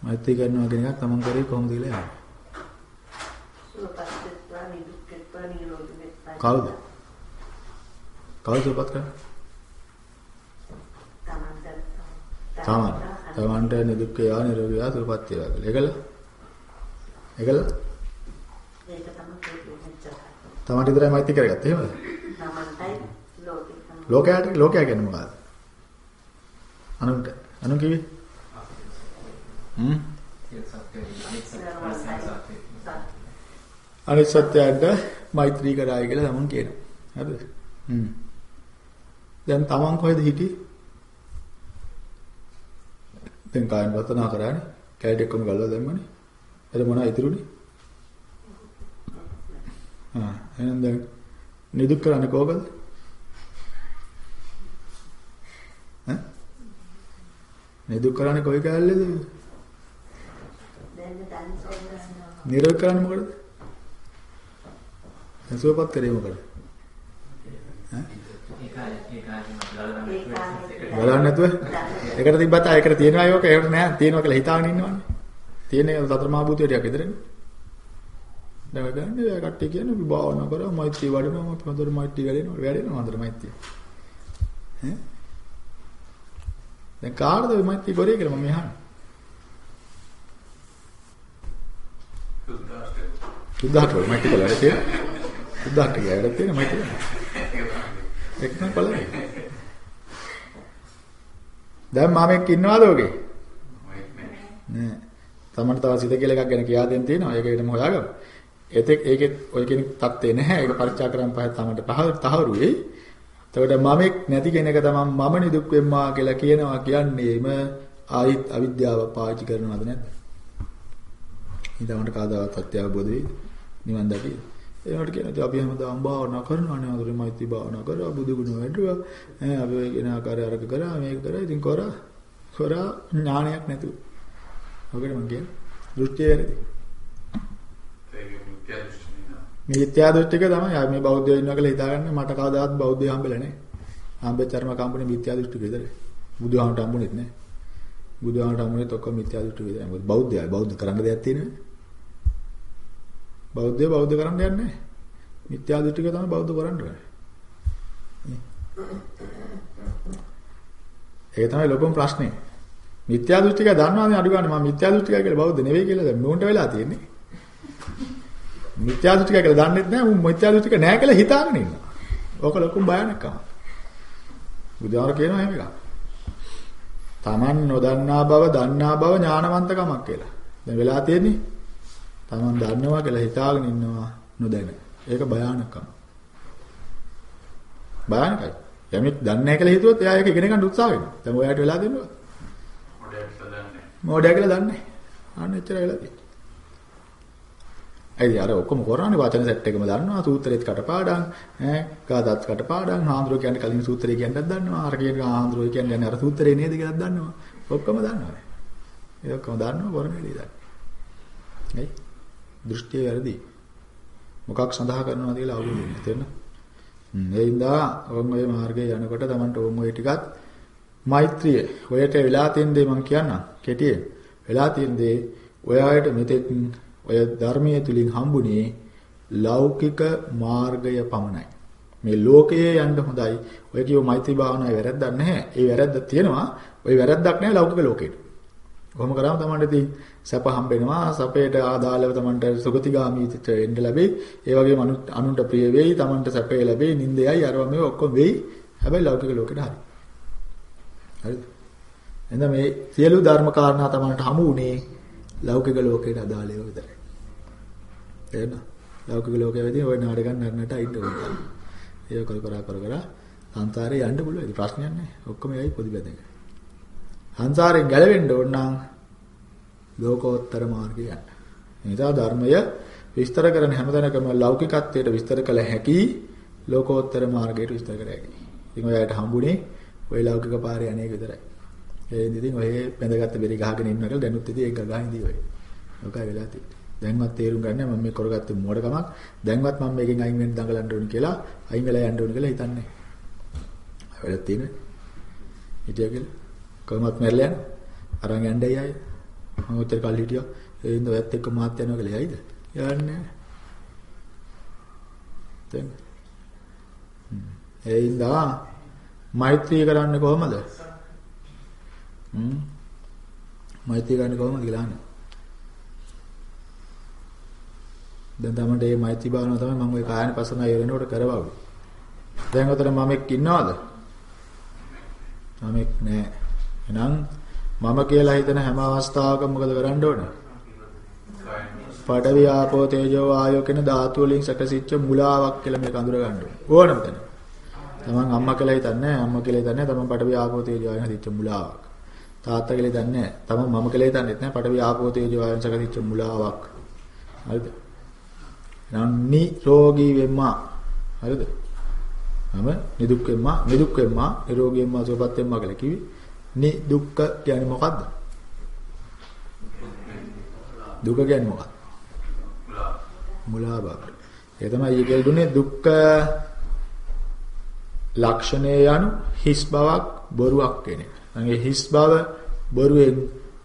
මෛත්‍රී කරනවා කියන එකක් තමන් කරේ කොහොමද කියලා යන්නේ. කවුද? කවුද සුවපත් කරන්නේ? සාමාන්‍ය. තමන්ට නිදුක් වේවා නිරෝගී වේවා සුවපත් වේවා කියලා. ඒකල? ඒකල? ඒක තමයි. තමන්ට විතරයි මෛත්‍රී කරගත්තේ එහෙමද? තමන්ටයි. ලෝකයට ලෝකයා කියන්නේ මොකක්ද? අනුන්ට. අනුන් කිව්වේ? හ්ම්. අනිත් සත්‍යයන්ට මෛත්‍රී කරායි කියලා තමන් කියනවා. හරිද? හ්ම්. දැන් තමන් කොහෙද හිටියේ? දැන් කායන වතනා කරානේ. කැලේට එක්කම ගල්ලා දැම්මනේ. එද මොනවා ඉතුරුනේ? ආ එහෙනම් දැන් නිදුක් කරන්නේ කොහොමද? නිදුක් කරන්නේ කොයි කැලේද? නිරෝධ කරන්නේ මොකටද? සුවපත් කරේ මොකටද? බලන්න නැතුව එකට තිබ්බත් ආ එකට තියෙනවා යෝක ඒකට නෑ තියෙනවා කියලා හිතාගෙන ඉන්නවනේ. තියෙන එක සතර මහා භූතය ටිකක් ඉදරනේ. දැන් ගන්න ඒ කට්ටිය කියන්නේ අපි භාවනා කරා මෛත්‍රී වඩනවා අපි හොඳට මෛත්‍රී වැඩෙනවා වැඩෙනවා හොඳට මෛත්‍රී. ඈ දැන් කාටද මේ මෛත්‍රී කරේ කියලා මම අහන්නේ. සුද්ධාට මෛත්‍රී කළා වැඩ තියෙන. සුද්ධාට ගියා වැඩ තියෙන මෛත්‍රී. එක්ම කළා. දැන් මාමෙක් ඉන්නවද ඔගේ? නෑ. තමන්ට තව සිත කියලා එකක් ගැන කියා දෙන්න තියෙනවා. ඒක ඊටම හොයාගමු. ඒතෙක් ඒකෙත් ඔය කෙනෙක් තත්ත්වේ නැහැ. ඒක පරිචා කරන් පස්සේ තමන්ට තහවුරු වෙයි. එතකොට මමෙක් නැති කෙනෙක් තමන් මම නිදුක් වෙම්මා කියලා කියනවා කියන්නේම ආයිත් අවිද්‍යාව පාවිච්චි කරනවද නැද්ද? ඊටමට කාදාවත් සත්‍ය අවබෝධ වෙයි. නිවන් දකි. ඒකට කියන ඉතින් අපි හැමදාම භාවනා කරනවානේ අඳුරේ මෛත්‍රී භාවනා කරා බුදු ගුණ වැඩුවා. ඈ අපි ඔය කියන ආකාරය අරක කරා මේක කරා ඉතින් කරා කරා ඥානයක් නැතුව. ඔකට මම කියන්නේ දෘෂ්ටිය වැරදි. මිත්‍යා දෘෂ්ටික තමයි ආ මේ බෞද්ධයෝ ඉන්නවා කියලා හිතාගන්නේ මට කවදාවත් බෞද්ධය හම්බෙලා නැහැ. හම්බෙච්චර්ම කම්පණි මිත්‍යා දෘෂ්ටික විතරයි. බුදුහාමට හම්බුනේත් නැහැ. බුදුහාමට හම්බුනේත් ඔක්කොම මිත්‍යා දෘෂ්ටික විතරයි. මොකද බෞද්ධයයි බෞද්ධ කරන්න දෙයක් තියෙනවනේ. බෞද්ධය බෞද්ධ කරන්න යන්නේ නැහැ. මිත්‍යා දෘෂ්ටික තමයි බෞද්ධ කරන්න ඕනේ. ඒක තමයි ලොකුම ප්‍රශ්නේ. මිත්‍යා දෘෂ්ටික දන්නවානේ අඩු ගන්න මම මිත්‍යා දෘෂ්ටික කියලා බෞද්ධ නෙවෙයි කියලා දැන් නෝන්ට වෙලා තියෙන්නේ. මිත්‍යා දෘෂ්ටික කියලා දන්නෙත් නැහැ උන් මිත්‍යා දෘෂ්ටික නැහැ කියලා හිතාගෙන ඉන්නවා. ඕක ලොකුම භයානකම. බුදුහාර කියනවා එහෙම එකක්. Taman නොදන්නා බව දන්නා බව ඥානවන්තකමක් කියලා. දැන් වෙලා තියෙන්නේ Taman දන්නවා කියලා හිතාගෙන ඉන්නවා නොදැන. ඒක භයානකම. භයානකයි. යමෙක් දන්නේ නැහැ කියලා හිතුවොත් එයා ඒක ඉගෙන ගන්න උත්සාහ වෙනවා. දැන් ඔයාලට වෙලා දෙනවා. මොඩයා කියලා දන්නේ. අන්න එච්චර වෙලා තියෙන්නේ. ඇයි අර ඔක්කොම කරන්නේ වචන සෙට් එකම දන්නවා සූත්‍රෙත් කටපාඩම් ඈ ගාදත් කටපාඩම් හාමුදුරුවෝ කියන්නේ කලින් සූත්‍රය කියන්නත් දන්නවා අර කියන හාමුදුරුවෝ කියන්නේ අර සූත්‍රේ නේද කියලා දන්නවා ඔක්කොම දන්නවා ඒ ඔක්කොම දන්නවා කරන්නේ දන්නේ ඇයි දෘෂ්ටිය වැරදි මොකක් සඳහා කරනවද කියලා අවුල් වෙන්නේ තේරෙනවද ඒ හින්දා ඔම් ඔය මාර්ගයේ යනකොට Tamanට ඕම් ඔය ටිකත් මෛත්‍රිය. ඔයට වෙලා තියෙන දේ මම කියන්නම්. කෙටියෙන්. වෙලා තියෙන දේ ඔයාලට මෙතෙක් ඔය ධර්මයේ තුලින් හම්බුනේ ලෞකික මාර්ගය පමණයි. මේ ලෝකයේ යන්න හොඳයි. ඔය කියව මෛත්‍රී භාවනාවේ වැරද්දක් නැහැ. ඒ වැරද්ද තියෙනවා. ඔය වැරද්දක් නැහැ ලෞකික ලෝකෙට. කොහොම කරාම තමන්ට ඉතින් සැප හම්බෙනවා. සැපයට ආදාළව තමන්ට සුගතිගාමීත්වයට එන්න ලැබෙයි. ඒ වගේම අනුන්ට ප්‍රිය වෙයි. තමන්ට සැපේ ලැබෙයි. නින්දයයි අරව මේ ඔක්කොම වෙයි. හැබැයි ලෞකික ලෝකෙට හරි. හරිද? එහෙනම් මේ සියලු ධර්ම කාරණා තමන්ට හමු වුණේ ලෞකික ලෝකයට අදාළ ඒවා විතරයි. එහෙනම් ලෞකික ලෝකයේ වෙදී ওই නාටකම් නරනට අයින් වෙනවා. ඒක කර කර කර කර සංසාරේ යන්න පුළුවන්. ඒක ප්‍රශ්නයක් නෑ. ඔක්කොම ඒයි පොඩි බැදක. සංසාරයෙන් ගැලවෙන්න ඕන නම් ලෝකෝත්තර මාර්ගය යන්න. එනිසා ධර්මය විස්තර කරන හැමතැනකම ලෞකිකත්වයට විස්තර කළ හැකි ලෝකෝත්තර මාර්ගයට විස්තර කර හැකි. ඉතින් ඔයාලට හම්බුනේ ওই ලෞකික පාරේ අනේක විතරයි. ඒ ඉතින් ඔය බැඳගත්ත බෙරි ගහගෙන ඉන්නකොට දැනුත් ඉතින් ඒක ගහගෙන ඉඳී ඔය. ඔකයි වෙලා තියෙන්නේ. දැන්වත් තේරුම් ගන්න මම මේ කරගත්තේ මොඩකමක්. දැන්වත් මම මේකෙන් අයින් වෙන්න දඟලන්න ඕන කියලා අයින් වෙලා යන්න ඕන කියලා හිතන්නේ. වෙලක් තියෙන්නේ. හිටියා කියලා. කොහොමත් මැරලා යන. අරන් යන්නයි ආයේ. මම උත්තර කල් හිටියා. ඒ ඉඳ ඔයත් එක්ක මාත් යනවා කියලා යයිද? යන්නේ නැහැ. දැන්. ඒ ඉඳා මෛත්‍රී කරන්නේ කොහොමද? හ්ම්. මෛත්‍රී කරන්නේ කොහොමද කියලා අහන්නේ. දැන් තමයි මේ මෛත්‍රී භාවනාව තමයි මම ওই කායන පසන ඉවරනකොට කරවවුවේ. දැන් උතර මමෙක් ඉන්නවද? මමෙක් නෑ. එහෙනම් මම කියලා හිතන හැම අවස්ථාවකම මොකද කරන්න ඕන? පඩවි ආපෝ තේජෝ ආයෝ කියන ධාතු වලින් සැකසිච්ච මුලාවක් කියලා මේක අඳුර ගන්න ඕන. ඕනම තැන. තමන් අම්මා කියලා හිතන්නේ අම්මා කියලා හිතන්නේ තමන් පඩවි ආපෝ තේජෝ ආයන හිතච්ච මුලාවක්. තාත්තා කියලා හිතන්නේ තමන් මම කියලා හිතන්නේත් නෑ පඩවි ආපෝ තේජෝ ආයන සැකසිච්ච මුලාවක්. හරිද? නම් නිරෝගී වෙම්මා. හරිද? මම නිදුක් වෙම්මා, නිදුක් වෙම්මා, නිරෝගී වෙම්මා, සුවපත් වෙම්මා කියලා කිව්වේ. නි දුක්ඛ කියන්නේ මොකද්ද? දුක කියන්නේ මොකක්ද? මුලා බව. ඒ තමයි ඊකෙල් දුන්නේ දුක්ඛ ලක්ෂණය යනු හිස් බවක් බොරුවක් කියන එක. ඒ හිස් බව බොරුවෙන්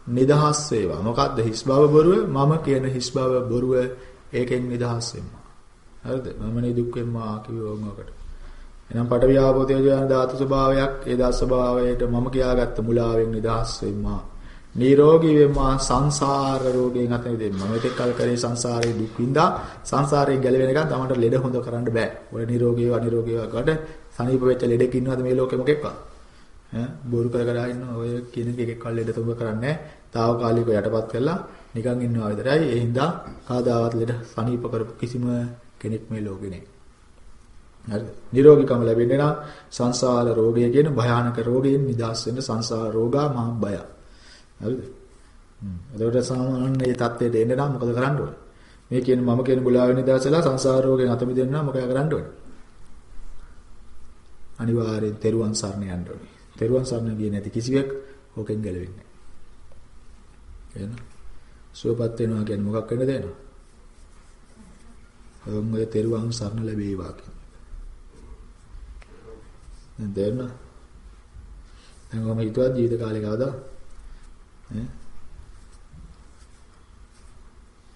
නිදහස් වේවා. මොකද්ද හිස් බව බොරුව? මම කියන හිස් බව බොරුව ඒකෙන් නිදහස් වෙනවා. හරිද? මමනේ දුක් වෙම්මා කිව්ව ඕමකට. එහෙනම් පටවිය ආපෝ තේජෝ යන ධාතු ස්වභාවයක් ඒ දාස් ස්වභාවයට මම කියාගත්ත මුලාවෙන් නිදහස් වෙම්මා. නිරෝගී වෙම්මා සංසාර රෝගයෙන් අත මිදෙම්මා. මෙතෙක් කල කරේ සංසාරේ දුක් විඳා සංසාරයෙන් ගැලවෙන එක තමයි ලෙඩ හොඳ කරන්න බෑ. ඔය නිරෝගී අනිරෝගී වකට සනීප වෙච්ච ලෙඩෙක් ඉන්නවද මේ ලෝකෙ මොකෙක්වත්? ඈ බොරු කර කර ඉන්න ඔය කියන එකෙක් කල් ලෙඩ තුඹ කරන්නේ තාවකාලිකව යටපත් කරලා නිකන් ඉන්නවා විතරයි. ඒ හින්දා කාදාවත් ලෙඩ සනීප කරපු කිසිම කෙනෙක් මේ ලෝකේ නැහැ. හරිද? නිරෝගීකම ලැබෙන්නේ නම් සංසාර රෝගය කියන භයානක රෝගයෙන් නිදහස් වෙන්න සංසාර රෝගා මහා බය. හරිද? හ්ම්. එතකොට සාමාන්‍ය මේ தත්ත්වයට එන්න නම් මොකද කරන්න ඕනේ? මේ කියන මම කියන බුලාවෙන් නිදහසලා සංසාර රෝගයෙන් අත මිදෙන්න නම් මොකද කරන්න ඕනේ? අනිවාර්යෙන් තෙරුවන් සරණ යන්න ඕනේ. තෙරුවන් සරණ ගියේ නැති කිසිවෙක් ඕකෙන් ගැලවෙන්නේ නැහැ. එහෙනම් සුවපත් වෙනවා කියන්නේ මොකක් වෙන්නද එනවා? ඔවුන් ඔය තෙරුවන් සරණ ලැබේවා කියන. දැන් තේරෙනවද? දැන් ඔහම හිතුවත් ජීවිත කාලේ කවදා ඈ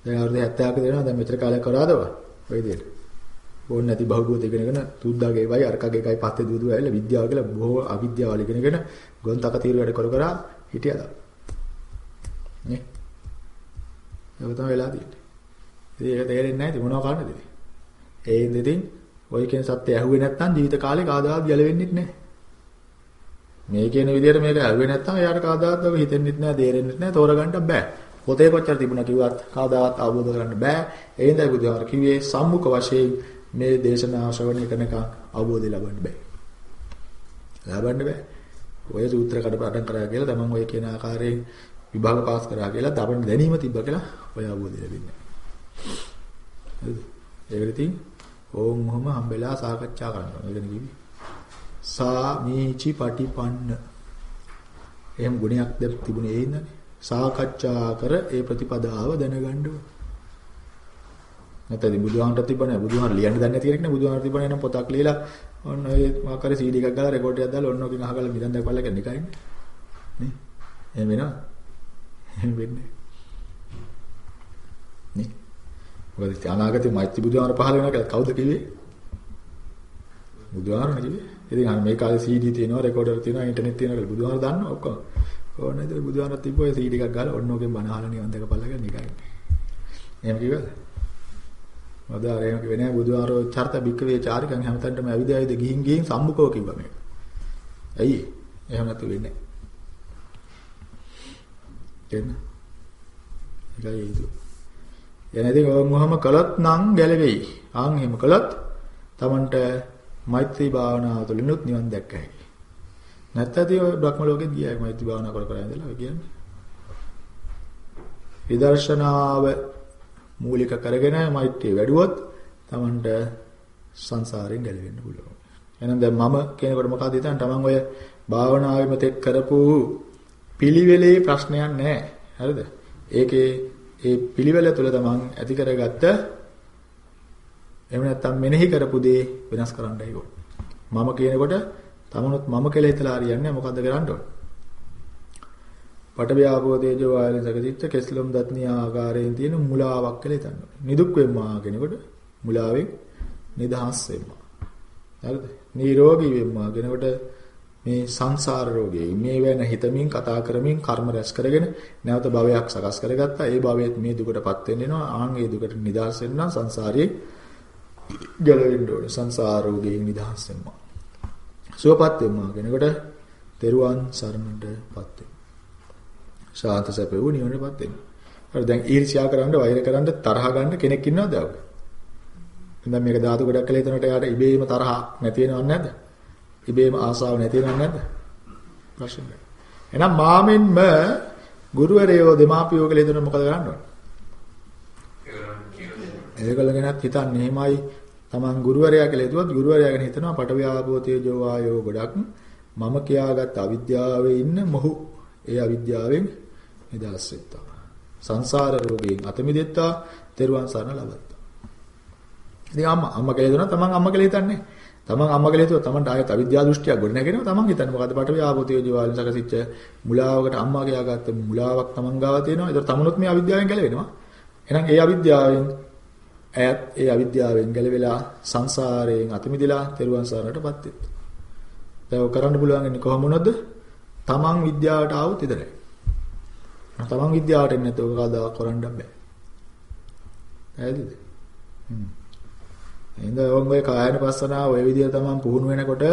දැන් අවුරුදු 70ක දෙනවා දැන් මෙච්චර කාලයක් කරාද ඔය විදියට ඕන නැති බහුබෝධ ඉගෙනගෙන තුද්දාගේ වයි අරකගේ එකයි පස්සේ දුව දුව ඇවිල්ලා විද්‍යාව කියලා බොහෝ අවිද්‍යාවල් ඉගෙනගෙන ගොන්තක තීරු වැඩ කර කර හිටියද නේ ඒක තමයි වෙලා තියෙන්නේ. ඉතින් ඒක තේරෙන්නේ නැහැ ඉතින් මොනව කරන්නද ඉතින්? ඒ ඉඳින් ඔය කියන සත්‍ය ඇහුවේ නැත්නම් ජීවිත කාලේ කාදාවත් ගැලවෙන්නේ නැහැ. මේ කියන විදිහට මේක ඇහුවේ නැත්නම් එයාට කාදාවත් ඔබ හිතෙන්නෙත් නැහැ තේරෙන්නෙත් නැහැ තෝරගන්න බෑ. පොතේ කොච්චර තිබුණා කිව්වත් කාදාවත් අවබෝධ කරගන්න බෑ. ඒ හින්දායි බුදුහාර කිව්වේ සම්මුඛ වශයෙන් මේ දේශනාව ශ්‍රවණය කරනකම් අවබෝධය ලබන්න බෑ. ලබන්න බෑ. ඔය සූත්‍ර කඩපාඩම් කරා කියලා තමන් ඔය කියන ආකාරයෙන් විභාග පාස් කරා කියලා තමන් දැනීම තිබ්බ කියලා ඔය අවබෝධය ලැබෙන්නේ. හරිද? ඒකට ඉතින් ඕම් මොහම හම්බෙලා සාකච්ඡා කරනවා. මේකනේ කිව්වේ. සා මීචි පටිපන්න. එහෙම ගුණයක් දැන් තිබුණේ ඒ ඉන්නනේ. සාකච්ඡා කර ඒ ප්‍රතිපදාව දැනගන්න ඕනේ. නැත්නම් ඉතින් බුදුහාමට තිබ්බනේ බුදුහාම ලියන්න දන්නේ නැති කෙනෙක් නේ බුදුහාමට තිබ්බනේ නම් පොතක් ලියලා ඔන්න ඔය මොකක් හරි CD එකක් ගාලා රෙකෝඩ් එකක් දාලා ඔන්න ඔකින් අහගලා නිකන් දැක්වලා කියන්නේ එකයි නේ එහෙම වෙනවා එහෙම වෙන්නේ. නේ? මොකද අනාගතේ මෛත්‍රී බුදුහාමර පහල වෙනවා කියලා කවුද කිව්වේ? බුදුහාමරනේ කිව්වේ. ඉතින් අර මේ කාලේ CD තියෙනවා රෙකෝඩර් තියෙනවා ඉන්ටර්නෙට් තියෙනවා කියලා බුදුහාමර දන්නවා ඔක්කොම. ඕනේ නේද බුදුහාමර තිබ්බ ඔය CD එකක් ගාලා ඔන්න ඔකෙන් බණ අහලා නිකන් දැකපල්ලා කියන්නේ එකයි. එහෙම කිව්වද? මදාර එහෙම කිව්වේ නෑ බුදුහාරෝ චර්ත බික්කවේ චාරිකන් හැමතැනටම ඇවිද ඇවිද ගිහින් ගිහින් සම්මුඛව කිව්වා මේක. ඇයි? එහෙම නැතු වෙන්නේ. දෙන්න. ඒකයි ඒක. එනදී ඔහොම කළොත් නම් ගැලවෙයි. ආන් එහෙම කළොත් Tamanට මෛත්‍රී භාවනාව තුළිනුත් නිවන් දැක්ක හැකියි. නැත්තදී ඔය බ්‍රහ්ම ලෝකෙත් ගියා මෛත්‍රී භාවනා කර කර ඉඳලා කියන්නේ. විදර්ශනාව මූලික කරගෙන මෛත්‍රිය වැඩුවොත් Tamanට සංසාරයෙන් ගැලවෙන්න පුළුවන්. එහෙනම් දැන් මම කෙනෙකුට මොකද හිතන්නේ Taman ඔය භාවනාවෙම තෙක් කරපු පිළිවෙලේ ප්‍රශ්නයක් නැහැ. හරිද? ඒකේ ඒ පිළිවෙල තුළ Taman ඇති කරගත්ත එහෙම නැත්නම් මෙනෙහි කරපු දේ වෙනස් කරන්නයි ඕන. මම කියනකොට තමනුත් මම කියලා හිතලා හරියන්නේ මොකද්ද කරන්න ඕන? පඨවි ආපෝ තේජෝ වායන සකසිච්ච කෙස්ලොම් දත්නී ආකාරයෙන් තියෙන මුලාවක් කියලා හිතන්න. නිදුක් වෙම්මා කෙනෙකුට මුලාවෙන් නිදහස් වෙම්මා. හරිද? නිරෝගී වෙම්මා කෙනෙකුට මේ සංසාර රෝගයේ මේ වෙන හිතමින් කතා කරමින් කර්ම රැස් කරගෙන නැවත භවයක් සකස් කරගත්තා. ඒ භවයේත් මේ දුකටපත් වෙන්න වෙනවා. ආන් ඒ දුකට නිදහස් වෙන්න නම් සංසාරයේ ගැලවෙන්න ඕනේ. සංසාර රෝගයෙන් නිදහස් වෙම්මා. සුවපත් වෙම්මා කෙනෙකුට තෙරුවන් සරණටපත් වෙන්න. ශාන්ත සැප වූ නිවනටපත් වෙනවා. හරි දැන් ඊර්ෂ්‍යා කරන්න, වෛර කරන්න, තරහ ගන්න කෙනෙක් ඉන්නවද ඔය? දැන් මේක ධාතු ගොඩක් කියලා හිතනකොට එයාට ඉබේම තරහ නැති වෙනවද නැද්ද? ඉබේම ආසාව නැති වෙනවද නැද්ද? ප්‍රශ්න නැහැ. එහෙනම් මාමෙන්ම ගුරුවරයෝ දෙමාපියෝ කියලා හිතන මොකද කරන්න ඕන? ඒගොල්ලෝ ගැනත් හිතන්නේ එහෙමයි. Taman ගුරුවරයා කියලා හිතුවත් ගුරුවරයා ගැන හිතනවා පටවිය ආපෝ තේජෝ වායෝ ගොඩක් මම කියාගත් අවිද්‍යාවේ ඉන්න මොහු ඒ අවිද්‍යාවෙන් නිදහස් වෙත්තා. සංසාර රෝගයෙන් අත මිදෙත්තා, තෙරුවන් සරණ ලබත්තා. ඉතින් අම්මා අම්මා කියලා හිතනවා තමන් අම්මා කියලා හිතන්නේ. තමන් අම්මා කියලා හිතුවා තමන්ට ආයෙත් අවිද්‍යාව දෘෂ්ටියක් ගොඩ නැගෙනවා තමන් හිතන්නේ මොකද්ද පටවිය ආපෝතිය ජීවාලින් සකසිච්ච මුලාවකට අම්මා කියාගත්ත මුලාවක් තමන් ගාව තියෙනවා. ඒතර තමනුත් මේ අවිද්‍යාවෙන් ගැලවෙනවා. එහෙනම් ඒ අවිද්‍යාවෙන් ඇයත් ඒ අවිද්‍යාවෙන් ගැලවිලා සංසාරයෙන් අත මිදලා තෙරුවන් සරණටපත් වෙත්තා. දැන් ඔය කරන්න පුළුවන් ඉන්නේ කොහොම වුණොත්ද? තමන් විද්‍යාවට ආවොත් විතරයි. තමන් විද්‍යාවට එන්නේ නැත්නම් ඔක කවදා කරන්න බෑ. හරිද? හ්ම්. එහෙනම් ඔය කායනුපස්සනාව ඔය විදිහට තමන් පුහුණු වෙනකොට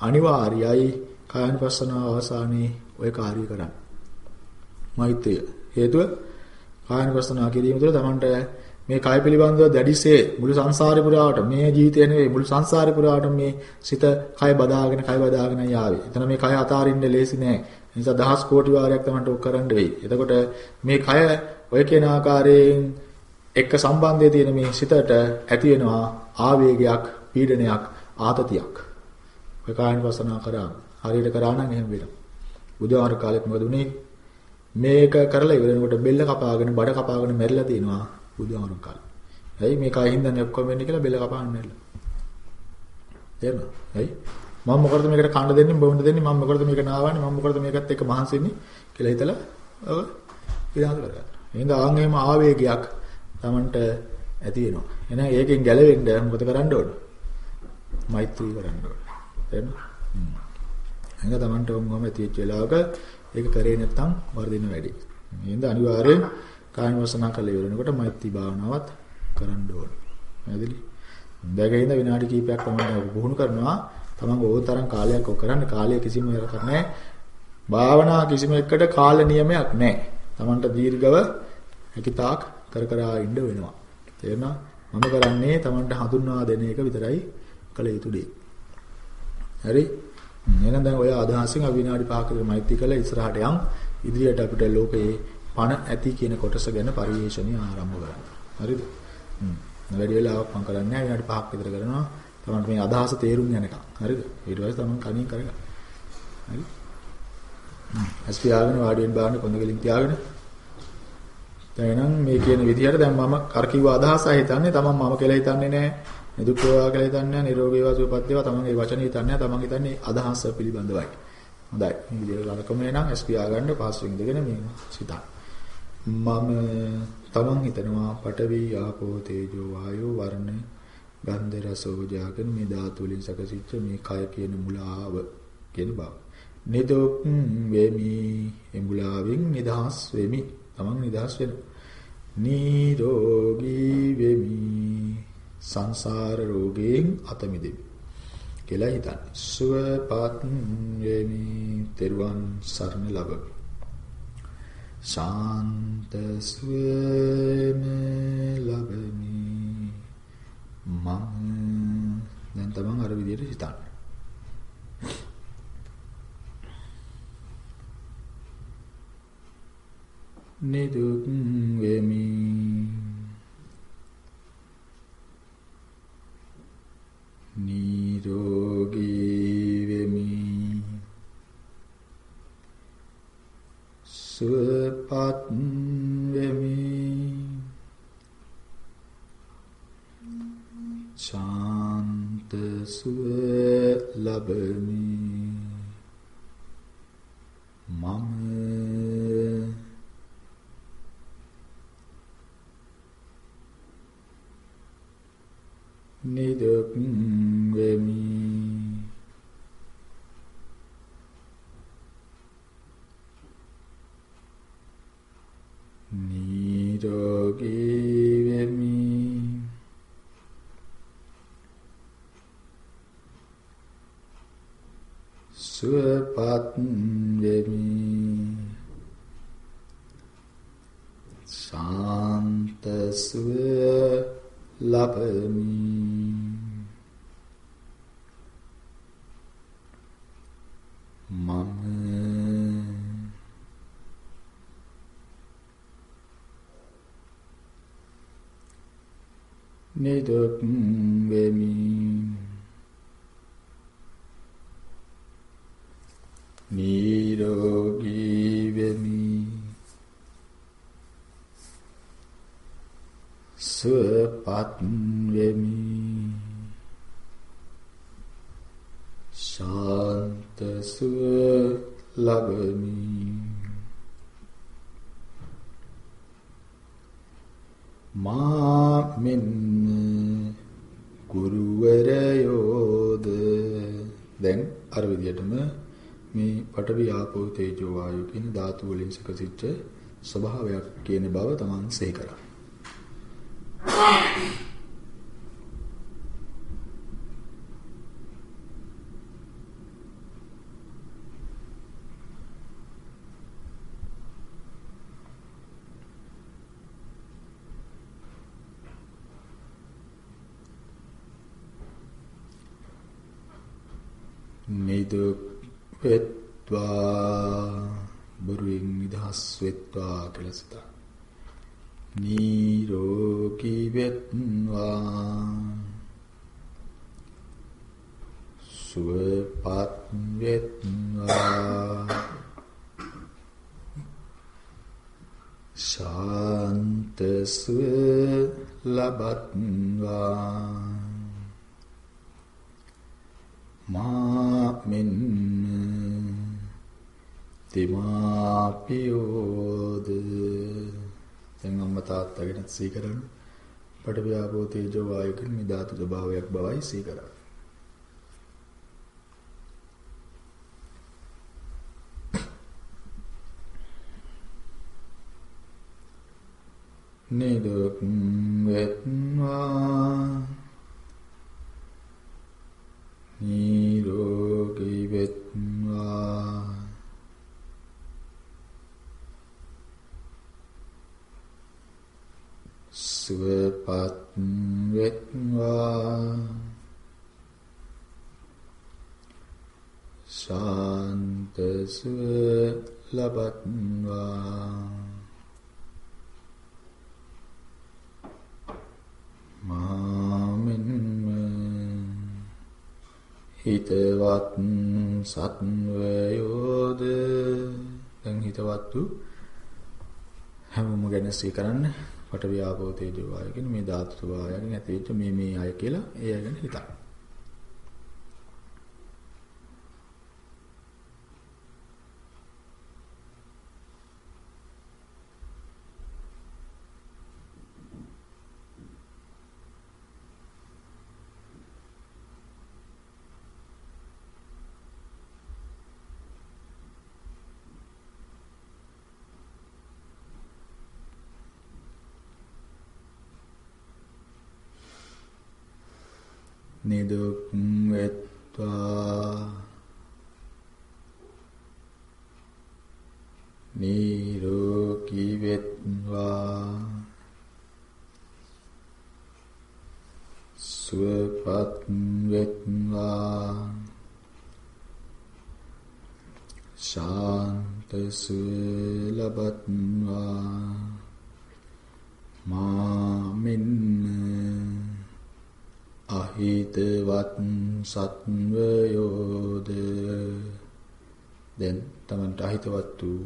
අනිවාර්යයි කායනුපස්සනාව අවසානයේ ඔය කාර්යය කරන්න. මෛත්‍රිය. හේතුව කායනුපස්සනාව කිරීම තුළ තමන්ට මේ කය පිළිබඳව දැඩිසේ මුළු සංසාරේ පුරාවට මේ ජීවිතය නෙවෙයි මුළු සංසාරේ පුරාවට මේ සිත කය බදාගෙන කය බදාගෙන යාවේ. එතන මේ කය අතාරින්න ලේසි නෑ. ඒ නිසා දහස් කෝටි වාරයක් තමයි ඔක් කරන්න වෙයි. එතකොට මේ කය ඔය කියන ආකාරයෙන් එක්ක සම්බන්ධය තියෙන මේ සිතට ඇති වෙනවා ආවේගයක්, පීඩනයක්, ආතතියක්. ඔය කායන වසනා කරා. හරියට කරා නම් එහෙම වෙනවා. බුදුආර කාලෙත් මොකද උනේ? මේක කරලා ඉවරනකොට බෙල්ල කපාගෙන බඩ කපාගෙන මැරිලා තිනවා. බුදුහාමුදුරු කාලේ. ඇයි මේ කයින් දැන් ඔක්කොම වෙන්නේ කියලා බෙල්ල කපාන්න නෑල. තේරෙනවද? ඇයි? මම මොකටද මේකට කන්න දෙන්නේ බොන්න දෙන්නේ මම මොකටද මේක නාවන්නේ මම මොකටද මේකත් එක්ක මහන්සි වෙන්නේ කියලා හිතලා ඔය විනාශ කරගන්නවා. එහෙනම් ආන් එහෙම ආවේගයක් Tamanට ඇති වෙනවා. එහෙනම් ඒකෙන් ගැලවෙන්න මොකද කරන්න ඕන? මෛත්‍රී කරන්න ඕන. තේරෙනවද? හ්ම්. එහෙනම් Tamanට මොනවම ඇති වෙච්ච වෙලාවක ඒක කරේ නැත්තම් වර්ධින වැඩි. එහෙනම් අනිවාර්යෙන් කායන වසනා කළ ඉවරනකොට මෛත්‍රී භාවනාවත් කරන්න ඕන. නේදලි? දැගින විනාඩි කිහිපයක් තමයි පුහුණු කරනවා. තමන් ඕන තරම් කාලයක් ඔක් කරන්න කාලය කිසිම එකක් නැහැ. භාවනා කිසිම එකකට කාල නියමයක් නැහැ. තමන්ට දීර්ඝව හැකිතාක් කර කර ඉන්න වෙනවා. තේරෙනවා? මම කරන්නේ තමන්ට හඳුන්වා දෙන එක විතරයි කළ යුතු දේ. හරි? එහෙනම් දැන් ඔය අදහසින් අපි විනාඩි 5ක මෛත්‍රී කළා ඉස්සරහට යන් ඉදිරියට අපිට ලෝකයේ පණ ඇති කියන කොටස ගැන පරිශීලනය ආරම්භ කරන්න. හරිද? හ්ම්. වැඩි වෙලාවක් මම කරන්නේ නැහැ විනාඩි 5ක් විතර කරනවා. තමයි මේ අදහස තේරුම් යනකම්. හරිද? ඊට පස්සේ තමයි කණින් කරගන්න. හරි? හ්ම්. ඇස් පියාගෙන වාඩි වෙන්න බාන්න කොන්ද වලින් තියාගෙන දැන් එහෙනම් මේ කියන විදිහට දැන් මම අර කිව්ව අදහස හිතන්නේ තමන් මම කියලා හිතන්නේ නැහැ. නිදුක් වේවා කියලා හිතන්නේ නැහැ. නිරෝගී වේවා සුවපත් වේවා තමන්ගේ වචන හිතන්නේ නැහැ. තමන් හිතන්නේ අදහස පිළිබඳවයි. හොඳයි. මේ විදිහට ලලකම එනනම් එස් පියාගන්න පහසුවෙන් ඉඳගෙන මේ සිතන්න. මම තමන් හිතනවා පඨවි ආපෝ තේජෝ වායෝ වර්ණ ගන්ධ රස ඕජාගෙන මේ ධාතු වලින් සකසිච්ච මේ කය කියන මුලාව කියන බව. නිදුක් වෙමි එමුලාවෙන් නිදහස් වෙමි. තමන් නිදහස් වෙනවා. නිරෝගී වෙමි. සංසාර රෝගයෙන් අත මිදෙමි. කියලා හිතන්න. සුවපත් වෙමි. තෙරුවන් සරණ ලබමි. ශාන්ත සුවම ලබමි. මම දැන් තමන් අර විදිහට හිතන්න. නිදුක් වෙමි. නිරෝගී වෙමි. සුවපත් වෙමි. ශාන්ත සුව ලබමි. නිදුක් වෙමි නිරෝගී වෙමි සුවපත් වෙමි ශාන්ත සුව ලබමි. මම නිදුක් වෙමි. නිරෝගී වෙමි. සුවපත් වෙමි ශාන්ත සුව ලබමි. මා මෙන්න ගුරුවරයෝද. දැන් අර විදිහටම මේ පඨවි ආපෝ තේජෝ වායු කියන ධාතු වලින් සකසිච්ච ස්වභාවයක් කියන බව තමන් සිහි කරා. නිදුක් වෙත්වා බුරුවෙන් නිදහස් වෙත්වා කියලා සිතා. නිරෝගී වෙත්වා සුවපත් වෙත්වා ශාන්ත සුව ලබත්වා මා මෙන්න තිමාපියෝද දැන් අම්මා තාත්තා ගැන සිහි කරන්න. පඨවි ආපෝ තේජෝ වායු කියන මේ ධාතු ස්වභාවයක් බවයි සිහි කරන්නේ. නිදුක් වෙත්වා නිරෝගී සුවපත් වෙත්වා ශාන්ත සුව ලබත්වා. මාමින්ම හිතවත් සත්වයෝද? දැන් හිතවත්තු හැමෝම ගැන සිහි කරන්න පඨවි ආපෝ තේජෝ වායු කියන මේ ධාතු ස්වභාවයන් ඇතිවෙච්ච මේ මේ අය කියලා ඒ අය ගැන හිතන්න. නිදුක් වෙත්වා නිරෝගී වෙත්වා සුවපත් වෙත්වා ශාන්ත සුව ලබත්වා මා මෙන්න අහිතවත් සත්වයෝද දැන් තමන්ට අහිතවත් වූ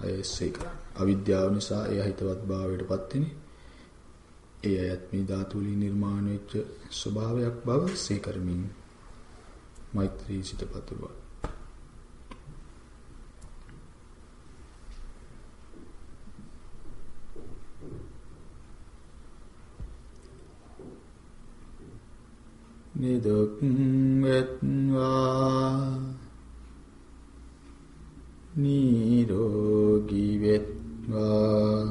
අය එසේ කරන්න. අවිද්‍යාව නිසා ඒ අහිතවත් භාවයට පත් වෙන්නේ. ඒ අයත් මේ ධාතු වලින් නිර්මාණය වෙච්ච ස්වභාවයක් බව සීකරමින් මෛත්‍රී සිත පතුරවන්න. නිදුක් වෙත්වා නිරෝගී වෙත්වා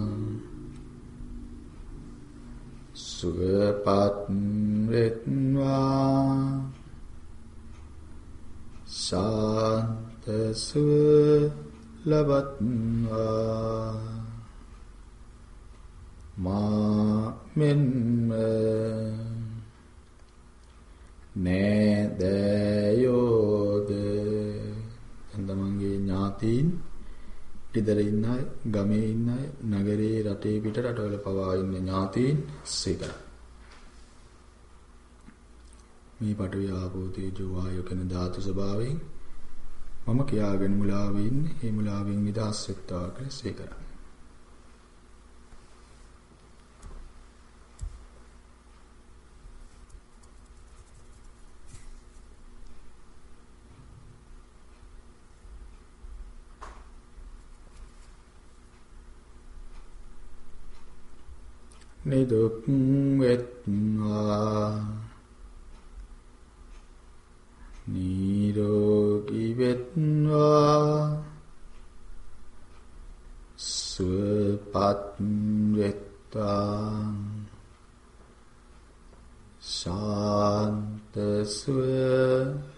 සුවපත් වෙත්වා ශාන්ත සුව ලබත්වා මා මෙන්ම නෑදෑයෝද තමන්ගේ ඥාතීන් ඉදර ඉන්න අය, ගමේ ඉන්න අය, නගරේ රටේ පිට රටවල පවා ඉන්න ඥාතීන් සිකර. මේ පටවිය ආපෝ තේජෝ වායෝ කියන ධාතු ස්වභාවයෙන් මම කියාගෙන මුලාවේ ඉන්නේ, ඒ මුලාවෙන් නිදහස් වෙත්වා කියලා සිකරයි. නිදුක් වෙත්වා නිරෝගී වෙත්වා සුවපත් වෙත්වා ශාන්ත සුව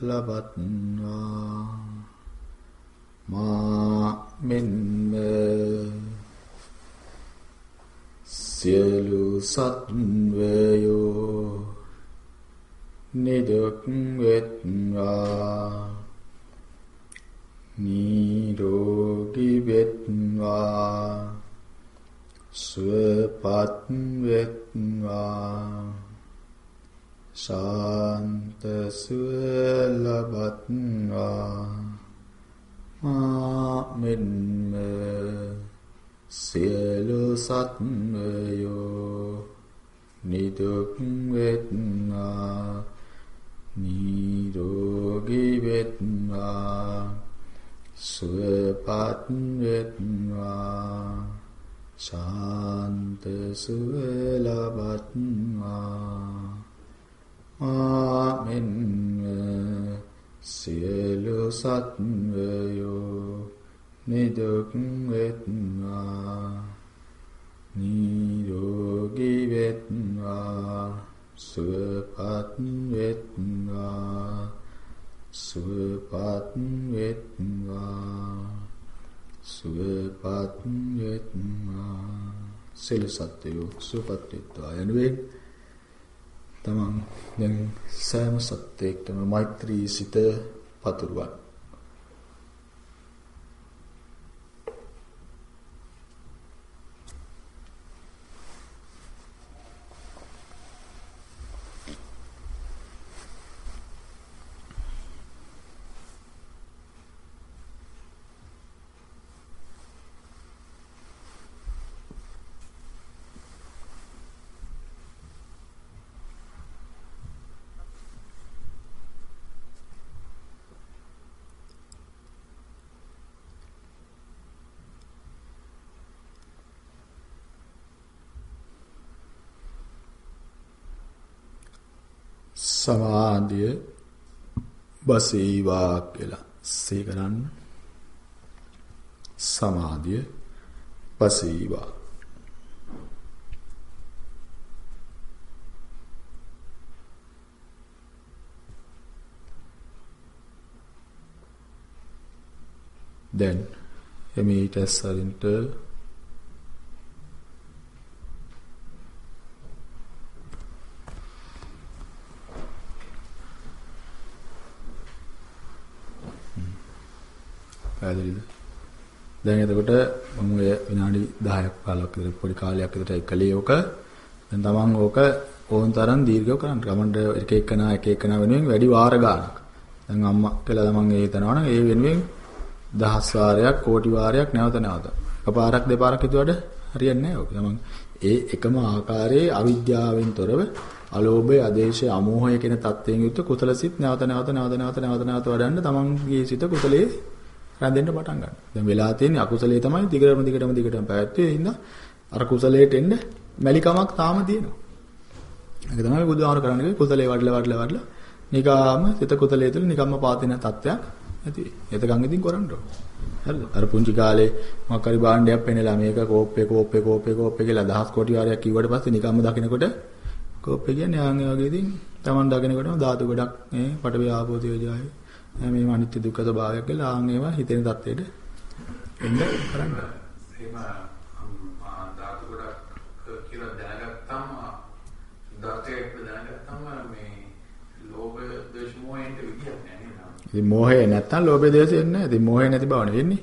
ලබත්වා මා මෙන්ම සියලු සත්වයෝ නිදුක් වෙත්වා. නිරෝගී වෙත්වා. සුවපත් වෙත්වා. ශාන්ත සුව ලබත්වා. මා මෙන්ම සියලු සත්වයෝ නිදුක් වෙත්වා නිරෝගී වෙත්වා සුවපත් වෙත්වා ශාන්ත සුව ලබත්වා. ආමෙන් සියලු සත්වයෝ නිදුක් වෙත්වා නිරෝගී වෙත්වා සුවපත් වෙත්වා සුවපත් වෙත්වා සුවපත් වෙත්වා. සියලු සත්වයෝ සුවපත් වෙත්වා. යනුවෙන් තමන් දැන් සෑම සත්‍යයකටම මෛත්‍රී සිත පතුරවන්න. සමාධිය බසීවා කියලා. සේ කරන්න. සමාධිය බසීවා. දැන් එමෙහිට ඇස්සරින්ට පැහැදිලිද? දැන් එතකොට මම ඔය විනාඩි 10ක් 15ක් විතර පොඩි කාලයක් විතර කළේ ඕක. දැන් තමන් ඕක ඕන් තරම් දීර්ඝව කරන්න. ගමන්ට එක එකනා එක එකනා වෙනුවෙන් වැඩි වාර ගානක්. දැන් අම්මා කියලා තමන් ඒ හිතනවා නම් ඒ වෙනුවෙන් දහස් වාරයක් කෝටි වාරයක් නැවත නැවත. එකපාරක් දෙපාරක් හිතුවට හරියන්නේ නැහැ ඔක. තමන් ඒ එකම ආකාරයේ අවිද්‍යාවෙන් තොරව අලෝභය, ආදේශය, අමෝහය කියන தත්වයෙන් යුක්ත කුසලසිත නැවත නැවත නැවත නැවත නැවත නැවත වඩන්න තමන්ගේ සිත කුසලයේ රැඳෙන්න පටන් ගන්නවා. දැන් වෙලා තියෙන්නේ අකුසලයේ තමයි දිගටම දිගටම දිගටම පැවැත්වේ. ඒ හින්දා අර කුසලයට එන්න මැලිකමක් තාම තියෙනවා. ඒක තමයි බුදුහාමර කරන්නේ කුසලයේ වඩලා වඩලා වඩලා නිකාම සිත කුසලයේ තුල නිකම්ම පාතින තත්ත්වයක් ඇති වෙයි. එතකන් ඉතින් කරන්න ඕන. හරිද? අර පුංචි කාලේ මොකක් හරි භාණ්ඩයක් පෙන්නලා මේක කෝප්පේ කෝප්පේ කෝප්පේ කෝප්පේ කියලා දහස් කොටි වාරයක් කිව්වට පස්සේ නිකම්ම දකිනකොට කෝප්පේ කියන්නේ ආන් ඒ වගේ ඉතින් Taman දකිනකොටම ධාතු ගොඩක් මේ පටවිය ආපෝ තේජායි මේ අනිත්‍ය දුක්ඛ ස්වභාවයක් කියලා ආන් ඒවා හිතෙන தත්ත්වෙට එන්න කරන්න. එහෙම ධාතු ගොඩක් කියලා දැනගත්තම ධාතයක් දැනගත්තම මේ ලෝභ දේශ මොහෙන්ට විදියක් නැහැ? ඉතින් මෝහය නැත්තම් ලෝභය දේශය එන්නේ නැහැ. ඉතින් මෝහය නැති බවනේ වෙන්නේ.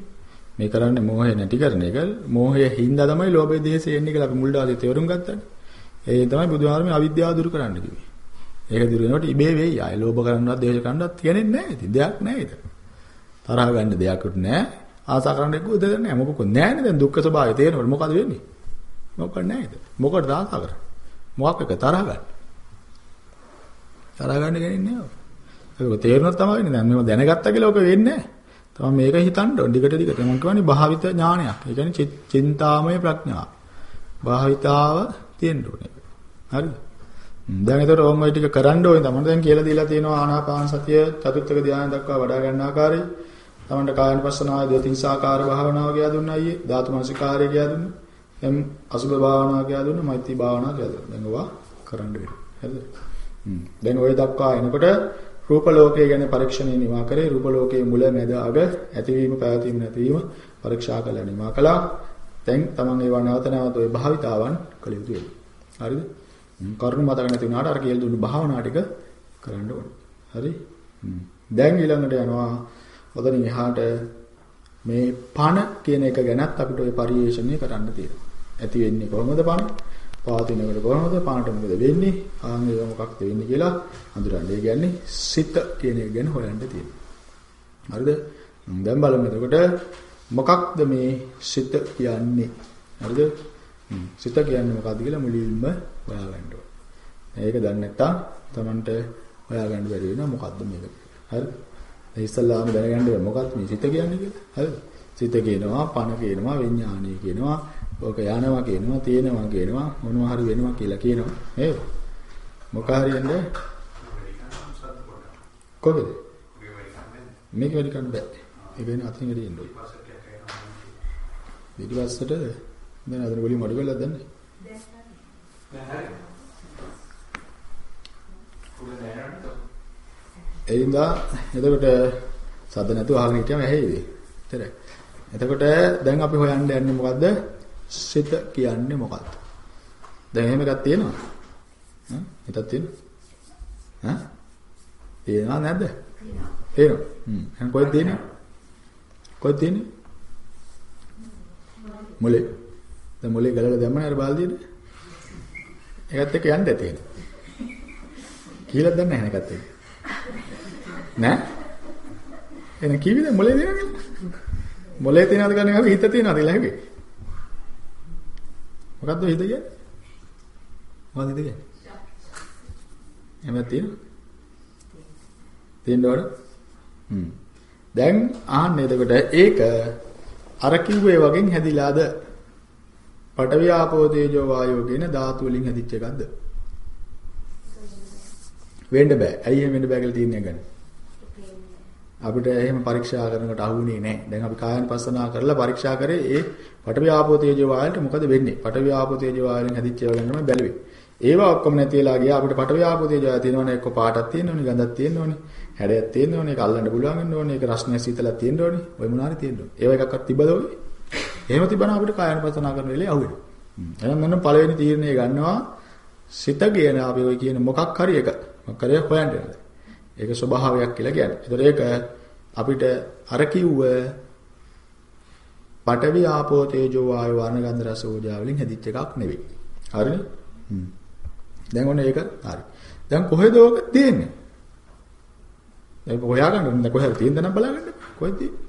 මේ කරන්නේ මෝහය නැති කරන එක. මෝහය හින්දා තමයි ලෝභය දේශය එන්නේ කියලා අපි මුල් දාසේ තේරුම් ගත්තානේ. ඒ තමයි බුදුහාමී අවිද්‍යාව දුරු කරන්න කිව්වේ. ඒක දුරු වෙනකොට ඉබේ වෙයි. ආය ලෝභ කරන්නවත්, දේශ කරන්නවත් තියෙන්නේ නැහැ. ඉතින් දෙයක් නැහැ ඒක. තරහ ගන්න දෙයක්වත් නැහැ. ආසා කරන්න එක්ක උදේ නැහැ. මොකද නැහැනේ දැන් දුක්ඛ ස්වභාවය තේරෙනකොට මොකද වෙන්නේ? මොකක්ද නැහැද? මොකටද ආසා කරන්නේ? මොකක් එක තරහ ගන්න. තරහ ගන්න ගෙනින්නේ නැහැ. ඒක තේරුණොත් තමයි වෙන්නේ. දැන් මේව දැනගත්තා කියලා ඔක වෙන්නේ නැහැ. තමයි මේක හිතන්න ඕන. දිගට දිගට මම කියන්නේ භාවිත ඥානයක්. ඒ කියන්නේ චින්තාමය ප්‍රඥාව. භාවිතාව තියෙන්න ඕනේ. හරිද? දැන් ඒතර ඕම් ඔය ටික කරන්න ඕනේ තමයි. දැන් කියලා දීලා තියෙනවා ආනාපාන සතිය චතුත්ථක ධානය දක්වා වඩා ගන්න ආකාරය. තමන්ට කායනුපස්සනාව, දෝතිංසාකාර භාවනාව කියලා දුන්නා අයියේ. ධාතු මනසිකාරය කියලා දුන්නා. එම් අසුභ භාවනාව කියලා දුන්නා. මෛත්‍රී භාවනාව කියලා දුන්නා. දැන් ඔවා කරන්න වෙනවා. හරිද? හ්ම්. දැන් ඔය දක්වා එනකොට රූප ලෝකය ගැන පරීක්ෂණය නිමා කරේ. රූප ලෝකයේ මුල, මැද, අග, ඇතිවීම, පැවතීම, නැතිවීම පරීක්ෂා කළා නිමා කළා. දැන් තමන් ඒවා නැවත නැවත ඔය භාවිතාවන් කළ යුතුයි. හරිද? කරුණ මතක නැති වුණාට අර කියලා දුන්නු භාවනා ටික කරන්න ඕනේ. හරි? දැන් ඊළඟට යනවා ඔතනින් එහාට මේ පණ කියන එක ගැනත් අපිට ওই පරිේශණය කරන්න තියෙනවා. ඇති වෙන්නේ කොහොමද පණ? පවතිනකොට කොහොමද පණට මොකද වෙන්නේ? ආන් ඒක මොකක්ද වෙන්නේ කියලා හඳුනන්න. ඒ කියන්නේ සිත කියන එක ගැන හොයන්න තියෙනවා. හරිද? දැන් බලමු එතකොට මොකක්ද මේ සිත කියන්නේ? හරිද? සිත කියන්නේ මොකක්ද කියලා මුලින්ම හොයාගන්න ඕනේ. මේක දන්නේ නැත්තම් Tamanට හොයාගන්න බැරි වෙනවා මොකක්ද මේක. හරිද? ඒ ඉස්සල්ලාම දැනගන්න බෑ මොකක්ද මේ සිත කියන්නේ කියලා. හරිද? සිත කියනවා, පණ කියනවා, විඥානය කියනවා, ඕක යනවා කියනවා, තියෙනවා කියනවා, මොනවා හරි වෙනවා කියලා කියනවා. නේද? මොක හරියන්නේ? කොහෙද? මේක වැඩි කරන්න බෑ. ඒක වෙන අතින් වැඩි එන්න ඕනේ. පිටිපස්සට දැන් අතන වලින් අඩු වෙලා දන්නේ. එයින්දා එතකොට සද්ද නැතුව අහගෙන හිටියම ඇහෙයිද? එතන. එතකොට දැන් අපි හොයන්න යන්නේ මොකද්ද? සිත කියන්නේ මොකක්ද? දැන් එහෙම එකක් තියෙනවා. හ්ම්? හිතක් තියෙනවා. හා? තියෙනවා නැද්ද? තියෙනවා. තියෙනවා. හ්ම්. එහෙනම් කොහෙද තියෙන්නේ? කොහෙද තියෙන්නේ? මොලේ. දැන් මොලේ ගලලා දැම්මනේ අර බාල්දියට. ඒකත් එක්ක යන්න ඇති. කියලා දන්නේ නැහැ ඒකත් එක්ක. නෑ? එහෙනම් කිවිද මොලේ දෙනවා කියලා? මොලේ තියනවාද කියන්නේ අපි හිත තියනවාද කියලා හැබැයි. මොකද්ද හිත කියන්නේ? මොකද්ද හිත කියන්නේ? එහෙම තියෙනවා. තියෙන්න ඕන. හ්ම්. දැන් ආන්න එතකොට ඒක අර කිව්වේ වගේ හැදිලාද? පඨවි ආපෝ තේජෝ වායෝ කියන ධාතු වලින් හැදිච්ච එකක්ද? වෙන්න බෑ. ඇයි එහෙම වෙන්න බෑ කියලා තීරණය ගන්න? අපිට එහෙම පරීක්ෂා කරනකොට අහුුනේ නැහැ. දැන් අපි කායanusasana කරලා පරීක්ෂා කරේ ඒ පඨවි ආපෝ තේජෝ වායලට මොකද වෙන්නේ? පඨවි ආපෝ තේජෝ වායලෙන් හැදිච්ච ඒවා ගැනම බැලුවේ. ඒවා ඔක්කොම නැති වෙලා ගියා අපිට පඨවි ආපෝ තේජෝ වායල තියෙනවනේ එක්ක පාටක් තියෙනවනේ, ගඳක් තියෙනවනේ, හැඩයක් තියෙනවනේ, ඒක අල්ලන්න පුළුවන් වෙන්න ඕනේ, ඒක රස්නේ සීතලක් තියෙනවනේ, ඔය මොනාරි තියෙනවනේ. ඒවා එකක්වත් තිබ්බද ඔය? එහෙම තිබ්බනම් අපිට කායanusasana කරන වෙලේ අහුවෙනවා. එහෙනම් මෙන්න පළවෙනි තීරණය ගන්නවා සිත කියන අපි ඔය කියන මොකක් හරි එක. මොකක් හරි හොයන්න යනවා. ඒක ස්වභාවයක් කියලා කියන්නේ. ඒතර ඒක අපිට අර කිව්ව පඨවි ආපෝ තේජෝ වායු වර්ණ ගන්ධ රස ඕජා වලින් හැදිච්ච එකක් නෙවෙයි. හරිනේ? හ්ම්. දැන් ඔන්න ඒක හරි. දැන් කොහෙද ඕක තියෙන්නේ? ඒක හොයාගන්න ඕනේ. කොහෙද තියෙන්ද නම් බලාගන්න. කොහෙද තියෙන්නේ?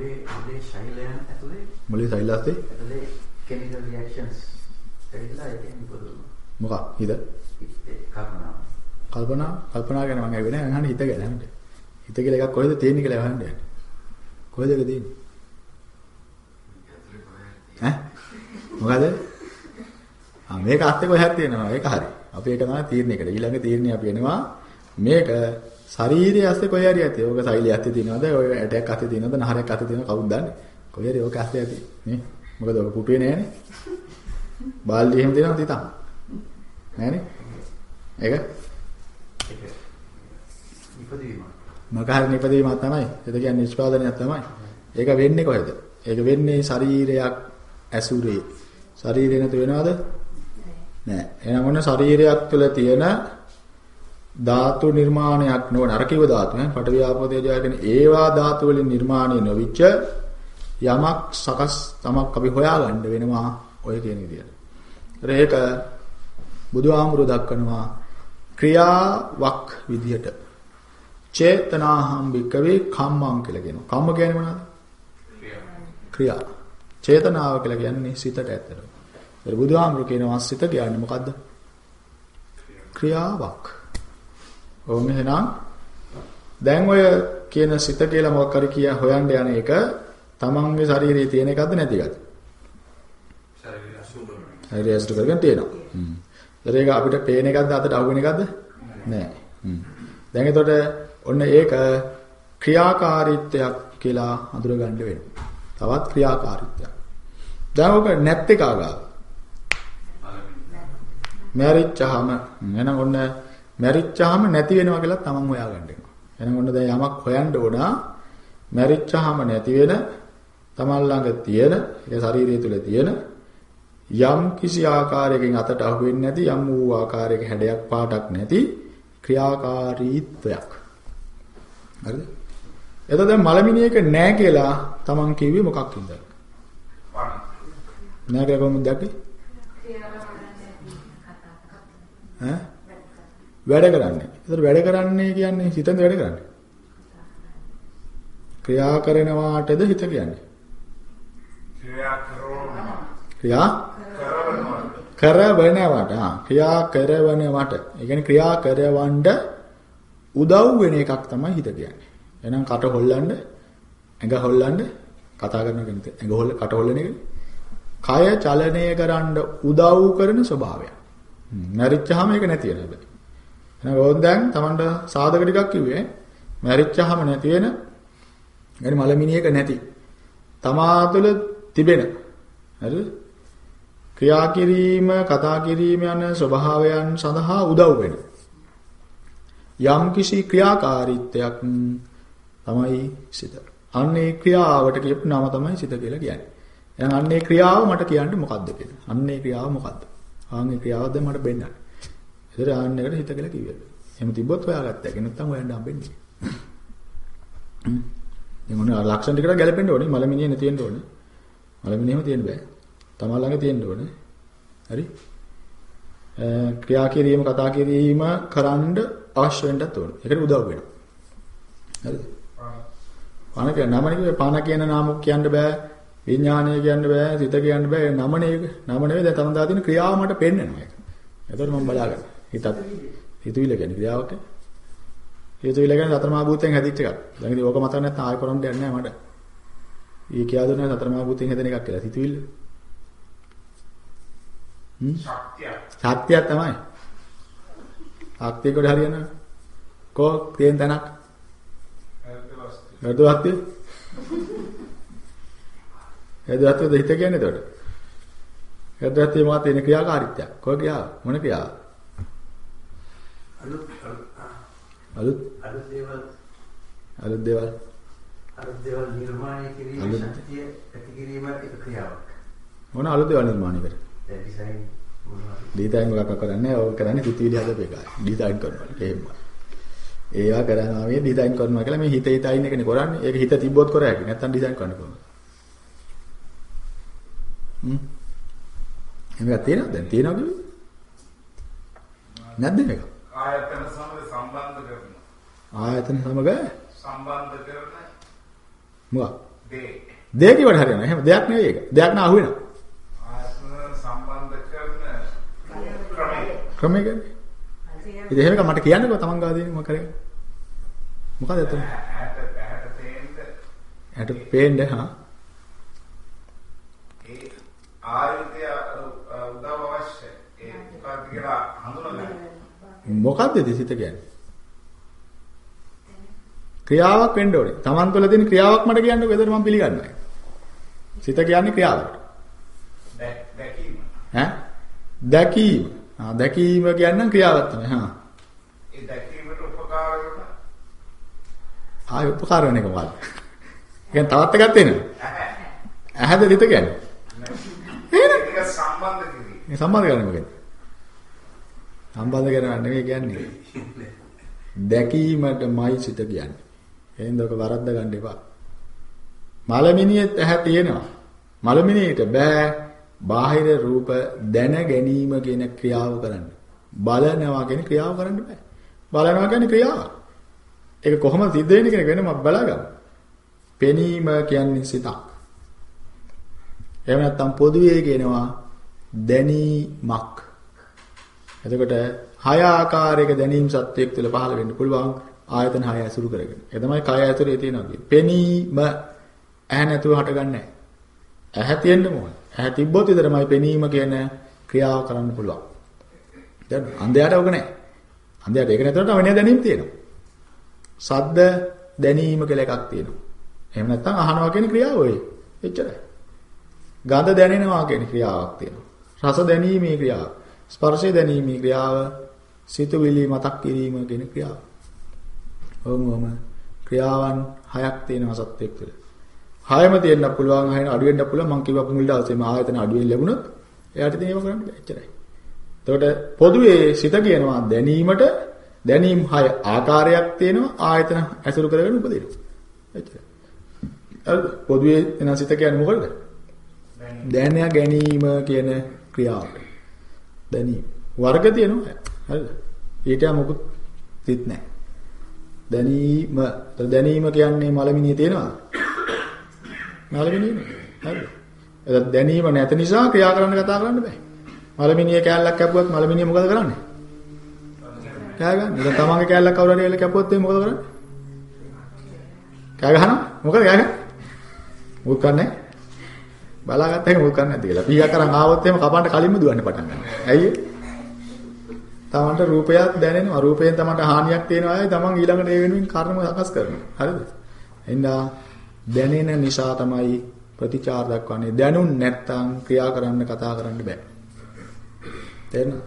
මොලේ මොලේ ශෛලයන් ඇතුලේ මොලේ සෛලාස්තේ ඇතුලේ chemical reactions ඇවිල්ලා ඒකෙන් ඉපදුණා. මොකක්? හිත? කර්මනා. කල්පනා? කල්පනා ගැන මම ඇවිල්ලා නැහැ. අහන්නේ හිත ගැන හැමද හිත කියලා එකක් කොහෙද තියෙන්නේ කියලා අහන්නේ කොහෙද ඒක තියෙන්නේ? ඈ? මොකද? ආ මේක අත්තේ කොහෙද තියෙනවා. ඒක හරි. අපි ඒක තමයි තීරණය කළේ. ඊළඟ තීරණය අපි එනවා. මේක ශරීරයේ ඇස්සේ කොහේ හරි ඇති ඕක සෛලිය ඇත්තේ තියෙනවද ඔය ඇටයක් අතේ තියෙනවද නහරයක් අතේ තියෙනවද කවුද දන්නේ කොහේ හරි ඕක ඇස්සේ ඇති නේ මොකද ඔක පුටුවේ නෑනේ බාල්දිය එහෙම තියෙනවද තිතන් නෑනේ ඒක ඉපදීම. මකහරි නිපදීමක් තමයි. ඒක කියන්නේ නිෂ්පාදනයක් තමයි. ඒක වෙන්නේ කොහෙද? ඒක වෙන්නේ ශරීරයක් ඇසුරේ. ශරීරය නැතු වෙනවද? නෑ. එහෙනම් ඔන්න ශරීරයක් තුළ තියෙන ධාතු නිර්මාණයක් නොවන අර කිව්ව ධාතු නේ පඨවි ආපෝ තේජෝ කියන ඒවා ධාතු වලින් නිර්මාණය නොවිච්ච යමක් සකස් තමක් අපි හොයාගන්න වෙනවා ඔය කියන විදිහට. ඒක බුදුහාමුදුරුවෝ දක්වනවා ක්‍රියාවක් විදිහට චේතනාහම් භික්කවේ කම්මං කියලා කියනවා. කම්ම කියන්නේ මොනවද? ක්‍රියා. චේතනාව කියලා කියන්නේ සිතට ඇත්තට. ඒ බුදුහාමුදුරුවෝ කියනවා සිත කියන්නේ මොකද්ද? ක්‍රියාවක්. ඕම එහෙනම් දැන් ඔය කියන සිත කියලා මොකක් හරි කිය හොයන්න යන එක තමන්ගේ ශරීරයේ තියෙන එකක්ද නැති එකක්ද? ශරීරය අසුබ. ශරීරය අසුබ කරගෙන තියෙනවා. හ්ම්. ඒක අපිට පේන එකක්ද අතට අහුවෙන එකක්ද? නෑ. හ්ම්. දැන් එතකොට ඔන්න ඒක ක්‍රියාකාරීත්වයක් කියලා හඳුර ගන්න වෙනවා. තවත් ක්‍රියාකාරීත්වයක්. දැන් ඔක නැත් එක ආගා. මැරිච්චාම එහෙනම් ඔන්න මැරිච්චාම නැති වෙනවා කියලා තමන් හොයාගන්න වෙනවා. එහෙනම් ඔන්න දැන් යමක් හොයන්න ඕන මැරිච්චාම නැති වෙන තමන් ළඟ තියෙන ඒ ශරීරය තුල තියෙන යම් කිසි ආකාරයකින් අතට අහු වෙන්නේ නැති යම් වූ ආකාරයක හැඩයක් පාටක් නැති ක්‍රියාකාරීත්වයක්. හරිද? එතකොට දැන් මලමිනියක නෑ කියලා තමන් කිව්වේ මොකක් හින්දාද? නෑ කියලා කොහොමද දැක්කේ? ඈ? වැඩ කරන්නේ. ඒතර වැඩ කරන්නේ කියන්නේ හිතෙන්ද වැඩ කරන්නේ? ක්‍රියා කරනවාටද හිත කියන්නේ? ක්‍රියා කරනවා. ක්‍රියා. කරවනවට ආ ක්‍රියා කරවනවට ඒ කියන්නේ ක්‍රියා කරවන්න උදව් වෙන එකක් තමයි හිත කියන්නේ. එහෙනම් කට හොල්ලන්න ඇඟ හොල්ලන්න කතා කරන කෙනෙක් ඇඟ හොල්ල කට හොල්ලන එක. කය චලනය කරන්න උදව් කරන ස්වභාවයක්. මැරිච්චාම ඒක නැති වෙන හැබැයි. එහෙනම් ඕන් දැන් Tamanට සාධක ටිකක් කිව්වේ. මැරිච්චාම නැති වෙන يعني මලමිනියක නැති. තමා තුළ තිබෙන. හරිද? ක්‍රියා කිරීම, කතා කිරීම යන ස්වභාවයන් සඳහා උදව් වෙන. යම් කිසි ක්‍රියාකාරීත්වයක් තමයි සිත. අන්නේ ක්‍රියාවට කියපු නම තමයි සිත කියලා කියන්නේ. එහෙනම් අන්නේ ක්‍රියාව මට කියන්න මොකද්ද කියලා. අන්නේ ක්‍රියාව මොකද්ද? ආන්නේ ක්‍රියාව දැන් මට බෙන්නන්න. ඒතර ආන්නේකට හිත කියලා කිව්වේ. එහෙම තිබ්බොත් හොයාගත්තා. ඒක නැත්තම් හොයන්න හම්බෙන්නේ. දැන් මොන ලක්ෂණ ටිකට ගැලපෙන්න ඕනේ. මලමිනිය නැති වෙන්න ඕනේ. මලමිනියම තියෙන්න බෑ. තමා ළඟ තියෙන්න ඕනේ. හරි? ක්‍රියා කිරීම, කතා කිරීම කරන්න අවශ්‍ය වෙන්නත් ඕනේ. ඒකට උදව් වෙනවා. හරිද? පාන කියන නම නෙවෙයි පාන කියන නාම කියන්න බෑ. විඥානය කියන්න බෑ. සිත කියන්න බෑ. නම නෙවෙයි. නම නෙවෙයි දැන් තමන් දා තියෙන ක්‍රියාව මට පෙන්වනවා ඒක. එතකොට මම බලාගන්න. හිතත් හිතුවිල්ල කියන්නේ ක්‍රියාවක්. හිතුවිල්ල කියන්නේ සතර මහා භූතයෙන් හැදිච්ච එකක්. දැන් ඉතින් ඕක මතක නැත්නම් ආයෙ කරන්න දෙයක් නැහැ මට. ඊ කියා දුන්නා සතර මහා භූතයෙන් හැදෙන එකක් කියලා. හිතුවිල්ල. හ්ම්? ශක්තියක්. ශක්තියක් තමයි. ශක්තිය කොට හරියනවා. කෝ තියෙන තැනක් හෘද වස්තු. හෘද ශක්තිය. හෘද ශක්තියද හිත කියන්නේ එතකොට. හෘද ශක්තිය මොකක්ද තියෙන ක්‍රියාකාරීත්වයක්. කොයි ක්‍රියාව? මොන ක්‍රියාව? අලුත් අලුත්- අලුත් දේවල් අලුත් දේවල්. අලුත් දේවල් නිර්මාණය කිරීමේ ශක්තිය ඇති කිරීම එක ක්‍රියාවක්. මොන අලුත් දේවල් නිර්මාණය කරේ? දැන් ඩිසයින් මොනවද? ඩිසයින් මොකක් කරන්නේ? ඕක කරන්නේ සිතුවිලි හදපු එකයි. ඩිසයින් කරනවා. එහෙම. ඒවා කරනවා මේ ඩිසයින් කරනවා කියලා මේ හිත හිත අයින් එකනේ කරන්නේ. ඒක හිත තිබ්බොත් කර හැකියි. නැත්තම් ඩිසයින් කරන්න කොහොමද? හ්ම්. එහෙමයක් තියෙනවද? දැන් තියෙනවද? නැද්ද මේක? ආයතන සමග සම්බන්ධ කරන. ආයතන සමග සම්බන්ධ කරන මොකක්? දේ. දෙයක් ඉවර හරියනවා. එහෙම දෙයක් නෙවෙයි ඒක. දෙයක් නා අහුවෙනවා. ආයතන සම්බන්ධ කරන ක්‍රමය. ක්‍රමයක. ඉතින් එහෙම එක මට කියන්නකෝ තමන් දෙන්නේ මොකක් කරේ? මොකද එතන? ඇහැට ඇහැට තේන්න ඇට පේන්න හා ඒ ආයුධය උදව් අවශ්‍යයි. ඒ මොකක්ද කියලා හඳුනගන්න. මොකද්ද ඉතින් සිත කියන්නේ? ක්‍රියාවක් වෙන්න ඕනේ. තමන් තුළ තියෙන ක්‍රියාවක් මට කියන්නකෝ එතන මම පිළිගන්නවා. සිත කියන්නේ ක්‍රියාවකට. දැකීම. ඈ? දැකීම. ආ දැකීම කියන්නේ ක්‍රියාවක් තමයි. හා. ඒ දැකීමට උපකාර වෙන ආය උපකාර වෙන එක මොකක්ද? කියන්නේ තවත් එකක් තියෙනවා. ඇහැ. ඇහැද සිත කියන්නේ? එහෙනම් ඒක සම්බන්ධ කිරීම. මේ සම්බන්ධ කරන්නේ මොකද? සම්බන්ධ කරනවා නෙවෙයි කියන්නේ. දැකීමටමයි සිත කියන්නේ. එහෙනම් ඔක වරද්ද ගන්න එපා. මලමිනියෙත් ඇහැ තියෙනවා. මලමිනියට බෑ බාහිර රූප දැන ගැනීම කියන ක්‍රියාව කරන්න. බලනවා කියන ක්‍රියාව කරන්න බෑ. බලනවා කියන්නේ ක්‍රියාව. ඒක කොහොමද සිද්ධ වෙන්නේ කියන එක වෙනම බලාගන්න. පෙනීම කියන්නේ සිතක්. එහෙම නැත්නම් පොදුවේ කියනවා දැනීමක්. එතකොට හය ආකාරයක දැනීම් සත්‍යයක් තුළ පහළ වෙන්න පුළුවන් ආයතන හය ඇසුරු කරගෙන. ඒ තමයි කය ඇතුලේ තියෙනවා කියන්නේ. පෙනීම ඇහැ නැතුව හටගන්නේ නැහැ. ඇහැ තියෙන්න ඕන. ඇහැ තිබ්බොත් විතරමයි පෙනීම කියන ක්‍රියාව කරන්න පුළුවන්. දැන් අන්ධයාට ඔක නැහැ. අන්ධයාට ඒක නැතුවට වෙන දැනීම් තියෙනවා. සද්ද දැනීම කියලා එකක් තියෙනවා. එහෙම නැත්නම් අහනවා කියන ක්‍රියාව ඔය. එච්චරයි. ගඳ දැනෙනවා කියන ක්‍රියාවක් තියෙනවා. රස දැනීමේ ක්‍රියාව. ස්පර්ශය දැනීමේ ක්‍රියාව. සිතුවිලි මතක් කිරීම කියන ක්‍රියාව. ඔවම ක්‍රියාවන් හයක් තියෙනවා සත්‍යයක් තුළ. හයම තියෙන්න පුළුවන් හයන අඩු වෙන්න පුළුවන් මං කිව්වා මුල් දවසේම ආයතන අඩුවෙන් ලැබුණොත් එයාට ඉතින් ඒව කරන්න බෑ එච්චරයි. එතකොට පොදුවේ සිත කියනවා දැනීමට දැනීම් හය ආකාරයක් තියෙනවා ආයතන ඇසුරු කරගෙන උපදිනවා. එච්චරයි. හරිද? පොදුවේ එන සිත කියන්නේ මොකද? දැන ගැනීම කියන ක්‍රියාවට. දැනීම. වර්ග තියෙනවා. හරිද? ඊට මොකුත් තිත් නැහැ. දැනීම. දැනීම කියන්නේ මලමිනිය තියෙනවා. මලමිනිය නේ. හරිද? ඒක දැනීම නැති නිසා ක්‍රියා කරන්න කතා කරන්න බෑ. මලමිනිය කෑල්ලක් කැපුවත් මලමිනිය මොකද කරන්නේ? කෑ ගන්න. දැන් තමන්ගේ කෑල්ලක් කවුරු හරි එල්ල කැපුවොත් එහේ මොකද කරන්නේ? කෑ ගහනවා. මොකද කෑ ගහන්නේ? මුත් කන්නේ. බලාගත්ත එක මුත් කන්නේ නැද්ද කියලා. පීයක් අරන් ආවොත් එහෙම කපන්න කලින්ම දුවන්න පටන් ගන්නවා. ඇයි ඒ? තමන්ට රූපයක් දැනෙනවා. රූපයෙන් තමන්ට හානියක් තියෙනවා. අය තමන් ඊළඟට ඒ වෙනුවෙන් කර්ම සකස් කරනවා. හරිද? එහෙනම් දැනෙන නිසා තමයි ප්‍රතිචාර දක්වන්නේ. දැනුන් නැත්තම් ක්‍රියා කරන්න කතා කරන්න බෑ. තේරෙනවද?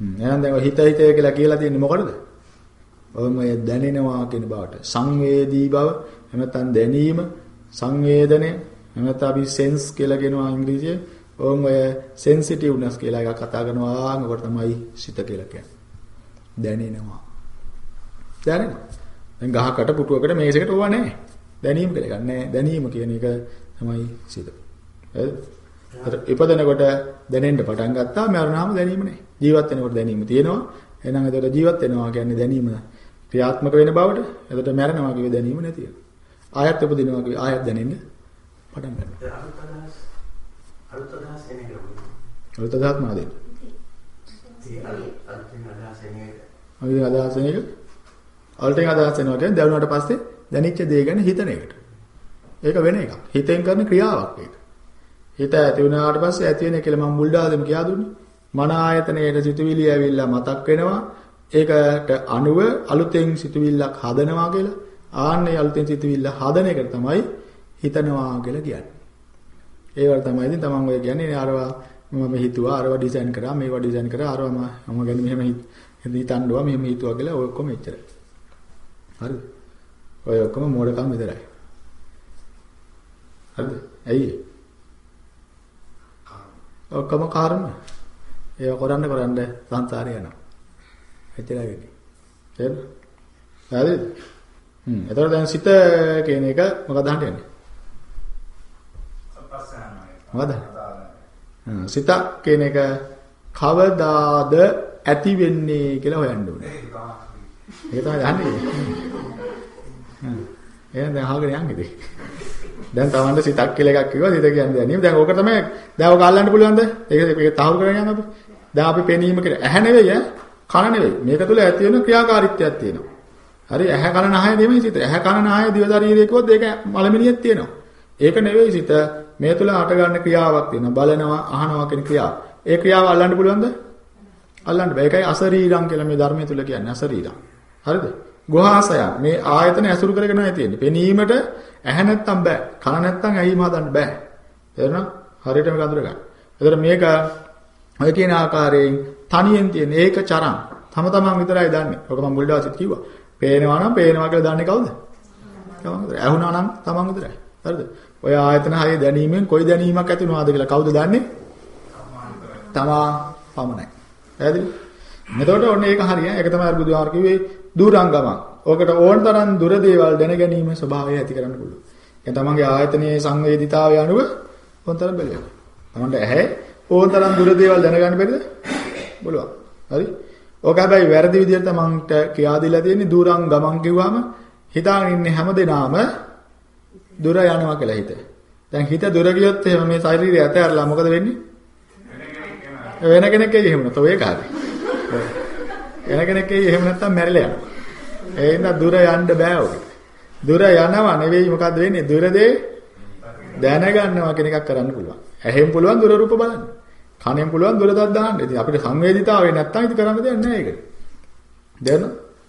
හ්ම්. එහෙනම් දැන් ඔය හිත හිතේ කියලා කියලා තියෙන්නේ මොකටද? ඔයම ඔය දැනෙනවා කියන බවට සංවේදී බව එහෙම නැත්නම් දැනීම සංවේදනය එහෙම නැත්නම් අපි සෙන්ස් කියලා කියනවා ඉංග්‍රීසියෙන් ඔයම ඔය සෙන්සිටිව්නස් කියලා එකක් කතා කරනවා. මොකට තමයි සිත කියලා කියන්නේ. දැනෙනවා. දැනෙනවා. දැන් ගහකට පුටුවකට මේසයකට ඕවා නැහැ. දැනීම කියලා එකක් නැහැ. දැනීම කියන එක තමයි සිත. හරිද ඉපදෙනකොට දැනෙන්න පටන් ගත්තා මරණාම දැනීම නැහැ. ජීවත් වෙනකොට දැනීම තියෙනවා. එහෙනම් එතකොට ජීවත් වෙනවා කියන්නේ දැනීම ක්‍රියාත්මක වෙන බවට. එතකොට මැරෙනවා කියේ දැනීම නැති වෙනවා. ආයත් උපදිනවා කියේ ආයත් දැනෙන්න. පටන් ගන්නවා. අලුත් අදහස් අලුත් අදහස් එන එක අලුත් අදහස් මාදේ. ඒ අලුත් අදහස් එන එක අපි අදහස් වෙන එක අලුතෙන් අදහස් වෙනවා කියන්නේ දැනුණාට පස්සේ දැනෙච්ච දේ ගැන හිතන එකට. ඒක වෙන එකක්. හිතෙන් කරන ක්‍රියාවක් ඒක. හිත ඇති වුණාට පස්සේ ඇති වෙන කියලා මම මුල් දාදෙම කියා දුන්නේ. මන ආයතනයේ සිතුවිලි ඇවිල්ලා මතක් වෙනවා. ඒකට අනුව අලුතෙන් සිතුවිල්ලක් හදනවා කියලා. ආන්නේ අලුතෙන් සිතුවිල්ල හදන එක තමයි හිතනවා කියලා කියන්නේ. ඒවල තමයි ඉතින් තමන් ඔය කියන්නේ අරවා මම හිතුවා අරවා ඩිසයින් කරා මේවා ඩිසයින් කරා අරවා මම ගැන මෙහෙම හිතන්නවා මෙහෙම හිතුවා කියලා ඔය ඔක්කොම එච්චරයි. හරිද? ඔය ඔක්කොම මෝඩකම් විතරයි. හරිද? ඇයි? ඔක්කොම කර්ම. ඒව කරන්න කරන්න සංසාරේ යනවා. එච්චරයි වෙන්නේ. තේරෙනවද? හරිද? හ්ම්. එතකොට දැන් සිත කියන එක මොකද අහන්නේ? මොකද? සිත කියන එක කවදාද ඇති වෙන්නේ කියලා හොයන්න ඕනේ. ඒක තමයි දන්නේ. එහෙනම් දැන් අහගෙන යන්නේ ඉතින්. දැන් Tamanට සිතක් කියලා එකක් කිව්වා සිත කියන්නේ දැන් නෙමෙයි. දැන් ඕක තමයි දැන් ඔක අල්ලන්න පුළුවන්ද? ඒක ඒක තහවුරු කරගෙන යන්න අපි. දැන් අපි පෙනීම කියලා ඇහැ නෙවෙයි ඈ කන නෙවෙයි. මේක තුල ඇති වෙන ක්‍රියාකාරීත්වයක් තියෙනවා. හරි ඇහැ කන නහය නෙමෙයි සිත. ඇහැ කන නහය දිව ශරීරය කිව්වොත් ඒක මලමිනියක් තියෙනවා. ඒක නෙවෙයි සිත. මේ තුල හට ගන්න ක්‍රියාවක් තියෙනවා. බලනවා, අහනවා කියන ක්‍රියාව. ඒ ක්‍රියාව අල්ලන්න පුළුවන්ද? අල්ලන්න බෑ. ඒකයි අසරීරං කියලා මේ ධර්මයේ තුල කියන්නේ අසරීරං. හරිද? ගෝහාසය මේ ආයතන ඇසුරු කරගෙනයි තියෙන්නේ. පෙනීමට ඇහැ නැත්තම් බෑ. කන නැත්තම් ඇහිම හදන්න බෑ. තේරෙනවද? හරියටම ගඳුර ගන්න. ඒතර මේක ඔය කියන ආකාරයෙන් තනියෙන් තියෙන ඒක චරම්. තම තමන් විතරයි දන්නේ. ඔක මම මුල් දවසෙත් කිව්වා. පේනවා නම් පේනවා කියලා දන්නේ කවුද? තමන් විතරයි. ඇහුණා නම් තමන් විතරයි. හරිද? ඔය ආයතන හයේ දැනීමෙන් කොයි දැනීමක් ඇති වෙනවද කියලා කවුද දන්නේ? තමා පමණයි. පැහැදිලි? එතකොට ඔන්න ඒක හරිය. ඒක තමයි අර බුදුහාර කිව්වේ දුරංගම. ඕකට ඕන තරම් දුර දේවල් දැන ගැනීම ස්වභාවය ඇති කරන්න පුළුවන්. ඒ තමන්ගේ ආයතනයේ සංවේදීතාවය අනුව ඕන තරම් බැලුවා. තමන්ට ඇහැ ඕන තරම් දුර දේවල් දැනගන්න බැරිද? බලුවා. හරි? ඕක හැබැයි වැරදි විදිහට තමන්ට කියා දීලා තියෙන්නේ දුරංගමන් කිව්වම හිතාගෙන ඉන්නේ හැමදේනම දුර යනවා කියලා හිත. දැන් හිත දුර ගියොත් එහෙම මේ ශරීරය ඇතහැරලා මොකද වෙන්නේ? වෙන කෙනෙක් එයි එහෙම නැත්නම් ඒක හරි. වෙන කෙනෙක් එයි එහෙම නැත්නම් මැරිලා යනවා. ඒ හින්දා දුර යන්න බෑ ඔක. දුර යනවා නෙවෙයි මොකද්ද වෙන්නේ? දුරදේ දැනගන්නවා කියන එකක් කරන්න පුළුවන්. ඇහෙන් පුළුවන් දුර රූප බලන්න. කනෙන් පුළුවන් දුරදත් දාන්න. ඉතින් අපිට සංවේදීතාවය නැත්තම් ඉතින් කරන්න දෙයක් නැහැ ඒකට. දැන්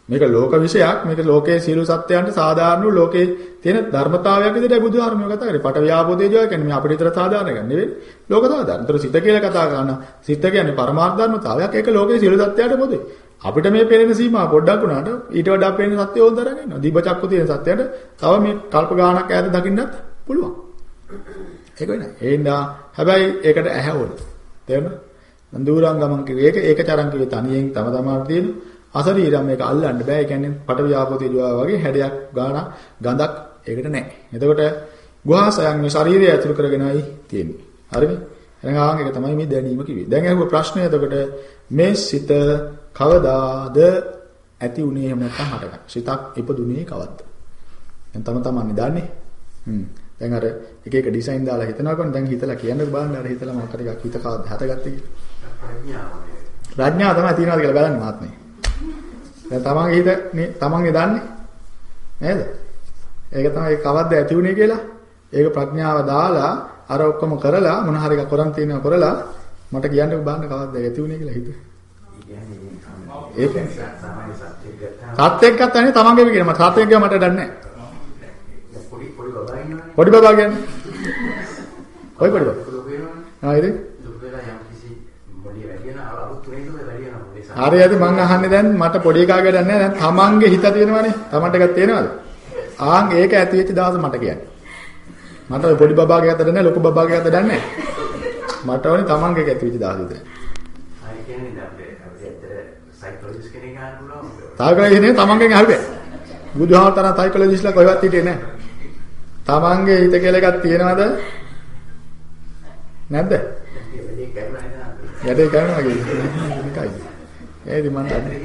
මේක ලෝක විශයක් මේක ලෝකයේ සියලු සත්‍යයන්ට සාධාරණ ලෝකයේ තියෙන ධර්මතාවයක් විදිහට බුදුහාරමිය කතා කරේ. පට ව්‍යාපෝතේජය කියන්නේ මේ අපිට විතර සාධාරණ ගන්න නෙවෙයි. ලෝක සාධාරණ. ඒතර සිත කියලා කතා කරන සිත කියන්නේ පරමාර්ථ ධර්මතාවයක්. ඒක ලෝකයේ සියලු සත්‍යයට පොදුයි. අපිට මේ පේන සීමා පොඩ්ඩක් උනාට ඊට වඩා පේන සත්‍ය ඕන තරම් ඉන්නවා. දීප චක්කු තියෙන සත්‍යයට තව මේ කල්ප ගානක් ඈත දකින්නත් පුළුවන්. ඒක වෙනයි. ඒ හින්දා හැබැයි ඒකට ඇහැ ඕන. තේරෙනවද? නන්දුරං ගමන් කිව්වේ ඒක ඒක චරං කිව්වේ තනියෙන් තම තමාට තියෙන අසරීරම් මේක අල්ලන්න බෑ. ඒ කියන්නේ පට ව්‍යාපෝතී ජීවා වගේ හැඩයක් ගාන ගඳක් ඒකට නැහැ. එතකොට ගුහාසයන් මේ ශරීරය ඇතුළු කරගෙනයි තියෙන්නේ. හරිද? එහෙනම් ආන් එක තමයි මේ දැනීම කිව්වේ. දැන් අහුව ප්‍රශ්නය එතකොට මේ සිත කවදාද ඇති උනේ එහෙම නැත්නම් හටගන්න. සිතක් ඉපදුනේ කවද්ද? දැන් තම තමන්නේ දන්නේ. හ්ම්. දැන් අර එක එක ඩිසයින් දාලා හිතනවා කොහොමද දැන් හිතලා කියන්න බලන්න අර හිතලා මොකක්ද එකක් හිත කවද්ද හටගත්තේ කියලා. ප්‍රඥාව තමයි තියනවාද කියලා බලන්න මාත්මේ. දැන් තමන්ගේ හිත නේ තමන්ගේ දන්නේ නේද? ඒක තමයි කවද්ද ඇති උනේ කියලා. ඒක ප්‍රඥාව දාලා අර ඔක්කොම කරලා මොන හරි එකක් කරන් තියෙනවා කරලා මට කියන්න බලන්න කවද්ද ඇති උනේ කියලා හිත. ඒක සත්‍යයක් ගත්තානේ තමන්ගේම කියන මට සත්‍යයක් ගියා මට දන්නේ. පොඩි පොඩි බබා ඉන්නවනේ. පොඩි බබා කියන්නේ. කොයි පොඩි බබා? ආ ඉතින් දුක් වෙලා යම් කිසි මොළේ වැඩි වෙන අලුත් තුනේ තුනේ වැඩි වෙනවා. මේ අහන්නේ දැන් මට පොඩි එකාගේ දන්නේ නැහැ. දැන් තමන්ගේ හිත තියෙනවනේ. තමන්ට එකක් තියෙනවද? ආන් ඒක ඇති වෙච්ච දවස මට කියන්න. මට ඔය පොඩි බබාගේ අතට නැහැ ලොකු බබාගේ අතට නැහැ. මට ඕනේ තමන්ගේ එක ඇති වෙච්ච දවස විතරයි. හරි කියන්නේ දැන් අපේ අපේ ඇත්තට සයිකොලොජිස්ට් කෙනෙක් අහන්න පුළුවන්. තාගලයි ඉන්නේ තමන්ගෙන් අහුවේ. බුදුහාමතරන් සයිකොලොජිස්ට්ලා කොහෙවත් හිටියේ නැහැ. තමන්ගේ හිත කියලා එකක් තියෙනවද? නැද්ද? වැඩේ කරනවා කියන්නේ ඒදි මන් දන්නේ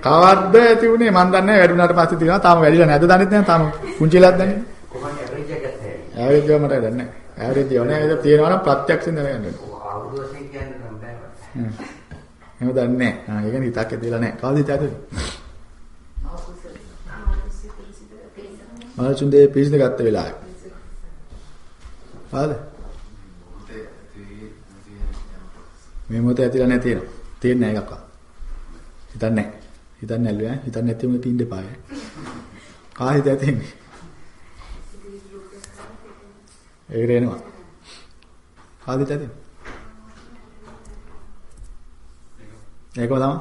කවද්ද ඇති උනේ මන් දන්නේ නැහැ වැඩුණාට පස්සේ තියෙනවා තාම වැඩිලා නැද්ද දන්නෙත් නැහැ තාම පුංචිලක් දන්නේ කොහොමද ඇවරේජ් එක ගත්තේ? ඇවරේජ් එක මට දන්නේ නැහැ ඇවරේජ් එක නෑ ඒක තියෙනවා නම් ප්‍රත්‍යක්ෂයෙන් දැනගන්න ඕනේ අවුරුදු වශයෙන් කියන්න නම් බෑ. හ්ම්. එහෙම දන්නේ නැහැ. ආ ඒක හිතක් ඇදලා නැහැ. කවුද හිත ඇදුනේ? මාළුන්දේ පිළිසිඳ ගත්ත වෙලාවේ. හරිද? මොහොතේ ඇති මේ මොහොතේ ඇතිලා නැති වෙනවා. තේන්නේ නැහැ එකක්වත්. හිතන්නේ නැහැ. හිතන්නේ නැල්ලු ඈ. හිතන්නේ නැති උඹ තින්න එපා ඈ. කාහිත ඇතින්නේ. ඒකට එනවා. කාදිත ඇතින්නේ. ඒකම තමයි.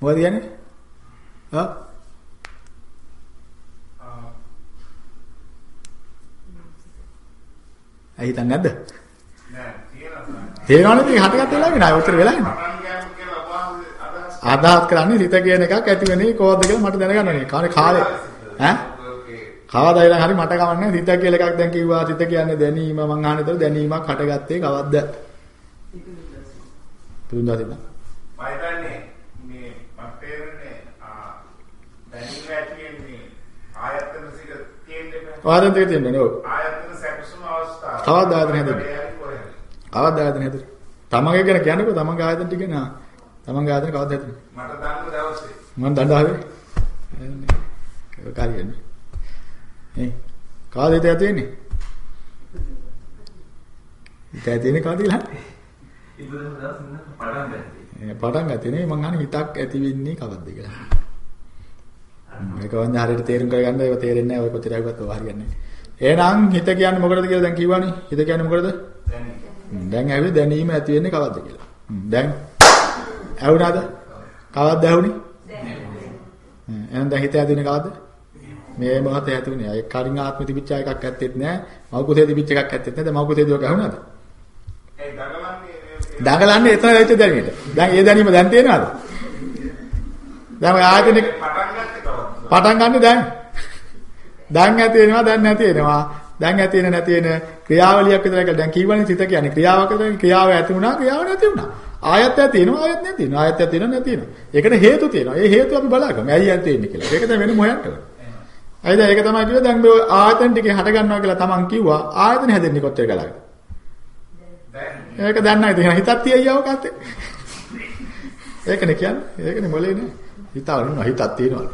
මොකද කියන්නේ? ආ ඇයි හිතන්නේ නැද්ද? තේරෙනවනේ මේ හටගත්ත වෙලාවේ නෑ උත්තර වෙලා ඔබ අදහස් කරන්නේ හිත කියන එකක් ඇති වෙන්නේ කොහොමද කියලා මට දැනගන්න ඕනේ. කාලේ කාලේ ඈ. කවදා ඉඳන් හරි මට කවන්නේ හිත කියලා එකක් දැන් කිව්වා හිත කියන්නේ දැනීම මං අහනතර දැනීමක් හටගත්තේ කවද්ද? තුන්දා තිබ්බා. මම හිතන්නේ මේ මට තේරෙන්නේ ආ දැනීම ඇති වෙන්නේ ආයතන සික තියෙන්නේ. ආයතන තියෙන්නේ නෝ. ආයතන සැකසුම අවස්ථාව. කවද්ද ආයතන හැදෙන්නේ? කවද්ද ආයතන හැදුනේ? තමන්ගේ ගැන කියන්නකෝ තමන්ගේ ආයතන ටික නා. තමන්ගේ ආයතන කවද්ද හැදුනේ? මට දන්න දවසේ මම දඬ ආවේ. ඒක කාරියන්නේ. ඒ කාද හිත ඇති වෙන්නේ? හිත ඇති වෙන්නේ කාද කියලා? ඉදුරම දවස් ඉන්න පටන් ගත්තා. පටන් ගත්තේ නේ මං අහන්නේ හිතක් ඇති වෙන්නේ කවද්ද කියලා. මේක වන්ද හරියට තේරුම් කරගන්න ඒව තේරෙන්නේ නැහැ ඔය කොච්චර ඇහුවත් ඔය හරියන්නේ. එහෙනම් හිත කියන්නේ මොකටද කියලා දැන් කිව්වනේ. හිත කියන්නේ මොකටද? දැනීම. දැන් ඇහුවේ දැනීම ඇති වෙන්නේ කවද්ද කියලා. දැන් ඇහුණාද? කවද්ද ඇහුනේ? එහෙනම් දැන් හිත ඇති වෙන්නේ කවද්ද? මේ මොහොතේ ඇති වෙන්නේ. ඒ කරින් ආත්මෙ තිබිච්ච එකක් ඇත්තෙත් නැහැ. මව් කුසේ තිබිච්ච එකක් ඇත්තෙත් නැහැ. දැන් මව් කුසේදී ඔක ඇහුණාද? ඒ දඟලන්නේ දඟලන්නේ එතන වෙච්ච දැනීමට. දැන් ඒ දැනීම දැන් තියෙනවද? දැන් ඔය ආයතනෙ? පටන් ගන්න දැන්. දැන් ඇති වෙනවා දැන් නැති වෙනවා. දැන් ඇති වෙන නැති වෙන ක්‍රියාවලියක් විතරයි කියලා දැන් කියවනේ සිත කියන්නේ ක්‍රියාවක් විතරයි ක්‍රියාව ඇති වුණා ක්‍රියාව නැති වුණා. ආයත් ඇති වෙනවා ආයත් නැති වෙනවා ආයත් ඇති වෙනවා නැති වෙනවා. ඒකට හේතු තියෙනවා. ඒ හේතු අපි බලාගමු. ඇයි ඇති වෙන්නේ කියලා. ඒක තමයි වෙන මොහොතක් කරන්නේ. ඇයිද ඒක තමයි කිව්වේ දැන් මේ ආයතන ටිකේ හට ගන්නවා කියලා තමන් කිව්වා ආයතන හැදෙන්නේ කොච්චර කලකට. දැන් ඒක දන්නයි තියෙන හිතක් තියයියව කත්තේ. ඒකනේ කියන්නේ. ඒකනේ මොලේ නේ. හිතාගෙන ඉන්නවා හිතක් තියෙනවා.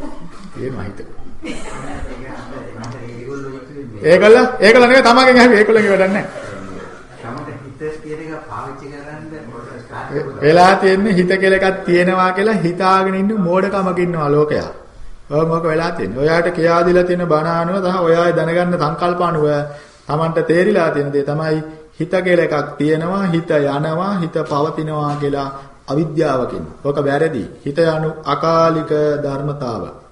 තියෙනවා හිත. ඒගොල්ලෝ ඒකල නෙවෙයි තමන්ගෙන් ඇහුවේ ඒකලගේ වැඩක් නැහැ. තමයි හිත කියන එක පාවිච්චි කරන්න වෙලා තියෙන්නේ හිත කියලා එකක් තියෙනවා කියලා හිතාගෙන ඉන්න මෝඩකමක ඉන්නවා ලෝකයා. ඔය මොක වෙලා තියෙන්නේ. ඔයාට කියා දීලා තියෙන බණ අනුව තහ ඔයා දැනගන්න සංකල්ප අනුව Tamanට තේරිලා තියෙන දේ තමයි හිත කියලා එකක් තියෙනවා, හිත යනවා, හිත පවතිනවා කියලා අවිද්‍යාවකින්. ඔක වැරදි. හිත යනු අකාලික ධර්මතාව.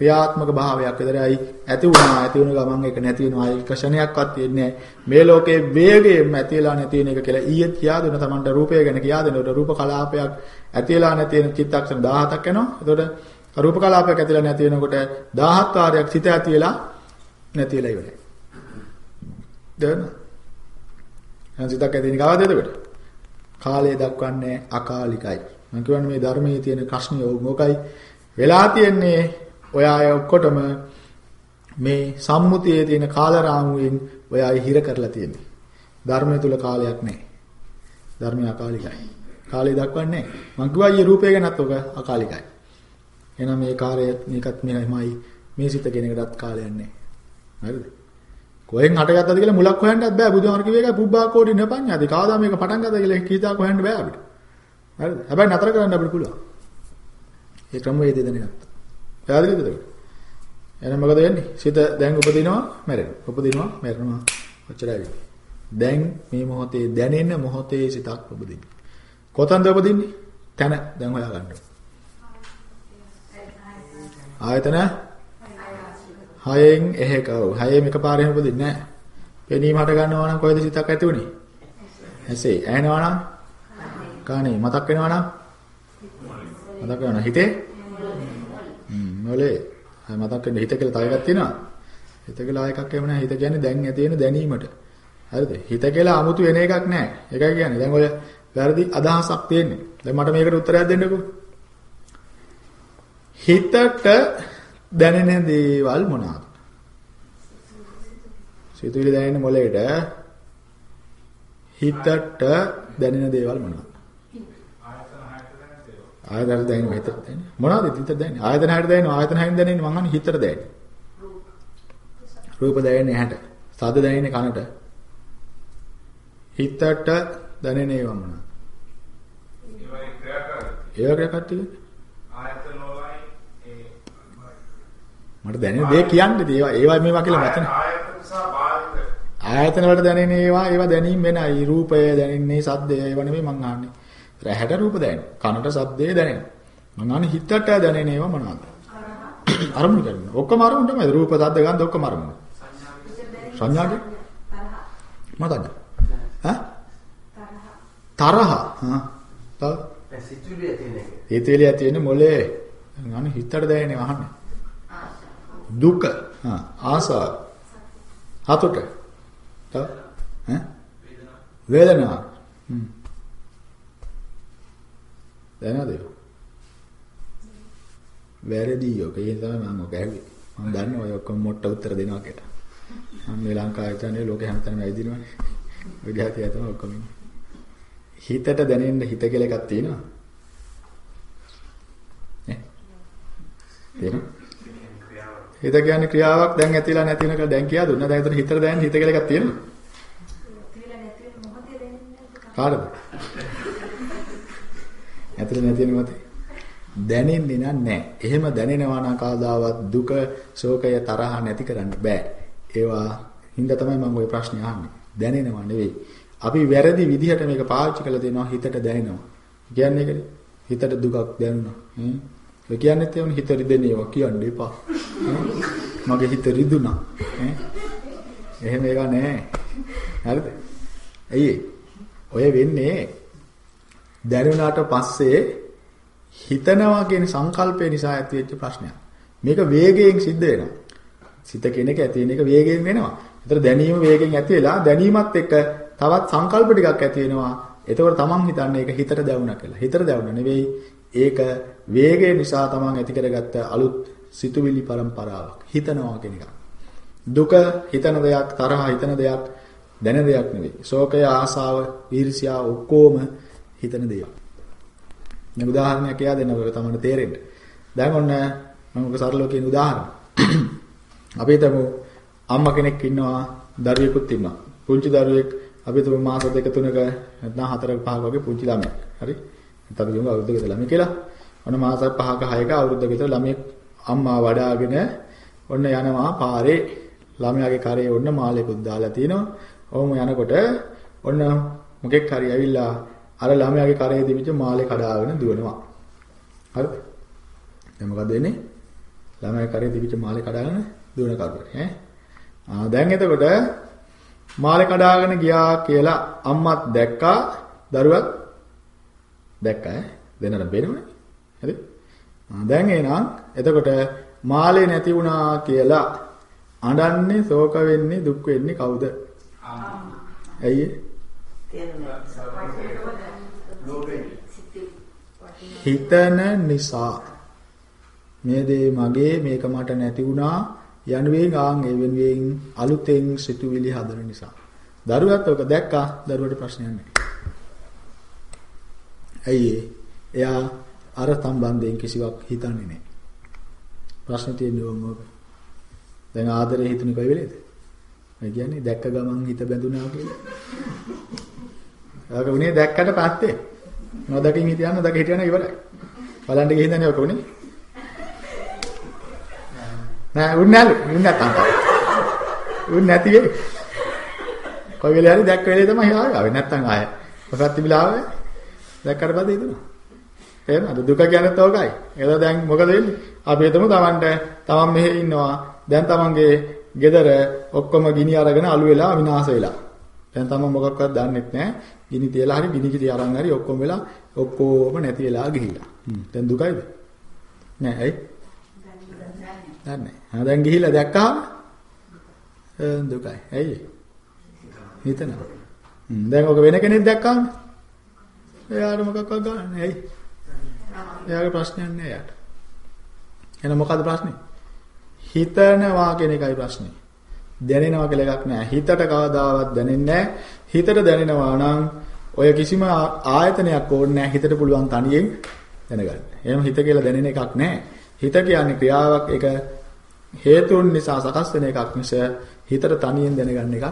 ක්‍රියාත්මක භාවයක් විතරයි ඇති වුණා ඇති වුණ ගමන් ඒක නැති වෙනවා. ඒක ක්ෂණයක්වත් තියෙන්නේ මේ ලෝකේ වේගයෙන් ඇතිලා නැති වෙන එක කියලා ඊයේ කියා දුන්න තමන්ට රූපය ගැන කියා දෙනකොට රූප කලාපයක් ඇතිලා නැති වෙන චිත්තක්ෂණ 17ක් යනවා. එතකොට රූප කලාපයක් ඇතිලා නැති වෙනකොට 17 වාරයක් සිත ඇති වෙලා නැති වෙලා ඉවරයි. දැන් දැන් සිතක් ඇති වෙන කවදද එතකොට? කාලය දක්වන්නේ අකාලිකයි. මම කියන්නේ මේ ධර්මයේ තියෙන ප්‍රශ්නේ ඕකයි වෙලා තියෙන්නේ ඔය අය ඔක්කොටම මේ සම්මුතියේ තියෙන කාලරාමුවෙන් ඔය අය හිර කරලා තියෙන්නේ. ධර්මය තුල කාලයක් නැහැ. ධර්මය අකාලිකයි. කාලය දක්වන්නේ නැහැ. මං කිව්වා ඊයේ රූපය ගැනත් ඔක අකාලිකයි. එහෙනම් මේ කාර්යය මේකත් මෙහෙමයි මේ සිත කෙනෙකුටත් කාලයක් නැහැ. හරිද? කොහෙන් හටගත්තද කියලා මුලක් හොයන්නත් බෑ බුදුහාමර කිව්ව එකයි පුබ්බා කෝටි නපඤ්ඤාති. කවදා මේක පටන් ගත්තද කියලා කීතාක් හොයන්න බෑ අපිට. හරිද? හැබැයි නතර කරන්න අපිට පුළුවන්. ඒ ක්‍රමවේදය දැනගත්තා. පැහැදිලිද ඒක? එහෙනම් මොකද වෙන්නේ? සිත දැන් උපදිනවා, මැරෙනවා. උපදිනවා, මැරෙනවා. ඔච්චරයි. දැන් මේ මොහොතේ දැනෙන මොහොතේ සිතක් උපදින්නේ. කොතනද උපදින්නේ? තන දැන් හොයාගන්න. ආයතන හයෙන් එහෙක ඔව් හයෙන් එකපාරෙම උපදින්නේ නැහැ. පෙනීම හට ගන්නවා නම් කොහෙද සිතක් ඇති උනේ? ඇසේ. ඇහෙනවා නම් කානේ මතක් වෙනවා නම් මතක් වෙනවා හිතේ හ්ම් මොලේ අය මතක් වෙන හිත කියලා තව එකක් තියෙනවා. හිත කියලා එකක් එහෙම නැහැ. හිත කියන්නේ දැන් ඇති වෙන දැනීමට. හරිද? හිත කියලා 아무තු වෙන එකක් නැහැ. ඒකයි කියන්නේ දැන් ඔය වැරදි අදහසක් තියෙන්නේ. දැන් මට මේකට උත්තරයක් දෙන්නකෝ. හිතට දැනෙන දේවල් මොනවාද? සිතුවිලි දැනෙන මොලේට හිතට දැනෙන දේවල් මොනවාද? ආයතන දැනෙන හිතට දැනෙන මොනවද හිතට දැනෙන්නේ ආයතන හැට දැනෙනවා ආයතන හැෙන් දැනෙන්නේ මං අහන්නේ හිතට දැනෙන්නේ රූප දැනෙන්නේ ඇහැට සද්ද දැනෙන්නේ කනට හිතට දැනෙන ඒවා මොනවද ඒ වගේ කට්ටිය. ආයතන වලයි ඒ මට දැනෙන දේ කියන්නේ ඒවා ඒවා මේවා කියලා මතන. ආයතන වලට දැනෙන ඒවා ඒවා දැනීම වෙනයි. රූපය දැනෙන්නේ සද්දය ඒව නෙමෙයි මං අහන්නේ. රැහැට රූප දැනෙන. කනට ශබ්දය දැනෙන. මං අහන්නේ හිතට දැනෙන ඒවා මොනවද? <coughs> අරමුණු කරනවා. ඔක්කොම අරමුණු තමයි. රූප, ශබ්ද, ගන්ධ ඔක්කොම අරමුණු. සංඥාගේ මොකද? ඈ? තරහ. හා. තව දැන් සිතුවිලි ඇති වෙන්නේ මොලේ. අනේ හිතට දැනෙන්නේ අහන්නේ. දුක. හා. ආසාව. හතුට. තව ඈ? වේදනාව. හ්ම්. දැනනද? වැරදි යෝක. ඒ තමයි මම ඔක ඇහුවේ. මම දන්නේ ඔය ඔක්කොම මොට්ට උත්තර දෙනවා කියලා. මම මේ ලංකාවේ ඉතනේ ලෝකේ හැමතැනම ඇවිදිනවනේ. ඔය જાතිය තමයි ඔක්කොම ඉන්නේ. හිතට දැනෙන්න හිත කියලා එකක් තියෙනවා. නේ? තියෙනවා. හිත කියන්නේ ක්‍රියාවක් දැන් ඇතිලා නැති වෙනකල් දැන් කියා දුන්නා. දැන් හිතට දැනෙන හිත කියලා එකක් තියෙනවා. කාටද? ඇතුලේ නැති වෙන මොතේ. දැනෙන්නේ නැහැ. එහෙම දැනෙනවා නම් කවදාවත් දුක, ශෝකය, තරහ නැති කරන්න බෑ. ඒවා හින්දා තමයි මම ওই ප්‍රශ්නේ අහන්නේ. දැනෙනවා නෙවෙයි. අපි වැරදි විදිහට මේක පාවිච්චි කරලා දෙනවා හිතට දැනෙනවා. කියන්නේ ඒකනේ. හිතට දුකක් දැනුණා. හ්ම්. ඒ කියන්නේ තේරුම් හිත රිදෙන ඒවා කියන්න එපා. මගේ හිත රිදුනා. ඈ. එහෙම ඒවා නෑ. හරිද? ඇයි ඔය වෙන්නේ දැනුණාට පස්සේ හිතනවා කියන සංකල්පය නිසා ඇති වෙච්ච ප්‍රශ්නයක්. මේක වේගයෙන් සිද්ධ වෙනවා. සිත කෙනෙක් ඇති වෙන එක වේගයෙන් වෙනවා. ඒතර දැනීම වේගෙන් ඇති වෙලා දැනීමත් එක්ක තවත් සංකල්ප ටිකක් ඇති වෙනවා. එතකොට තමන් හිතන්නේ ඒක හිතට දැවුණා කියලා. හිතට දැවුණා නෙවෙයි. ඒක වේගය නිසා තමන් ඇති කරගත්ත අලුත් සිතුවිලි පරම්පරාවක්. හිතනවා කියන එක. දුක හිතන දෙයක්, තරහ හිතන දෙයක්, දැන දෙයක් නෙවෙයි. ශෝකය, ආසාව, ඊර්ෂ්‍යාව ඔක්කොම හිතන දේවල්. මේ උදාහරණයක් එයා දෙන්නකොට තමයි තේරෙන්න. දැන් ඔන්න මම ඔක සරලව කියන උදාහරණ. <clears throat> අපි හිතමු අම්මා කෙනෙක් ඉන්නවා දරුවෙකුත් ඉන්නවා. පුංචි දරුවෙක් අපි හිතමු මාස දෙක තුනක නැත්නම් හතරක පහක වගේ පුංචි ළමයෙක්. හරි? නැත්නම් අපි අවුරුද්දක විතර ළමයි කියලා. ඔන්න මාස පහක හයක අවුරුද්දක විතර ළමයෙක් අම්මා වඩාගෙන ඔන්න යනවා පාරේ ළමයාගේ කරේ ඔන්න මාලෙකුත් දාලා තිනවා. ඔහොම යනකොට ඔන්න මොකෙක් හරි ඇවිල්ලා අර ළමයාගේ කරේ තිබිච්ච මාලේ කඩාගෙන දුවනවා. හරිද? දැන් මොකද වෙන්නේ? ළමයාගේ කරේ තිබිච්ච මාලේ කඩාගෙන දුවන කරුවේ ඈ. ආ දැන් එතකොට මාලේ කඩාගෙන ගියා කියලා අම්මත් දැක්කා දරුවත් දැක්කා ඈ. දෙන්නට බේරෙන්නේ. හරි? ආ දැන් එනං එතකොට මාලේ නැති වුණා කියලා අඬන්නේ ශෝක වෙන්නේ දුක් වෙන්නේ කවුද? ඇයි හිතන නිසා මේ දේ මගේ මේක මට නැති වුණා යනුවෙන් ආන් ඒ වෙනුවෙන් අලුතෙන් සිතුවිලි හදන නිසා. දරුවත් ඔක දැක්කා දරුවට ප්‍රශ්නයක් නැහැ. ඇයි එයා අර සම්බන්ධයෙන් කිසිවක් හිතන්නේ නැහැ. ප්‍රශ්නේ තියෙන්නේ මොකද? දැන් ආදරේ හිතුනේ කොයි වෙලේද? ඒ කියන්නේ දැක්ක ගමන් හිත බැඳුනා කියලා. ඒක උනේ දැක්කට පස්සේ. නොදකින් හිටියන්න දක හිටියන ඉවරයි. බලන්න ගිහින් දැනේ ඔක උනේ. නෑ උන්නේ නැලු. උන්නේ නැත්තම්. උන්නේ නැති වෙයි. කොයි වෙලේ හරි දැක්ක වෙලේ තමයි ආවේ. නැත්තම් ආයේ. මොකක්ද තිබිලා ආවේ? දැක්කට පස්සේ හිතුණා. එහෙමද? දුක කියන්නේ තෝකයි. ඒක දැන් මොකද වෙන්නේ? අපි හිතමු Tamanට Taman මෙහෙ ඉන්නවා. දැන් Tamanගේ ගෙදර ඔක්කොම ගිනි අරගෙන අළු වෙලා විනාශ වෙලා. දැන් Taman මොකක්වත් දන්නෙත් නැහැ. ගිනි තියලා හරි ගිනි කිරි අරන් හරි ඔක්කොම වෙලා ඔක්කොම නැති වෙලා ගිහිලා. දැන් දුකයිද? නෑ ඇයි? දන්නේ. ආ දැන් ගිහිලා දැක්කහම දුකයි. ඇයි? හිතනවා. දැන් ඔක වෙන කෙනෙක් දැක්කම එයාට මොකක්වත් ගන්න නෑ. ඇයි? එයාගේ ප්‍රශ්නයක් නෑ යාට. එහෙනම් මොකද්ද ප්‍රශ්නේ? හිතනවා කියන එකයි ප්‍රශ්නේ. දැනෙනවා කියලා එකක් නෑ. හිතට කවදාවත් දැනෙන්නේ නෑ. හිතට දැනෙනවා නම් ඔය කිසිම ආයතනයක් ඕනේ නෑ. හිතට පුළුවන් තනියෙන් දැනගන්න. එහෙනම් හිත කියලා දැනෙන එකක් නෑ. හිත කියන්නේ ක්‍රියාවක් ඒක හේතුන් නිසා සකස් වෙන එකක් මිස හිතට තනියෙන් දැනගන්න එකක්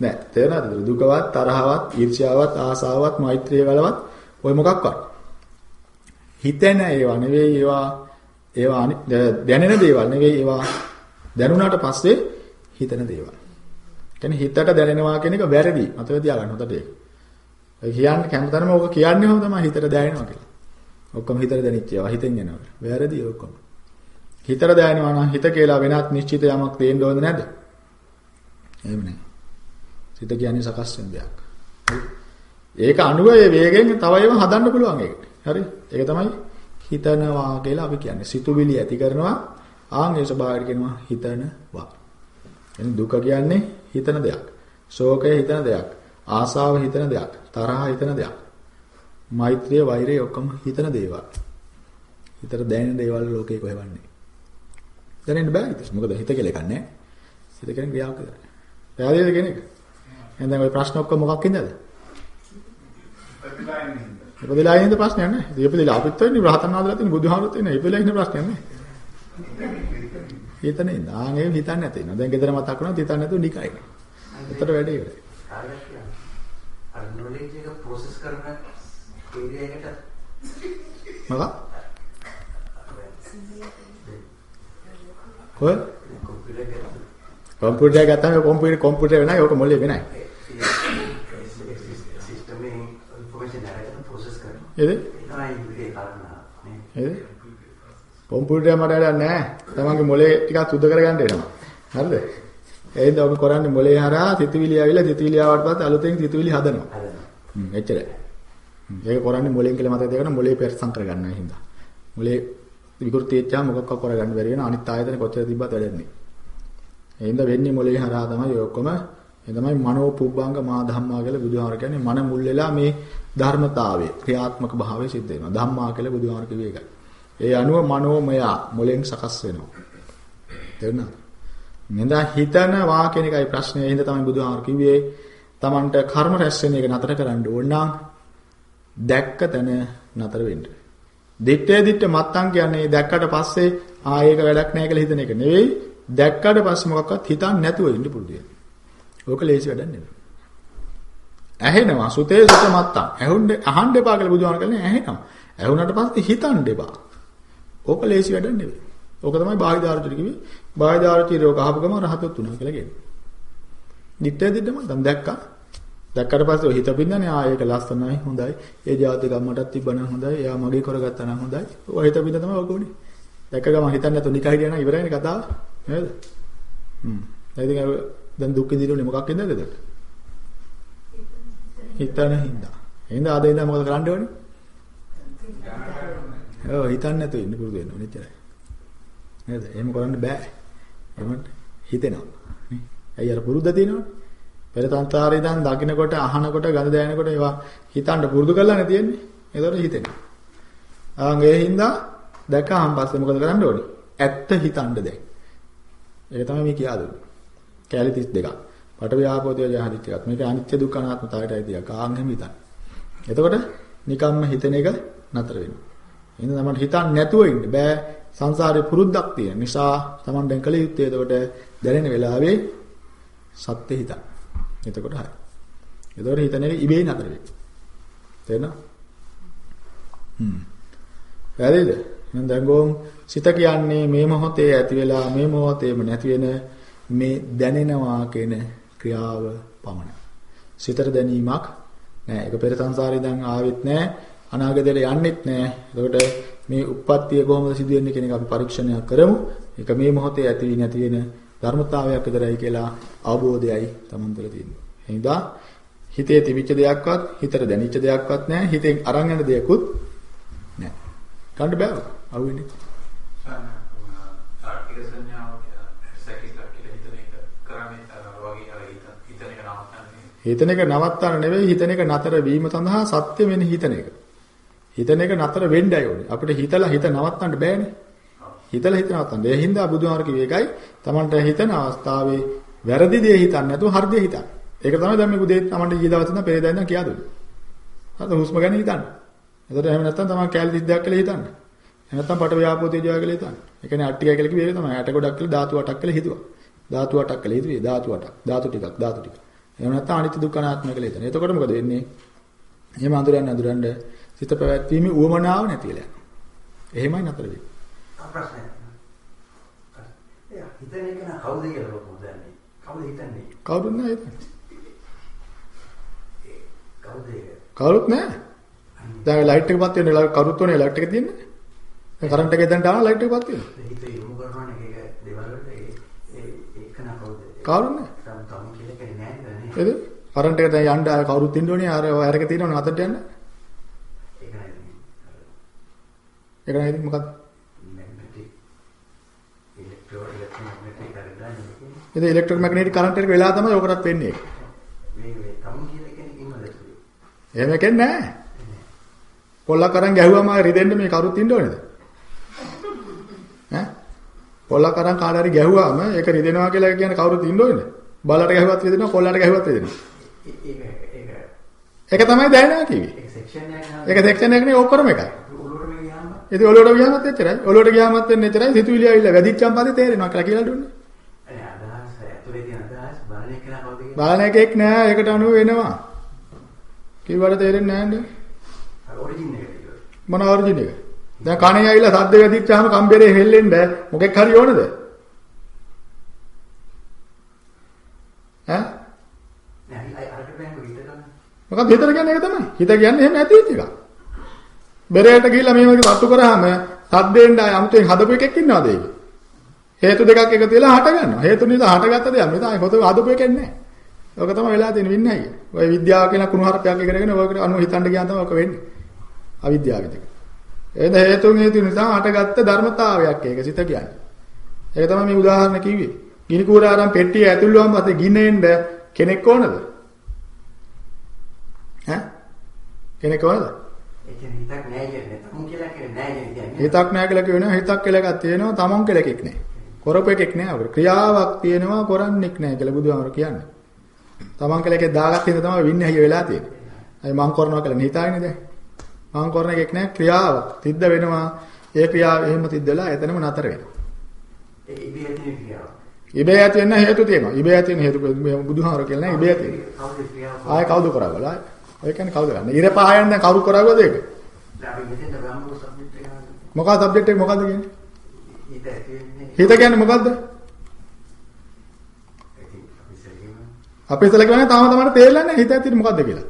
නෑ. තේරෙනවද? දුකවත්, තරහවත්, ඊර්ෂ්‍යාවත්, ආසාවත්, මෛත්‍රිය වලවත් ඔය මොකක්වත්. හිතෙන ඒවා නෙවෙයි ඒවා ඒවා දැනෙන දේවල් නෙවෙයි ඒවා දැනුණාට පස්සේ හිතන දේවල්. කියන්නේ හිතට දැනෙනවා කියන එක වැරදි. මතක තියාගන්න හොඳට ඒක. ඒ කියන්නේ කැමතරම ඕක කියන්නේ හොම තමයි හිතට දැනෙනවා කියලා. ඔක්කොම හිතට දැනෙච්ච ඒවා හිතෙන් එනවා. වැරදි ඔක්කොම. හිතට දැනෙනවා නම් හිත කියලා වෙනත් නිශ්චිත යමක් තේන්න ඕනේ නැද්ද? එහෙම නෑ. හිත කියන්නේ සකස් වෙන දෙයක්. ඒක අනුව ඒ වේගෙන් තව ඒවා හදන්න පුළුවන් ඒක. හරි? ඒක තමයි හිතනවා කියලා අපි කියන්නේ. සිතුවිලි ඇති කරනවා ආන් ඒ ස්වභාවයට කියනවා හිතනවා. එනි දුක කියන්නේ හිතන දෙයක්. ශෝකය හිතන දෙයක්. ආසාව හිතන දෙයක්. තරහ හිතන දෙයක්. මෛත්‍රිය වෛරය ඔක්කොම හිතන දේවල්. හිතට දැනෙන දේවල් ලෝකේ කොහෙවන්නේ. දැනෙන්න බෑ හිත. මොකද හිත කියලා එකක් නැහැ. හිත කියන්නේ ක්‍රියාවක් විතරයි. පැහැදිලිද කෙනෙක්? එහෙනම් දැන් ওই ප්‍රශ්න ඔක්කොම මොකක්ින්දද? ඉපදලා ඉන්න ප්‍රශ්නයක් නෑ. ඉපදලා අපිත් වෙන්නේ රහතන් වහන්සේලා තියෙන බුදුහාමුදුරුවෝ තියෙන ඉපදලා ඉන්න ප්‍රශ්නයක් නෑ. හිතන ඉන්න. ආන් ඒක හිතන්නේ නැතේ නෝ. දැන් ගෙදර මතක් කරනවා හිතන්නේ නැතුව නිකයි. එතකොට වැඩේ ඉවරයි. අර නොලෙජ් එක ප්‍රොසෙස් කරන ඒරියා එකට මොකක්? කොහෙද? කම්පියුටර් එක ගත්තාම කම්පියුටර් කම්පියුටර් වෙනයි ඕක මොලේ වෙනයි. සිස්ටම් එකේ ඉන්ෆර්මේෂන් අරගෙන ප්‍රොසෙස් කරනවා. එද? තමයි ඒ කාරණා නේ. එද? කම්පියුටර් මට වැඩක් නැහැ. තමන්ගේ මොලේ ටිකක් සුද්ධ කරගන්න වෙනවා. හරිද? එහෙනම් ඔබ කරන්නේ මොලේ හරහා සිතුවිලි ආවිලා සිතුවිලි ආවට පස්සේ අලුතෙන් සිතුවිලි හදනවා. හදනවා. හ්ම් එච්චරයි. ඒක කරන්නේ මොලෙන් කියලා මතක තියාගන්න මොලේ පෙරසම් කරගන්න හින්දා. මොලේ විකෘති වෙච්චාම මොකක්ක කරගන්න බැරි වෙන අනිත් ආයතන කොච්චර තිබ්බත් වැඩන්නේ. ඒ හින්දා වෙන්නේ මොලේ හරහා තමයි ඔක්කොම ඒ තමයි මනෝ පුබ්බංග මා ධම්මා කියලා බුදුහාමර කියන්නේ මන මුල් වෙලා මේ ධර්මතාවයේ ක්‍රියාත්මක භාවය සිද්ධ වෙනවා. ධම්මා කියලා බුදුහාමර කිව්වේ ඒකයි. ඒ අනුව මනෝමය මොලෙන් සකස් වෙනවා. තේරුණාද? මෙන්දා හිතනවා කියන එකයි ප්‍රශ්නේ. ඒ හින්දා තමයි බුදුහාමර කිව්වේ Tamanට කර්ම රැස් වෙන එක නතර කරන්න ඕන නම් දැක්ක තැන නතර වෙන්න. දිත්තේ දිත්ත මත්තන් කියන්නේ දැක්කට පස්සේ ආ ඒක වැඩක් නැහැ කියලා හිතන එක නෙවෙයි. දැක්කට පස්සේ මොකක්වත් හිතන්නේ නැතුව ඉන්න පුරුදු වෙන්න. ඕක ලේසි වැඩක් නෙවෙයි. ඇහෙනවා සුතේ සුත මත්තන්. ඇහුන්නේ අහන්න එපා කියලා බුදුහාම කියන්නේ ඇහෙනවා. ඇහුණාට පස්සේ හිතන්න එපා. ඕක ලේසි වැඩක් නෙවෙයි. ඕක තමයි බාහිදාර්චිත කිව්වේ. බාහිදාර්චිත රෝග අහපු ගම රහතොත් උනා කියලා කියන්නේ. දිත්තේ දිත්ත මත්තන් දැක්කා. දැක්කට පස්සේ හිත පින්නනේ ආ ඒක ලස්සනයි හොඳයි. ඒ ජාති ගම්මටත් තිබ්බනම් හොඳයි. එයා මගේ කරගත්තා නම් හොඳයි. ඔය හිත පින්න තමයි ඔක උනේ. දැක්ක ගමන් හිතන්නේ නැතුව නිකා හිටියා නම් ඉවරයිනේ කතාව. නේද? හ්ම්. දැන් ඉතින් දැන් දුක් විඳින්නේ මොකක් ඉඳලාද එතකොට? හිතන හින්දා. එහෙනම් ආද ඉඳන් මොකද කරන්න ඕනේ? ඔව් හිතන්නේ නැතුව ඉන්න පුරුදු වෙන්න ඕනේ එච්චරයි. නේද? එහෙම කරන්න බෑ. එහෙම හිතෙනවා. නේ? ඇයි අර පුරුද්ද තියෙනවනේ? පෙර සංසාරේ ඉඳන් දකින්නකොට අහනකොට ගඳ දැනෙනකොට ඒවා හිතන්න පුරුදු කරලානේ තියෙන්නේ. ඒතකොට හිතෙනවා. ආන් ඒ හින්දා දැක්කහම පස්සේ මොකද කරන්න ඕනේ? ඇත්ත හිතන්න දැන්. ඒක තමයි මේ කියා දුන්නේ. කැලි 32ක්. පඨවි ආපෝ තේජෝ හදිත් එකක්. මේක අනිත්‍ය දුක්ඛ අනාත්මතාවයට අයිති එකක්. ආන් එහෙම හිතන්න. එතකොට නිකම්ම හිතන එක නතර වෙනවා. එහෙනම් තමයි හිතන්නේ නැතුව ඉන්න බෑ. සංසාරේ පුරුද්දක් තියෙන නිසා Taman දැන් කල යුත්තේ එතකොට දැනෙන වෙලාවේ සත්‍ය හිතන්න. එතකොට හරි. එතකොට හිතන එක ඉබේ නතර වෙයි. තේරෙනවද? හ්ම්. වැරදිද? එහෙනම් දැන් ගොම් සිත කියන්නේ මේ මොහොතේ ඇති වෙලා මේ මොහොතේම නැති වෙන මේ දැනෙනවා කියන ක්‍රියාව පමණයි. සිතට දැනීමක් නෑ. ඒක පෙර සංසාරේ දැන් ආවෙත් නෑ. අනාගතේට යන්නෙත් නෑ. එතකොට මේ උප්පත්තිය කොහොමද සිදුවෙන්නේ කියන එක අපි පරීක්ෂණයක් කරමු. ඒක මේ මොහොතේ ඇති වී නැති වෙන ධර්මතාවයක් විතරයි කියලා අවබෝධයයි Taman තුළ තියෙන්නේ. එහෙනම් හිතේ තිබිච්ච දෙයක්වත් හිතට දැනෙච්ච දෙයක්වත් නැහැ. හිතෙන් අරන් යන දෙයක්වත් නැහැ. ගන්න බෑ. අහුවෙන්නේ. ආර්ථික සංඥාව. හිතන එක නවත්තන්න නෙවෙයි හිතන එක නතර වීම සඳහා සත්‍ය වෙන හිතන එක. හිතන එක නතර වෙන්නයි ඕනේ. අපිට හිතලා හිත නවත්තන්න බෑනේ. හිතලා හිත නවත්තන්න. ඒ හින්දා බුදුහාර කිව්වේ ඒකයි. Tamanට හිතන අවස්ථාවේ වැරදි දේ හිතන්නේ නැතුව හරි දේ හිතන්න. ඒක තමයි දැන් මේ උදේ Tamanට ඊ දවස් ඉඳන් පෙරේදා ඉඳන් කියා දුන්නේ. හරිද හුස්ම ගැන හිතන්න. එතකොට එහෙම නැත්නම් Taman කැලි 30ක් කියලා හිතන්න. එහෙම නැත්නම් පට ව්‍යාපෝ තේජය කියලා හිතන්න. ඒ කියන්නේ අට්ටිකයි කියලා කිව්වේ ඒක තමයි. අට ගොඩක් කියලා ධාතු 8ක් කියලා හිතුවා. ධාතු 8ක් කියලා හිතුවේ ධාතු 8ක්. ධාතු ටිකක් ධාතු ටික. එහෙම නැත්නම් අනිත්‍ය දුක්ඛ අනාත්ම කියලා හිතන. එතකොට මොකද වෙන්නේ? එහෙම අඳුරන්න අඳුරන්න සිත පැවැත්වීමේ උවමනාව නැතිලා. එහෙමයි නතර වෙන්නේ. ප්‍රශ්නයක්. ඒ හිතන එක නා කවුද කියලා කොහොමද දන්නේ? කවුද හිතන්නේ? කවුරුත් නැහැ ඒක. කවුද ඒක? කවුරුත් නැහැ. දැන් ලයිට් එක පත් වෙන කවුරුත් ඕනේ ලයිට් එක තියෙන්නේ. දැන් කරන්ට් එක දැන් දානවා ලයිට් එක පත් වෙනවා. හිත යොමු කරනවනේ ඒක දේවල් වලට ඒ ඒක නා කවුද? කවුරුත් නැහැ. තම කියලා කෙනෙක් නැහැ නේද? කරන්ට් එක දැන් යන්න කවුරුත් ඉන්න ඕනේ. අර වයර් එක තියෙනවනේ අතට යන්න. ඒක නේද? ඒක මොකක්ද? ඉලෙක්ට්‍රෝ ඉලෙක්ට්‍රෝමැග්නටික් කරලා ඉතින් ඉලෙක්ට්‍රො මැග්නටික් කරන්ට් එක වෙලා තමයි ඔකටත් වෙන්නේ. මේ මේ තම කියලා කෙනෙක් ඉන්නද? එහෙම කෙනෙක් නැහැ. පොල්ලක් අරන් ගැහුවම රිදෙන්න මේ කවුරුත් ඉන්න ඕනේද? ඈ? පොල්ලක් අරන් කාට හරි ගැහුවාම ඒක රිදෙනවා කියලා කියන්නේ කවුරුත් ඉන්න ඕනේද? බලට ගැහුවත් රිදෙනවා, පොල්ලට ගැහුවත් රිදෙනවා. ඒක ඒක ඒක තමයි දැනෙනවා කිව්වේ. ඒක සෙක්ෂන් එකක් නේද? ඒක සෙක්ෂන් එකනේ ඔක්කොම එකයි. ඉතින් ඔලුවට ගියාමත් එච්චරයි. ඔලුවට ගියාමත් වෙන්නේ එච්චරයි. සිතුවිලි ඇවිල්ලා වැදිච්චම් පස්සේ තේරෙනවා කියලා කියලා දුන්නේ. අනේ අදහස් ඇතුලේ තියෙන අදහස් බලන එකෙක් නෑ. ඒකට අනුව වෙනවා. කිව්වට තේරෙන්නේ නෑනේ. ඔරිජින් එක. මොන ඔරිජින් එක? දැන් කණේ ඇවිල්ලා සද්ද වැදිච්චාම කම්බරේ හෙල්ලෙන්න මොකෙක් හරි ඕනද? ඈ? නෑ. මොකක්ද හිතර කියන්නේ ඒක තමයි. හිත කියන්නේ එහෙම ඇති වෙච්ච එකක්. බෙරයට ගිහිල්ලා මේ වගේ තට්ටු කරාම සද්දෙන්ඩ අමුතෙන් හදපු එකෙක් ඉන්නවද ඒක? හේතු දෙකක් එකතු වෙලා හට ගන්නවා. හේතු නිසා හටගත්ත දෙයක්. මේ තමයි හොත හදපු එකක් නැහැ. ඔක තමයි වෙලා තියෙන වින්නයි. ඔය විද්‍යාව කියන කුණුහරුපයක් ඉගෙනගෙන ඔයකට අනුව හිතන්න ගියාම තමයි ඔක වෙන්නේ. අවිද්‍යාව විදිහට. එද හේතුන් හේතු නිසා හටගත්ත ධර්මතාවයක් ඒක සිත කියන්නේ. ඒක තමයි මේ උදාහරණ කිව්වේ. ගිනි කූරාරම් පෙට්ටිය ඇතුළු වුවම පස්සේ ගිනෙන්න කෙනෙක් ඕනද? ඈ? කෙනෙක් ඕනද? කියන්නේ හිතක් නෑ කියන්නේ. තම කියලා කියන්නේ නෑ කියන්නේ. හිතක් නැහැ කියලා කියනවා හිතක් කියලා එකක් තියෙනවා තමන් කියලා එකෙක් නැහැ. කරපු එකෙක් නැහැ. ක්‍රියාවක් තියෙනවා කරන්නෙක් නැහැ කියලා බුදුහාමර කියන්නේ. තමන් කියලා එකේ දාගත්ත ඉඳ තමයි වින්නේ හැය වෙලා තියෙන්නේ. අය මං කරනවා කියලා හිතාගෙන දැන්. මං කරන එකෙක් නැහැ ක්‍රියාවක්. සිද්ධ වෙනවා. ඒ ක්‍රියාව එහෙම වෙලා එතනම නතර වෙනවා. ඒ ඉබේ තියෙන ක්‍රියාව. ඉබේ ඇති වෙන්න හේතු තියෙනවා. ඉබේ ඇති වෙන හේතු බුදුහාමර කියලා නැහැ ඉබේ ඇති? ආය කවුද කරවල? ඔය කියන්නේ කවුද ගන්න? ඉර පහයන් දැන් කවුරු කරවද ඒක? මොකක්ද සබ්ජෙක්ට් එක මොකද්ද කියන්නේ? හිත කියන්නේ මොකද්ද? අපි ඉතල කියන්නේ තාම තමයි තේරෙන්නේ හිත ඇතුලේ මොකද්ද කියලා.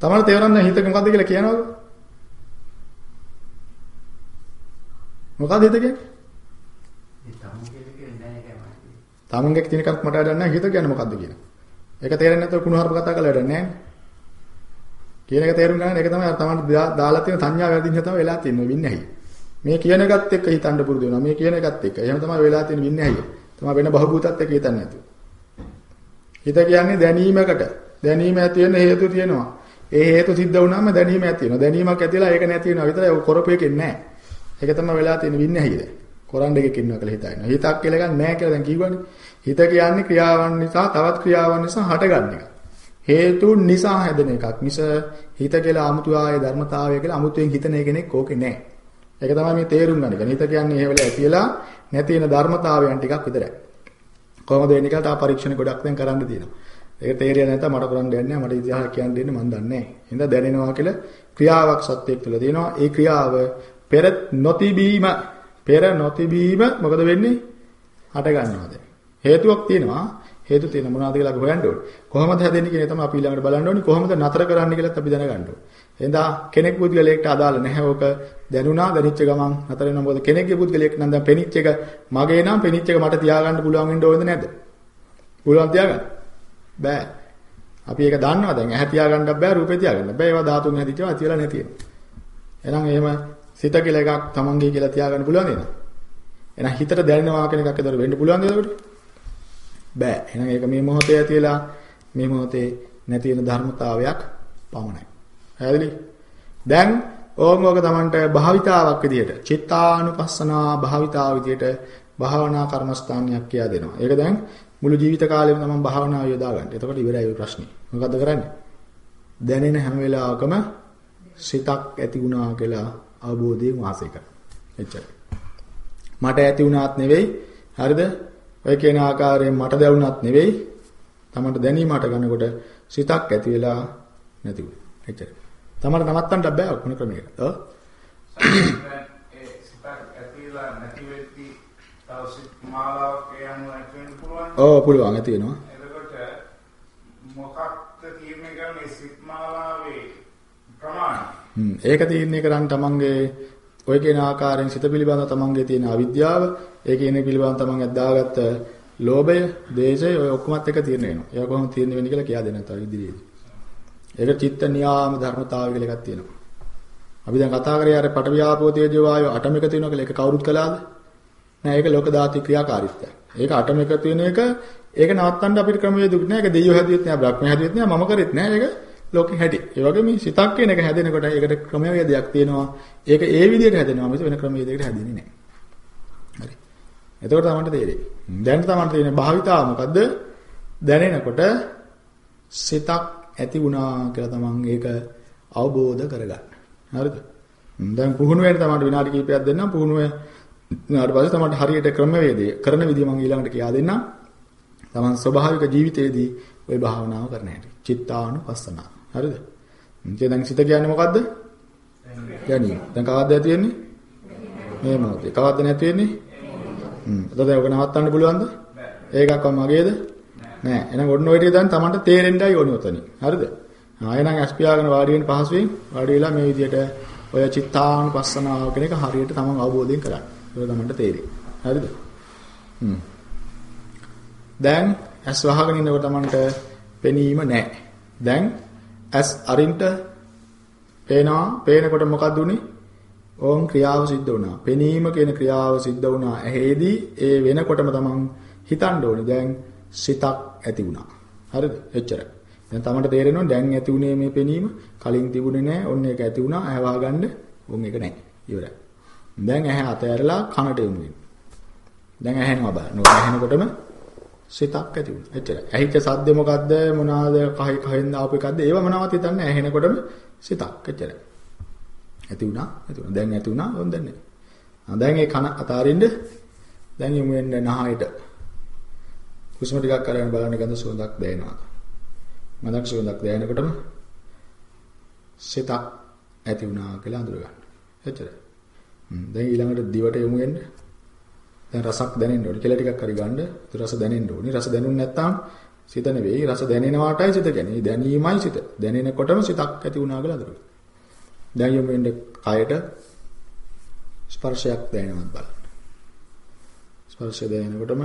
තමයි තේරෙන්නේ හිත මොකද්ද කියලා කියනවද? මොකද්ද හිත කියන්නේ? ඒ තම කියලා කියන්නේ නෑ ඒකයි මම. tamunge තියෙන එකක් මට වැඩක් නැහැ හිත කියන්නේ මොකද්ද කියලා. ඒක තේරෙන්නේ නැත්නම් කුණුහරුප කතා කරලා වැඩක් නැහැ. කියන එක තේරුම් ගන්න ඒක තමයි අර තමයි දාලා තියෙන සංඥා වැරදින් තමයි වෙලා තියෙන්නේ වින්නේ ඇයි. මේ කියන එකත් එක්ක හිතන්න පුරුදු වෙනවා. මේ කියන එකත් එක්ක. එහෙම තමයි වෙලා තියෙන වින්නේ ඇයි. තමයි වෙන බහූතත් එක්ක හිතන්නේ නැතුව. හිත කියන්නේ දැනීමකට. දැනීම ඇති වෙන හේතු තියෙනවා. ඒ හේතු සිද්ධ වුණාම දැනීම ඇති වෙනවා. දැනීමක් ඇතිලා ඒක නැති වෙනවා විතරයි. ඔය කරපු එකෙන් නැහැ. ඒක තමයි වෙලා තියෙන වින්නේ ඇයි දැන්. කොරන් දෙකක් ඉන්නවා කියලා හිතනවා. හිතක් කියලා ගන්න නැහැ කියලා දැන් කිව්වනේ. හිත කියන්නේ ක්‍රියාවන් නිසා තවත් ක්‍රියාවන් නිසා හටගන්න එක. හේතුන් නිසා හැදෙන එකක්. මිස හිත කියලා 아무තු ආයේ ධර්මතාවය කියලා 아무තුෙන් හිතන කෙනෙක් ඕකේ නැහැ. ඒක තමයි මේ තේරුම් ගන්න එක. හිත කියන්නේ ඒ වෙලාවේ ඇතිලා නැති වෙන ධර්මතාවයන් ටිකක් විතරයි. කොහොමද වෙන්නේ කියලා තා පරීක්ෂණ ගොඩක් දැන් කරන්න තියෙනවා. ඒක තේරෙන්නේ නැත්නම් මට කරන්න දෙයක් නැහැ. මට ඉතිහාස කියන්න දෙන්නේ මන් දන්නේ නැහැ. හින්දා දැනෙනවා කියලා ක්‍රියාවක් සත්‍යයක් තුළ තියෙනවා. ඒ ක්‍රියාව පෙර නොතිබීම පෙර නොතිබීම මොකද වෙන්නේ? හට ගන්නවාද? හේතුවක් තියෙනවා. හේතු තියෙන මොනවද කියලා අපි හොයන්න ඕනේ. කොහොමද හැදෙන්නේ කියන එක තමයි අපි ඊළඟට බලන්න ඕනේ. කොහොමද නතර කරන්න කියලාත් අපි දැනගන්න ඕනේ. එහෙනම් කෙනෙක් පුද්ගලයෙක්ට අදාළ නැහැ ඕක දැනුණා දැනිච්ච ගමන් නතර වෙනවා. මොකද කෙනෙක්ගේ පුද්ගලයෙක් නම් දැන් පෙනිච්ච එක මගේ නම් පෙනිච්ච එක මට තියාගන්න පුළුවන් වෙන්න ඕනද නැද්ද? පුළුවන් තියාගන්න. බෑ. අපි ඒක දන්නවා දැන් ඇහැ තියාගන්නත් බෑ රූපේ තියාගන්න බෑ. ඒවා ධාතුන් හැදිච්චවා ඇති වෙලා නැති වෙනවා. එහෙනම් එහෙම සිත කියලා එකක් තමන්ගේ කියලා තියාගන්න පුළුවන් නේද? එහෙනම් හිතට දැනෙනවා කියන එකක් ඒතර වෙන්න පුළුවන් නේද ඒකට? බෑ. එහෙනම් ඒක මේ මොහොතේ ඇතිලා මේ මොහොතේ නැති වෙන ධර්මතාවයක් පමණයි. පැහැදිලි? දැන් ඕම ඕක Tamanට භාවිතාවක් විදියට චිත්තානුපස්සනා භාවිතාව විදියට භාවනා කර්මස්ථානයක් කියා දෙනවා. ඒක දැන් මුළු ජීවිත කාලෙම තමන් භාවනාව යොදා ගන්න. එතකොට ඉවරයි ඔය ප්‍රශ්නේ. මොකද්ද කරන්නේ? දැනෙන හැම වෙලාවකම සිතක් ඇති වුණා කියලා අවබෝධයෙන් වාසය කරනවා. එච්චරයි. මට ඇති වුණාත් නෙවෙයි. හරිද? ඔය කියන ආකාරයෙන් මට දැනුණත් නෙවෙයි. තමන්ට දැනීමට ගන්නකොට සිතක් ඇති වෙලා නැති වෙනවා. එච්චරයි. තමන්ට නවත්තන්න බෑ මොන ක්‍රමයකට. ඔව්. ඒ ඇති තව සිත් මාලාවක් ඒ අනුව ඇති වෙන්න පුළුවන්. ඔව් පුළුවන් ඇති වෙනවා. එතකොට මොකක්ද තීරණය කරන්නේ සිත් මාලාවේ ප්‍රමාණය? හ්ම් ඒක තීරණය කරන් තමන්ගේ ඔය කියන ආකාරයෙන් සිත පිළිබඳව තමන්ගේ තියෙන අවිද්‍යාව, ඒ කියන පිළිබඳව තමන් අදාගත්ත ලෝභය, දේශය ඔය ඔක්කොමත් එක තීරණය වෙනවා. ඒක කොහොමද තීරණය වෙන්නේ කියලා කියා දෙන්න තව ඉදිරියේදී. ඒක චිත්ත නියාම ධර්මතාවය කියලා එකක් තියෙනවා. අපි දැන් කතා කරේ අර පටවියාපෝ තේජෝ වායෝ අටම එකතු වෙනවා කියලා ඒක කවුරුත් කළාද? නෑ ඒක ලෝක ධාතු ක්‍රියාකාරීත්වය. ඒක අටම එකතු වෙන එක ඒක නවත්තන්න අපිට ක්‍රමවේදුක් නෑ. ඒක දෙයියෝ හැදුවෙත් නෑ, බ්‍රහ්ම හැදුවෙත් නෑ, මම කරෙත් නෑ. ඒක ලෝකෙ හැටි. ඒ වගේ මේ සිතක් කියන එක හැදෙනකොට ඒකට ක්‍රමවේදයක් තියෙනවා. ඒක ඒ විදිහට හැදෙනවා. මිස වෙන ක්‍රමවේදයකට හැදෙන්නේ නෑ. හරි. එතකොට තමයි තේරෙන්නේ. දැන් තමයි තේරෙන්නේ භාවිතාව මොකද්ද? දැනෙනකොට සිතක් ඇති වුණා කියලා තමන් ඒක අවබෝධ කරගන්න. හරිද? දැන් පුහුණු වෙන්න තමයි විනාඩි කිහිපයක් දෙන්නම්. පුහුණු වෙනාට පස්සේ තමයි හරියට ක්‍රමවේදය කරන විදිය මම ඊළඟට කියා දෙන්නම්. තමන් ස්වභාවික ජීවිතයේදී ওই භාවනාව කරන්න හැටි. චිත්තානුපස්සනාව. හරිද? ඉතින් දැන් සිත කියන්නේ මොකද්ද? ගැනීම. දැන් කවද්ද ඇති වෙන්නේ? මේ මොහොතේ. කවද්ද නැති වෙන්නේ? හ්ම්. එතකොට ඒක නවත්තන්න පුළුවන්ද? ඒකක්ව මගේද? නෑ. එහෙනම් ඔන්න ඔය ටික දැන් Tamanට තේරෙන්නයි ඕනේ උතනින්. හරිද? ආයෙනම් ඇස් පියාගෙන වාඩි වෙන්න පහසුවෙන් වාඩි වෙලා මේ විදියට ඔය චිත්තානුපස්සනාව කියන එක හරියට Taman අවබෝධයෙන් කරන්න. ඒක Tamanට තේරෙයි. හරිද? හ්ම්. දැන් ඇස් වහගෙන ඉන්නකොට Tamanට පෙනීම නෑ. දැන් ඇස් අරින්ට පේනවා. පේනකොට මොකද උනේ? ඕම් ක්‍රියාව සිද්ධ වුණා. පෙනීම කියන ක්‍රියාව සිද්ධ වුණා. ඇහෙදී ඒ වෙනකොටම තමන් හිතන්න ඕනේ. දැන් සිතක් ඇති වුණා. හරිද? එච්චරයි. දැන් තමන්ට තේරෙනවා දැන් ඇති උනේ මේ පෙනීම කලින් තිබුණේ නැහැ. ඔන්න ඒක ඇති වුණා. ඇහ වහගන්න ඕම් ඒක නැහැ. ඉවරයි. දැන් ඇහැ අතහැරලා කනට යොමු වෙනවා. දැන් ඇහෙනවා බලන්න. ඇහෙනකොටම සිතක් ඇති වුණා. එච්චරයි. ඇහිච්ච සද්ද මොකද්ද? මොනවාද? කහයි කහෙන් ආපු එකක්ද? ඒව මොනවත් හිතන්නේ ඇහෙනකොටම සිතක්. එච්චරයි. ඇති වුණා. ඇති වුණා. දැන් ඇති වුණා. ඕන් දැන් නැහැ. ආ දැන් ඒ කන අතාරින්න දැන් යමු වෙන්නේ නහයට. හුස්ම ටිකක් අරගෙන බලන්න ගඳ සුවඳක් දැනෙනවා. මදක් සුවඳක් දැනෙනකොටම සිතක් ඇති වුණා කියලා අඳුර ගන්න. එච්චරයි. දැන් ඊළඟට දිවට යමු වෙන්නේ දැන් රසක් දැනෙන්න ඕනේ. කෙල ටිකක් හරි ගන්න. ඒ රස දැනෙන්න ඕනේ. රස දැනුන්නේ නැත්නම් සිත නෙවෙයි. රස දැනෙනවාටයි සිත කියන්නේ. දැනීමයි සිත. දැනෙනකොටම සිතක් ඇති වුණා කියලා අදරු. දැන් යමු වෙන්නේ කයට ස්පර්ශයක් දැනෙනවද බලන්න. ස්පර්ශය දැනෙනකොටම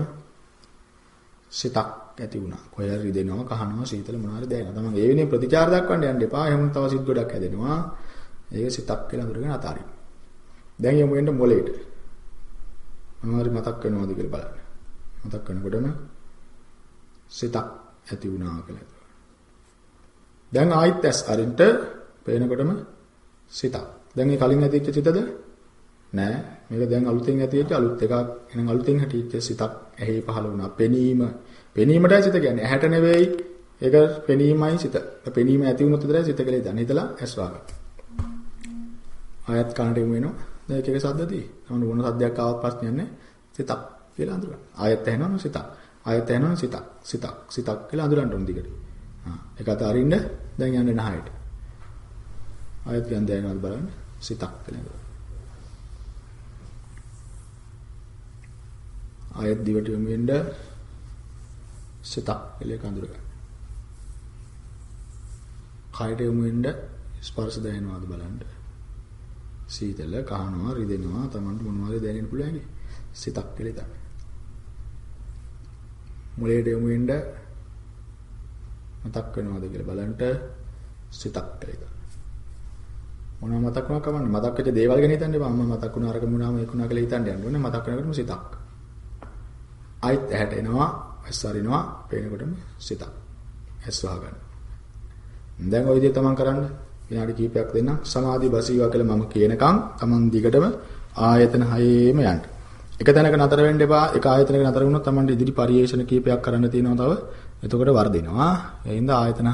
සිතක් ඇති වුණා. කොහේ හරි දෙනවා, කහනවා, සීතල මොනවාරි දැනෙනවා. තමන් ඒ වෙනේ ප්‍රතිචාර දක්වන්න යන්න එපා. එහෙනම් තව සිත් ගොඩක් හැදෙනවා. ඒක සිතක් කියලා අඳුරගෙන අතාරින්න. දැන් යමු වෙන්නේ මොලේට. මොනවාරි මතක් වෙනවද කියලා බලන්න. මතක් වෙනකොටම සිතක් ඇති වුණා කියලා. දැන් ආයිත් ඇස් අරින්ට පේනකොටම සිතක්. දැන් මේ කලින් ඇතිවෙච්ච සිතද? නෑ. මේක දැන් අලුතෙන් ඇතිවෙච්ච අලුත් එකක්. එහෙනම් අලුතෙන් හැටිච්ච සිතක් ඇහි පහළ වුණා. පෙනීම. පෙනීමටයි සිත කියන්නේ. ඇහැට නෙවෙයි. ඒක පෙනීමයි සිත. පෙනීම ඇති වුණොත් විතරයි සිත කියලා ඉතින්. හිතලා ඇස් වහගන්න. ආයත් කනට යමු වෙනවා. දැන් එක එක සද්දදී. නමුත් මොන සද්දයක් ආවත් ප්‍රශ්නයක් නැහැ. සිතක් කියලා අඳුරන්න. ආයත් ඇහෙනවනම් සිතක්. ආයත් ඇහෙනවනම් සිතක්. සිතක්. සිතක් කියලා අඳුරන්න ඕන දිගට. ආ ඒක අතරින්න දැන් යන්නේ නහයට. ආයත් ගන්න දැනනවද බලන්න. සිතක් කියලා. ආයත් දිවට යොමු වෙන්න සිතක් කියලා එක අඳුර ගන්න. කයට යොමු වෙන්න ස්පර්ශ දැනෙනවද බලන්න. සීතල කහනවා රිදෙනවා Tamanට මොනවද දැනෙන්න පුළුවන් සිතක් කියලා තමයි. මුලයට යමු වෙන්න මතක් වෙනවද කියලා බලන්න සිතක් කියලා. මොනවා මතක් වුණා කමන්නේ මතක් වෙච්ච දේවල් ගැන හිතන්න එපා. අම්මා මතක් වුණා අරක මුණාම ඒක වුණා කියලා හිතන්න යන්න ඕනේ. මතක් වෙනකොටම සිතක්. ආයෙත් ඇහැට එනවා, ඇස් අරිනවා, පේනකොටම සිතක්. ඇස් වහගන්න. දැන් ওই විදිහ තමන් කරන්නේ විනාඩි කිහිපයක් දෙන්න සමාධි බසීවා කියලා මම කියනකම් Taman දිගටම ආයතන හයේම යන්න. එක තැනක නතර වෙන්න එපා. එක ආයතනයක නතර වුණොත් Taman ඉදිරි පරිේශන කිහිපයක් කරන්න තියෙනවා තව. එතකොට වර්ධිනවා. ඒ හින්දා ආයතන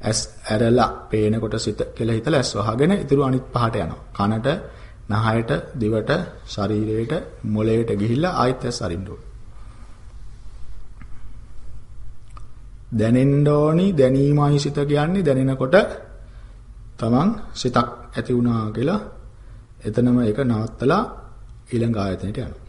ඇස් ඇරලා පේනකොට සිත කියලා හිතලා ඇස් වහගෙන ඉතුරු අනිත් පහට යනවා. කනට, නහයට, දිවට, ශරීරයට, මොළයට ගිහිල්ලා ආයෙත් ඇස් අරින්න ඕනේ. දැනෙන්න ඕනි දැනීමයි සිත කියන්නේ දැනෙනකොට තමන් සිතක් ඇති වුණා කියලා එතනම ඒක නවත්තලා ඊළඟ ආයතනයට යනවා.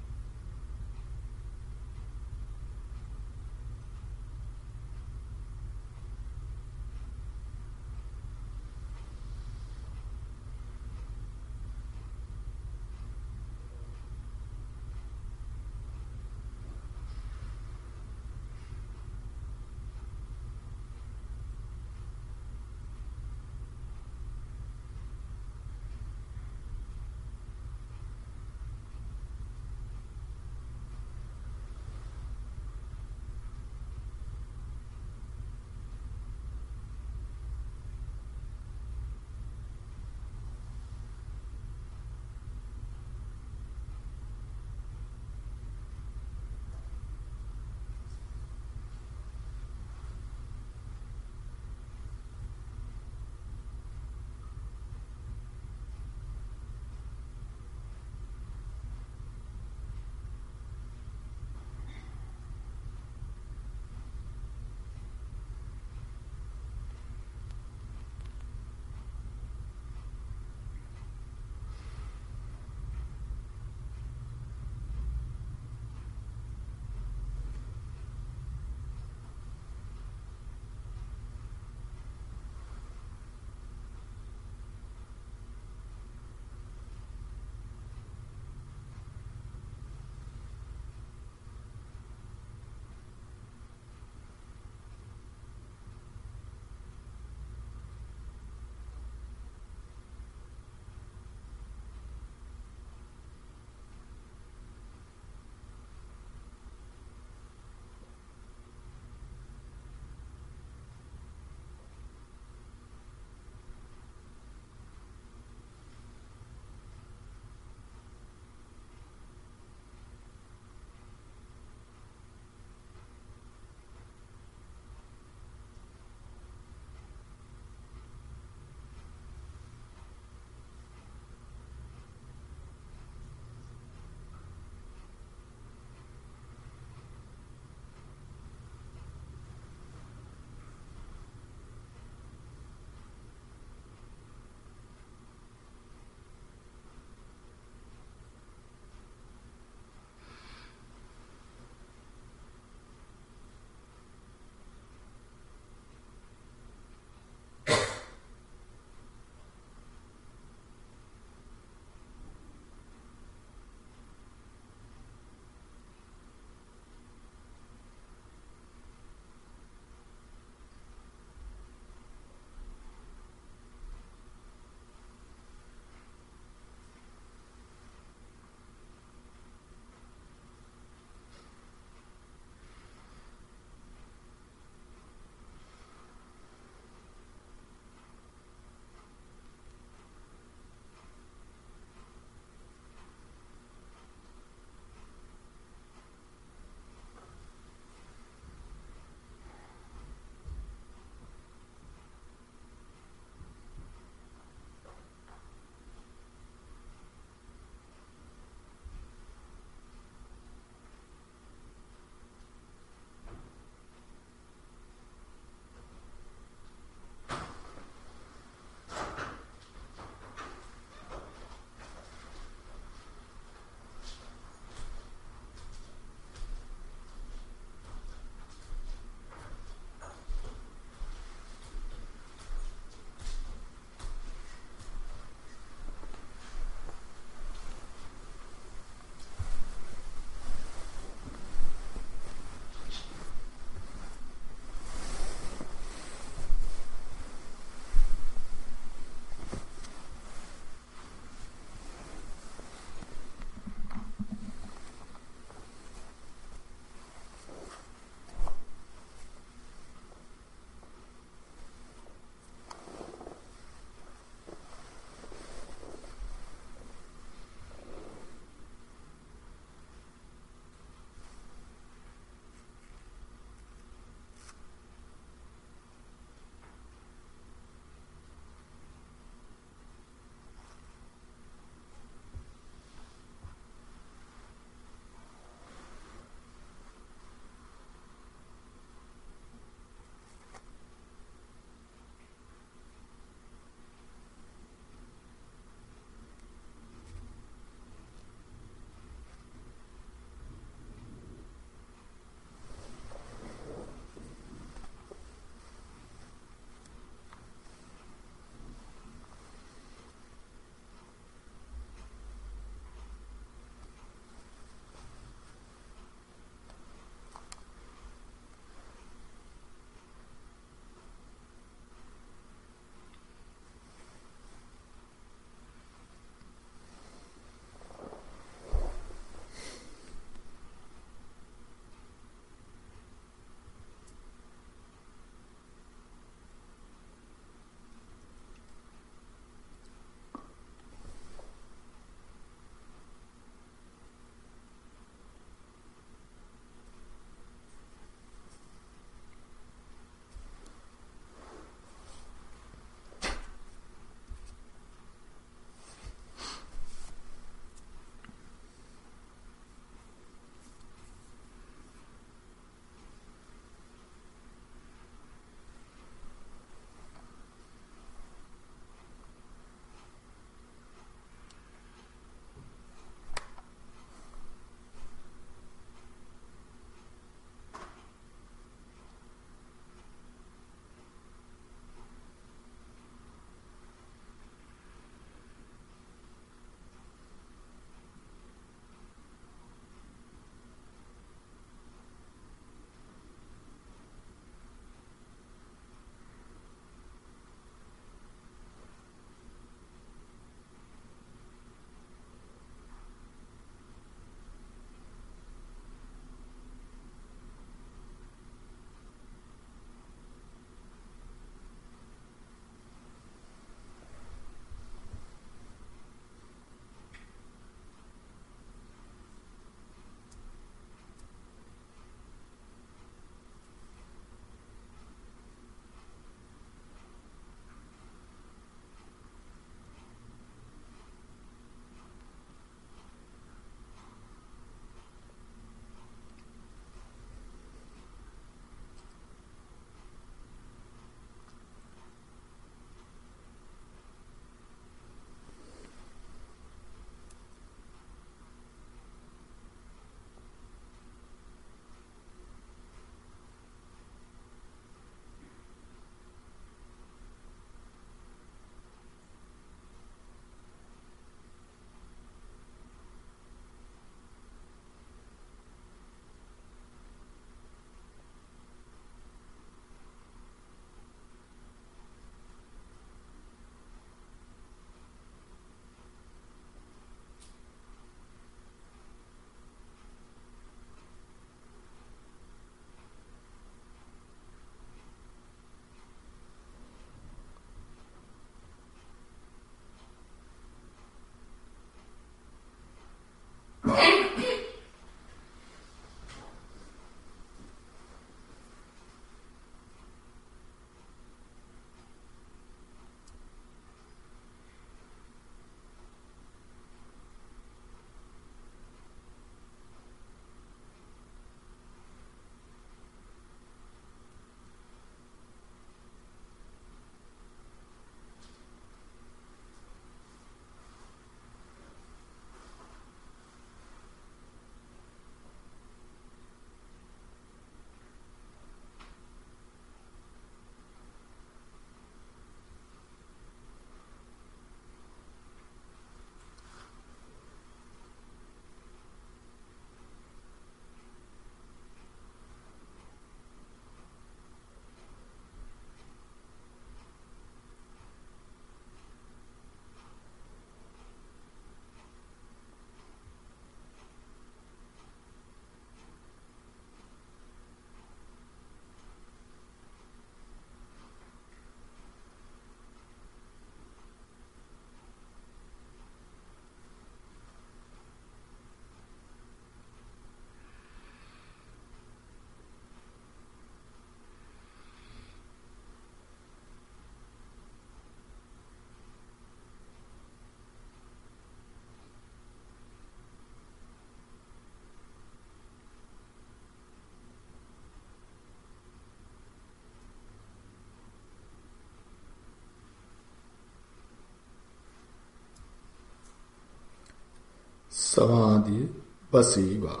සමාධිය වසීවා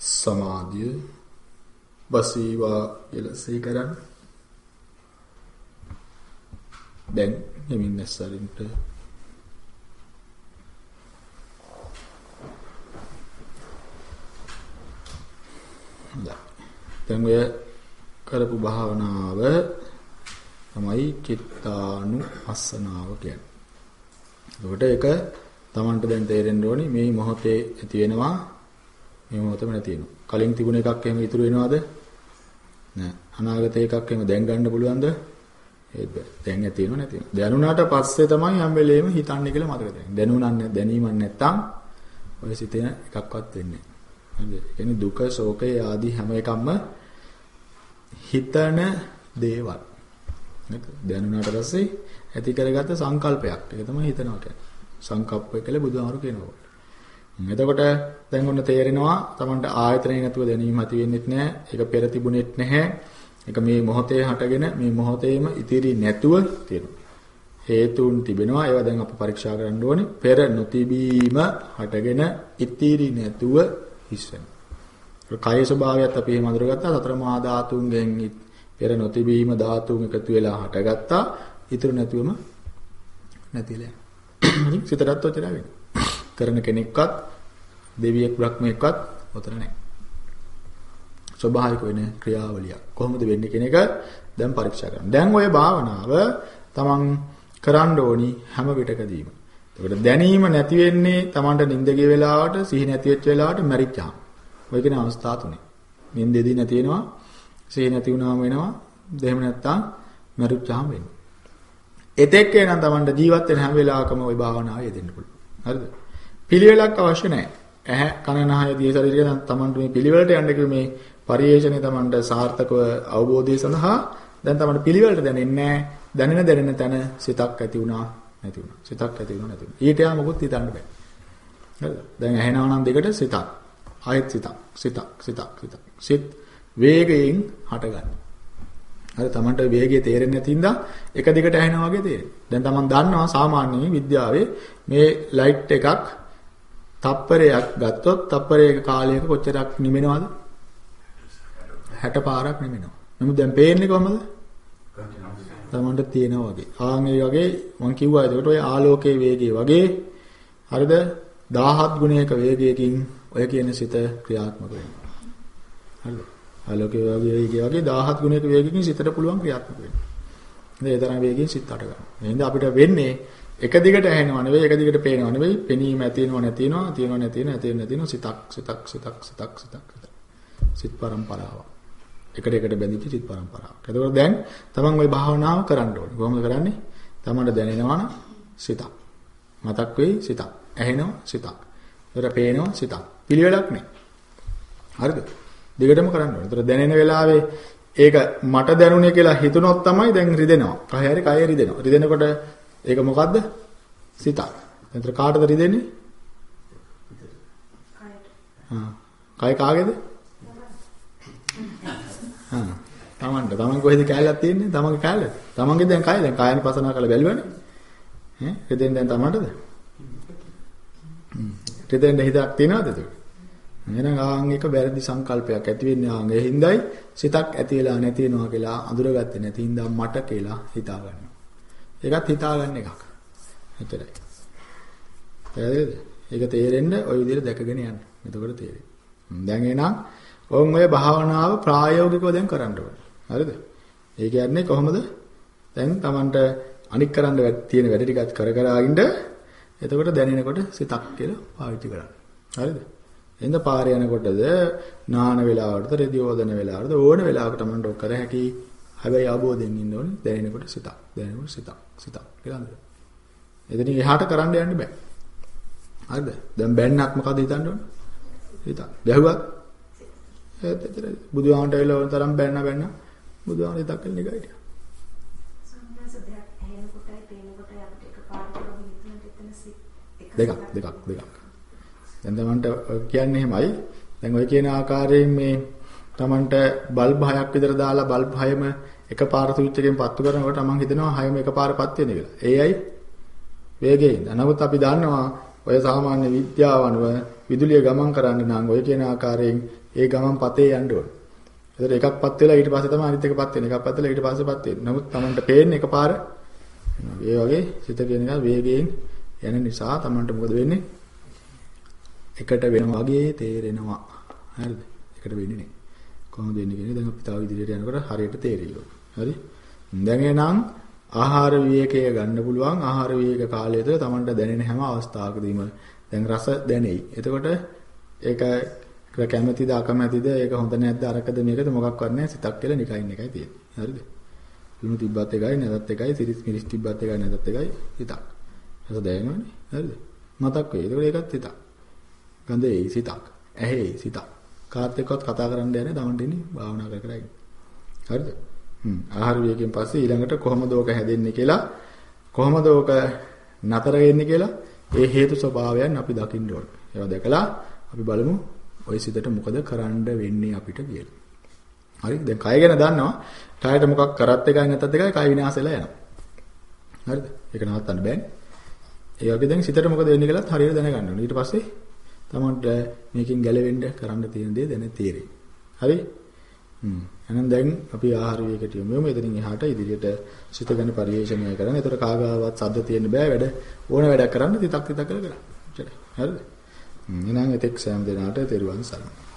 සමාධිය වසීවා කියලා සිහි කරන්න. දැන් යමින් නැස්සරින්ට හොඳයි. දැන් ඔය කරපු භාවනාව තමයි චිත්තානුපස්සනාව කියන්නේ. එතකොට ඒක Tamanට දැන් තේරෙන්න ඕනි මේ මොහොතේ ඇති වෙනවා මේ මොහොතම නැති වෙනවා. කලින් තිබුණ එකක් එහෙම ඉතුරු වෙනවද? නෑ. අනාගත එකක් එහෙම දැන් ගන්න පුළුවන්ද? ඒත් බෑ. දැන් ඇති වෙනව නැති වෙනව. දැනුණාට පස්සේ තමයි හැම වෙලේම හිතන්නේ කියලා මතක තියාගන්න. දැනුණා දැනීමක් නැත්තම් ඔය සිතේන එකක්වත් වෙන්නේ නෑ. හරිද? ඒ කියන්නේ දුක, ශෝකය ආදී හැම එකක්ම හිතන දේවල්. නේද? දැනුණාට පස්සේ ඇති කරගත්ත සංකල්පයක්. ඒක තමයි හිතනවා කියන්නේ. සංකප්පය කියලා බුදුහාමුදුරු කියනවා. එතකොට දැන් ඔන්න තේරෙනවා Tamanට ආයතනය නැතුව දැනීම ඇති වෙන්නේ නැහැ. ඒක පෙර තිබුණෙත් නැහැ. ඒක මේ මොහොතේ හටගෙන මේ මොහොතේම ඉතිරි නැතුව තියෙනවා. හේතුන් තිබෙනවා. ඒවා දැන් අපි පරීක්ෂා කරන්න ඕනේ. පෙර නොතිබීම හටගෙන ඉතිරි නැතුව හිස් වෙනවා. කය ස්වභාවයත් අපි එහෙම අඳුරගත්තා. සතර මහා ධාතුන්ගෙන් පෙර නොතිබීම ධාතුන් එකතු වෙලා හටගත්තා. ඉතුරු නැතුවම නැතිලා. සිතටත් ඔච්චර වෙනවා. කරන කෙනෙක්වත් දෙවියෙක් බ්‍රහ්මයෙක්වත් උතර නැහැ. ස්වභාවික වෙන ක්‍රියාවලිය. කොහොමද වෙන්නේ කියන එක දැන් පරීක්ෂා කරන්න. දැන් ওই භාවනාව තමන් කරන්න ඕනි හැම විටකදීම. ඒකට දැනීම නැති වෙන්නේ තමන්ට නිින්ද ගිය වෙලාවට, සිහි නැති වෙච්ච වෙලාවට මැරිච්චාම. ඔය කියන අවස්ථා තුනේ. නිින්දෙදී නැති වෙනවා, සිහි නැති වුණාම වෙනවා, දෙහෙම නැත්තම් මැරිච්චාම වෙනවා. එතෙක් එනනම් තමන්ට ජීවත් වෙන හැම වෙලාවකම ওই භාවනාව යෙදෙන්න පුළුවන්. හරිද? පිළිවෙලක් අවශ්‍ය නැහැ. ඇහැ කන නහය දිය ශරීරය නම් Tamanට මේ පිළිවෙලට යන්න කිව්ව මේ පරිේශණය Tamanට සාර්ථකව අවබෝධය සඳහා දැන් Tamanට පිළිවෙලට දැනෙන්නේ දැනෙන දැනෙන තැන සිතක් ඇති වුණා නැති වුණා. සිතක් ඇති වුණා නැති වුණා. ඊට යා මොකුත් හිතන්න බෑ. හරිද? දැන් ඇහෙනවා නම් දෙකට සිතක්. ආයෙත් සිතක්. සිතක්. සිතක්. සිතක්. සිත වේගයෙන් හටගන්නවා. හරි Tamanට වේගය තේරෙන්නේ නැති හින්දා එක දිගට ඇහෙනවා වගේ තේරෙනවා. දැන් Taman දන්නවා සාමාන්‍ය විද්‍යාවේ මේ ලයිට් එකක් තප්පරයක් ගත්තොත් තප්පරයක කාලයක කොච්චරක් නිමෙනවද? 60 පාරක් නිමෙනවා. නමුත් දැන් පේන්නේ කොහමද? තමන්ට තියෙනවා වගේ. ආන් ඒ වගේ මම කිව්වා ඒකට ඔය ආලෝකයේ වේගය වගේ හරිද 17 ගුණයක වේගයකින් ඔය කියන සිත ක්‍රියාත්මක වෙනවා. හරිද? ආලෝකයේ වේගය වගේ 17 ගුණයක වේගයකින් සිතට පුළුවන් ක්‍රියාත්මක වෙන්න. ඒ තරම් වේගයෙන් සිත අට ගන්න. එහෙනම් අපිට වෙන්නේ එක දිගට ඇහෙනව නෙවෙයි එක දිගට පේනව නෙවෙයි පෙනීම ඇති වෙනව නැති වෙනව තියෙනව නැති වෙනව ඇති වෙනව නැති වෙනව සිතක් සිතක් සිතක් සිතක් සිතක් සිත පරම්පරාව. එකට එකට බැඳිච්ච සිත පරම්පරාවක්. එතකොට දැන් තමන් ওই භාවනාව කරන්න ඕනේ. කොහොමද කරන්නේ? තමන්ට දැනෙනවා නම් සිතක්. මතක් වෙයි සිතක්. ඇහෙනවා සිතක්. ඒතර පේනවා සිතක්. පිළිවෙලක් නෑ. හරිද? දෙකටම කරන්න ඕනේ. ඒතර දැනෙන වෙලාවේ ඒක මට දැනුනේ කියලා හිතුනොත් තමයි දැන් රිදෙනවා. කය හරි කය රිදෙනවා. රිදෙනකොට ඒක මොකද්ද? සිතක්. එතන කාටද රිදෙන්නේ? කය කාගේද? හා. තමන්ට. තමන් කොහෙද කැලලක් තියෙන්නේ? තමන්ගේ කැලල. තමන්ගේ දැන් කය දැන් කායන පසනා කරලා බැලුවනේ. ඈ රිදෙන් දැන් තමන්ටද? හ්ම්. රිදෙන් හිතක් තියනවද ඒක? එහෙනම් ආන් එක වැරදි සංකල්පයක් ඇති වෙන්නේ ආන් ඒ හිඳයි සිතක් ඇති වෙලා නැති වෙනවා කියලා අඳුරගත්තේ නැති හින්දා මට කියලා හිතා ගන්නවා. ඒකත් හිතා ගන්න එකක්. එතරයි. පැහැදිලිද? ඒක තේරෙන්න ওই විදිහට දැකගෙන යන්න. එතකොට තේරෙයි. දැන් එනං ඔවුන් ඔය භාවනාව ප්‍රායෝගිකව දැන් කරන්න ඕනේ. හරිද? ඒ කියන්නේ කොහොමද? දැන් Tamanට අනික් කරන්න තියෙන වැඩ ටිකත් කර කර ආගින්න එතකොට දැනෙනකොට සිතක් කියලා පාවිච්චි කරන්න. හරිද? එඳ පාරේ යනකොටද නාන වෙලාවටද රෙදි යෝදන වෙලාවටද ඕන වෙලාවකට Tamanට ඔක් කර හැකි. හැබැයි අවබෝධයෙන් ඉන්න ඕනේ දැනෙනකොට සිතක්. දැනෙනකොට සිතක්. සිතක් කියලා අඳුර. එතනින් එහාට කරන්න යන්න බෑ. හරිද? දැන් බැන්නක් මොකද හිතන්න ඕන? හිතක්. ගැහුවත් ඒත් එතරම් බුදුහාමට ඇවිල්ලා වුණ තරම් බැන්න බැන්න බුදුහාම හිතක් කියලා නිකයි එතන දෙකක් දෙකක් දෙකක්. දැන් තමන්ට කියන්නේ එහෙමයි. දැන් ඔය කියන ආකාරයෙන් මේ තමන්ට බල්බ් හයක් විතර දාලා බල්බ් හයම එකපාර ස්විච් එකෙන් පත්තු කරනකොට මම හිතනවා හයම එකපාර පත් වෙන කියලා. ඒ අය වේගයෙන්. නමුත් අපි දන්නවා ඔය සාමාන්‍ය විද්‍යාව අනුව විදුලිය ගමන් කරන්න නම් ඔය කියන ආකාරයෙන් ඒ ගමන් පතේ යන්න ඕන. ඒතර එකක් පත් වෙලා ඊට පස්සේ තමයි අනිත් එක පත් වෙන්නේ. එකක් පත් වෙලා ඊට පස්සේ පත් වෙන්නේ. නමුත් Tamanට පේන්නේ එකපාර ඒ වගේ සිත කියන එක වේගයෙන් යන නිසා Tamanට මොකද වෙන්නේ? එකට වෙනවා වගේ තේරෙනවා. හරිද? එකට වෙන්නේ නැහැ. කොහොමද වෙන්නේ කියන්නේ දැන් අපි තව ඉදිරියට යනකොට හරියට තේරෙයි. හරි? දැන් එනං ආහාර විවේකය ගන්න පුළුවන් ආහාර විවේක කාලය තුළ Tamanට දැනෙන හැම අවස්ථාවකදීම දැන් රස දැනෙයි. එතකොට ඒක කැමැතිද අකමැතිද ඒක හොඳ නැද්ද අරකද මේකද මොකක්වත් නැහැ සිතක් කියලා නිකයින් එකයි තියෙන්නේ. හරිද? ලුණු තිබ්බත් එකයි නැදත් එකයි සිරිස් මිරිස් තිබ්බත් එකයි නැදත් එකයි සිතක්. රස දැනෙනවනේ. හරිද? මතක් වෙයි. ඒකෝට ඒකත් සිතක්. ගඳේ සිතක්. ඇහි සිතක්. කාත් එක්කවත් කතා කරන්න යන්නේ Tamanට ඉන්නේ භාවනා කර කර ඉන්නේ. හරිද? හ්ම් ආහාර විවේකයෙන් පස්සේ ඊළඟට කොහොමද ඕක හැදෙන්නේ කියලා කොහොමද ඕක නතර වෙන්නේ කියලා ඒ හේතු ස්වභාවයන් අපි දකින්න ඕනේ. ඒවා දැකලා අපි බලමු ওই සිතට මොකද කරන්න වෙන්නේ අපිට කියලා. හරි දැන් කය ගැන දන්නවා. කයට මොකක් කරත් එකයි නැත්ත් එකයි කය විනාශ වෙලා යනවා. හරිද? ඒක නවත්තන්න බෑනේ. ඒ වගේ දැන් සිතට මොකද වෙන්නේ කියලාත් හරියට දැනගන්න ඕනේ. ඊට පස්සේ තමන්ට මේකෙන් ගැලවෙන්න කරන්න තියෙන දේ දැන තීරේ. හරි? හ්ම්. එහෙනම් දැන් අපි ආහාර වේගට යමු. යමු එතනින් එහාට ඉදිරියට සිත ගැන පරිශ්‍රණය කරන්න. ඒතර කාගාවත් සද්ද තියෙන්න බෑ වැඩ. ඕන වැඩක් කරන්න තිතක් තිතක් කරලා කරන්න. හරිද? එහෙනම් එතෙක් සෑම දිනාට තෙරුවන් සරණයි.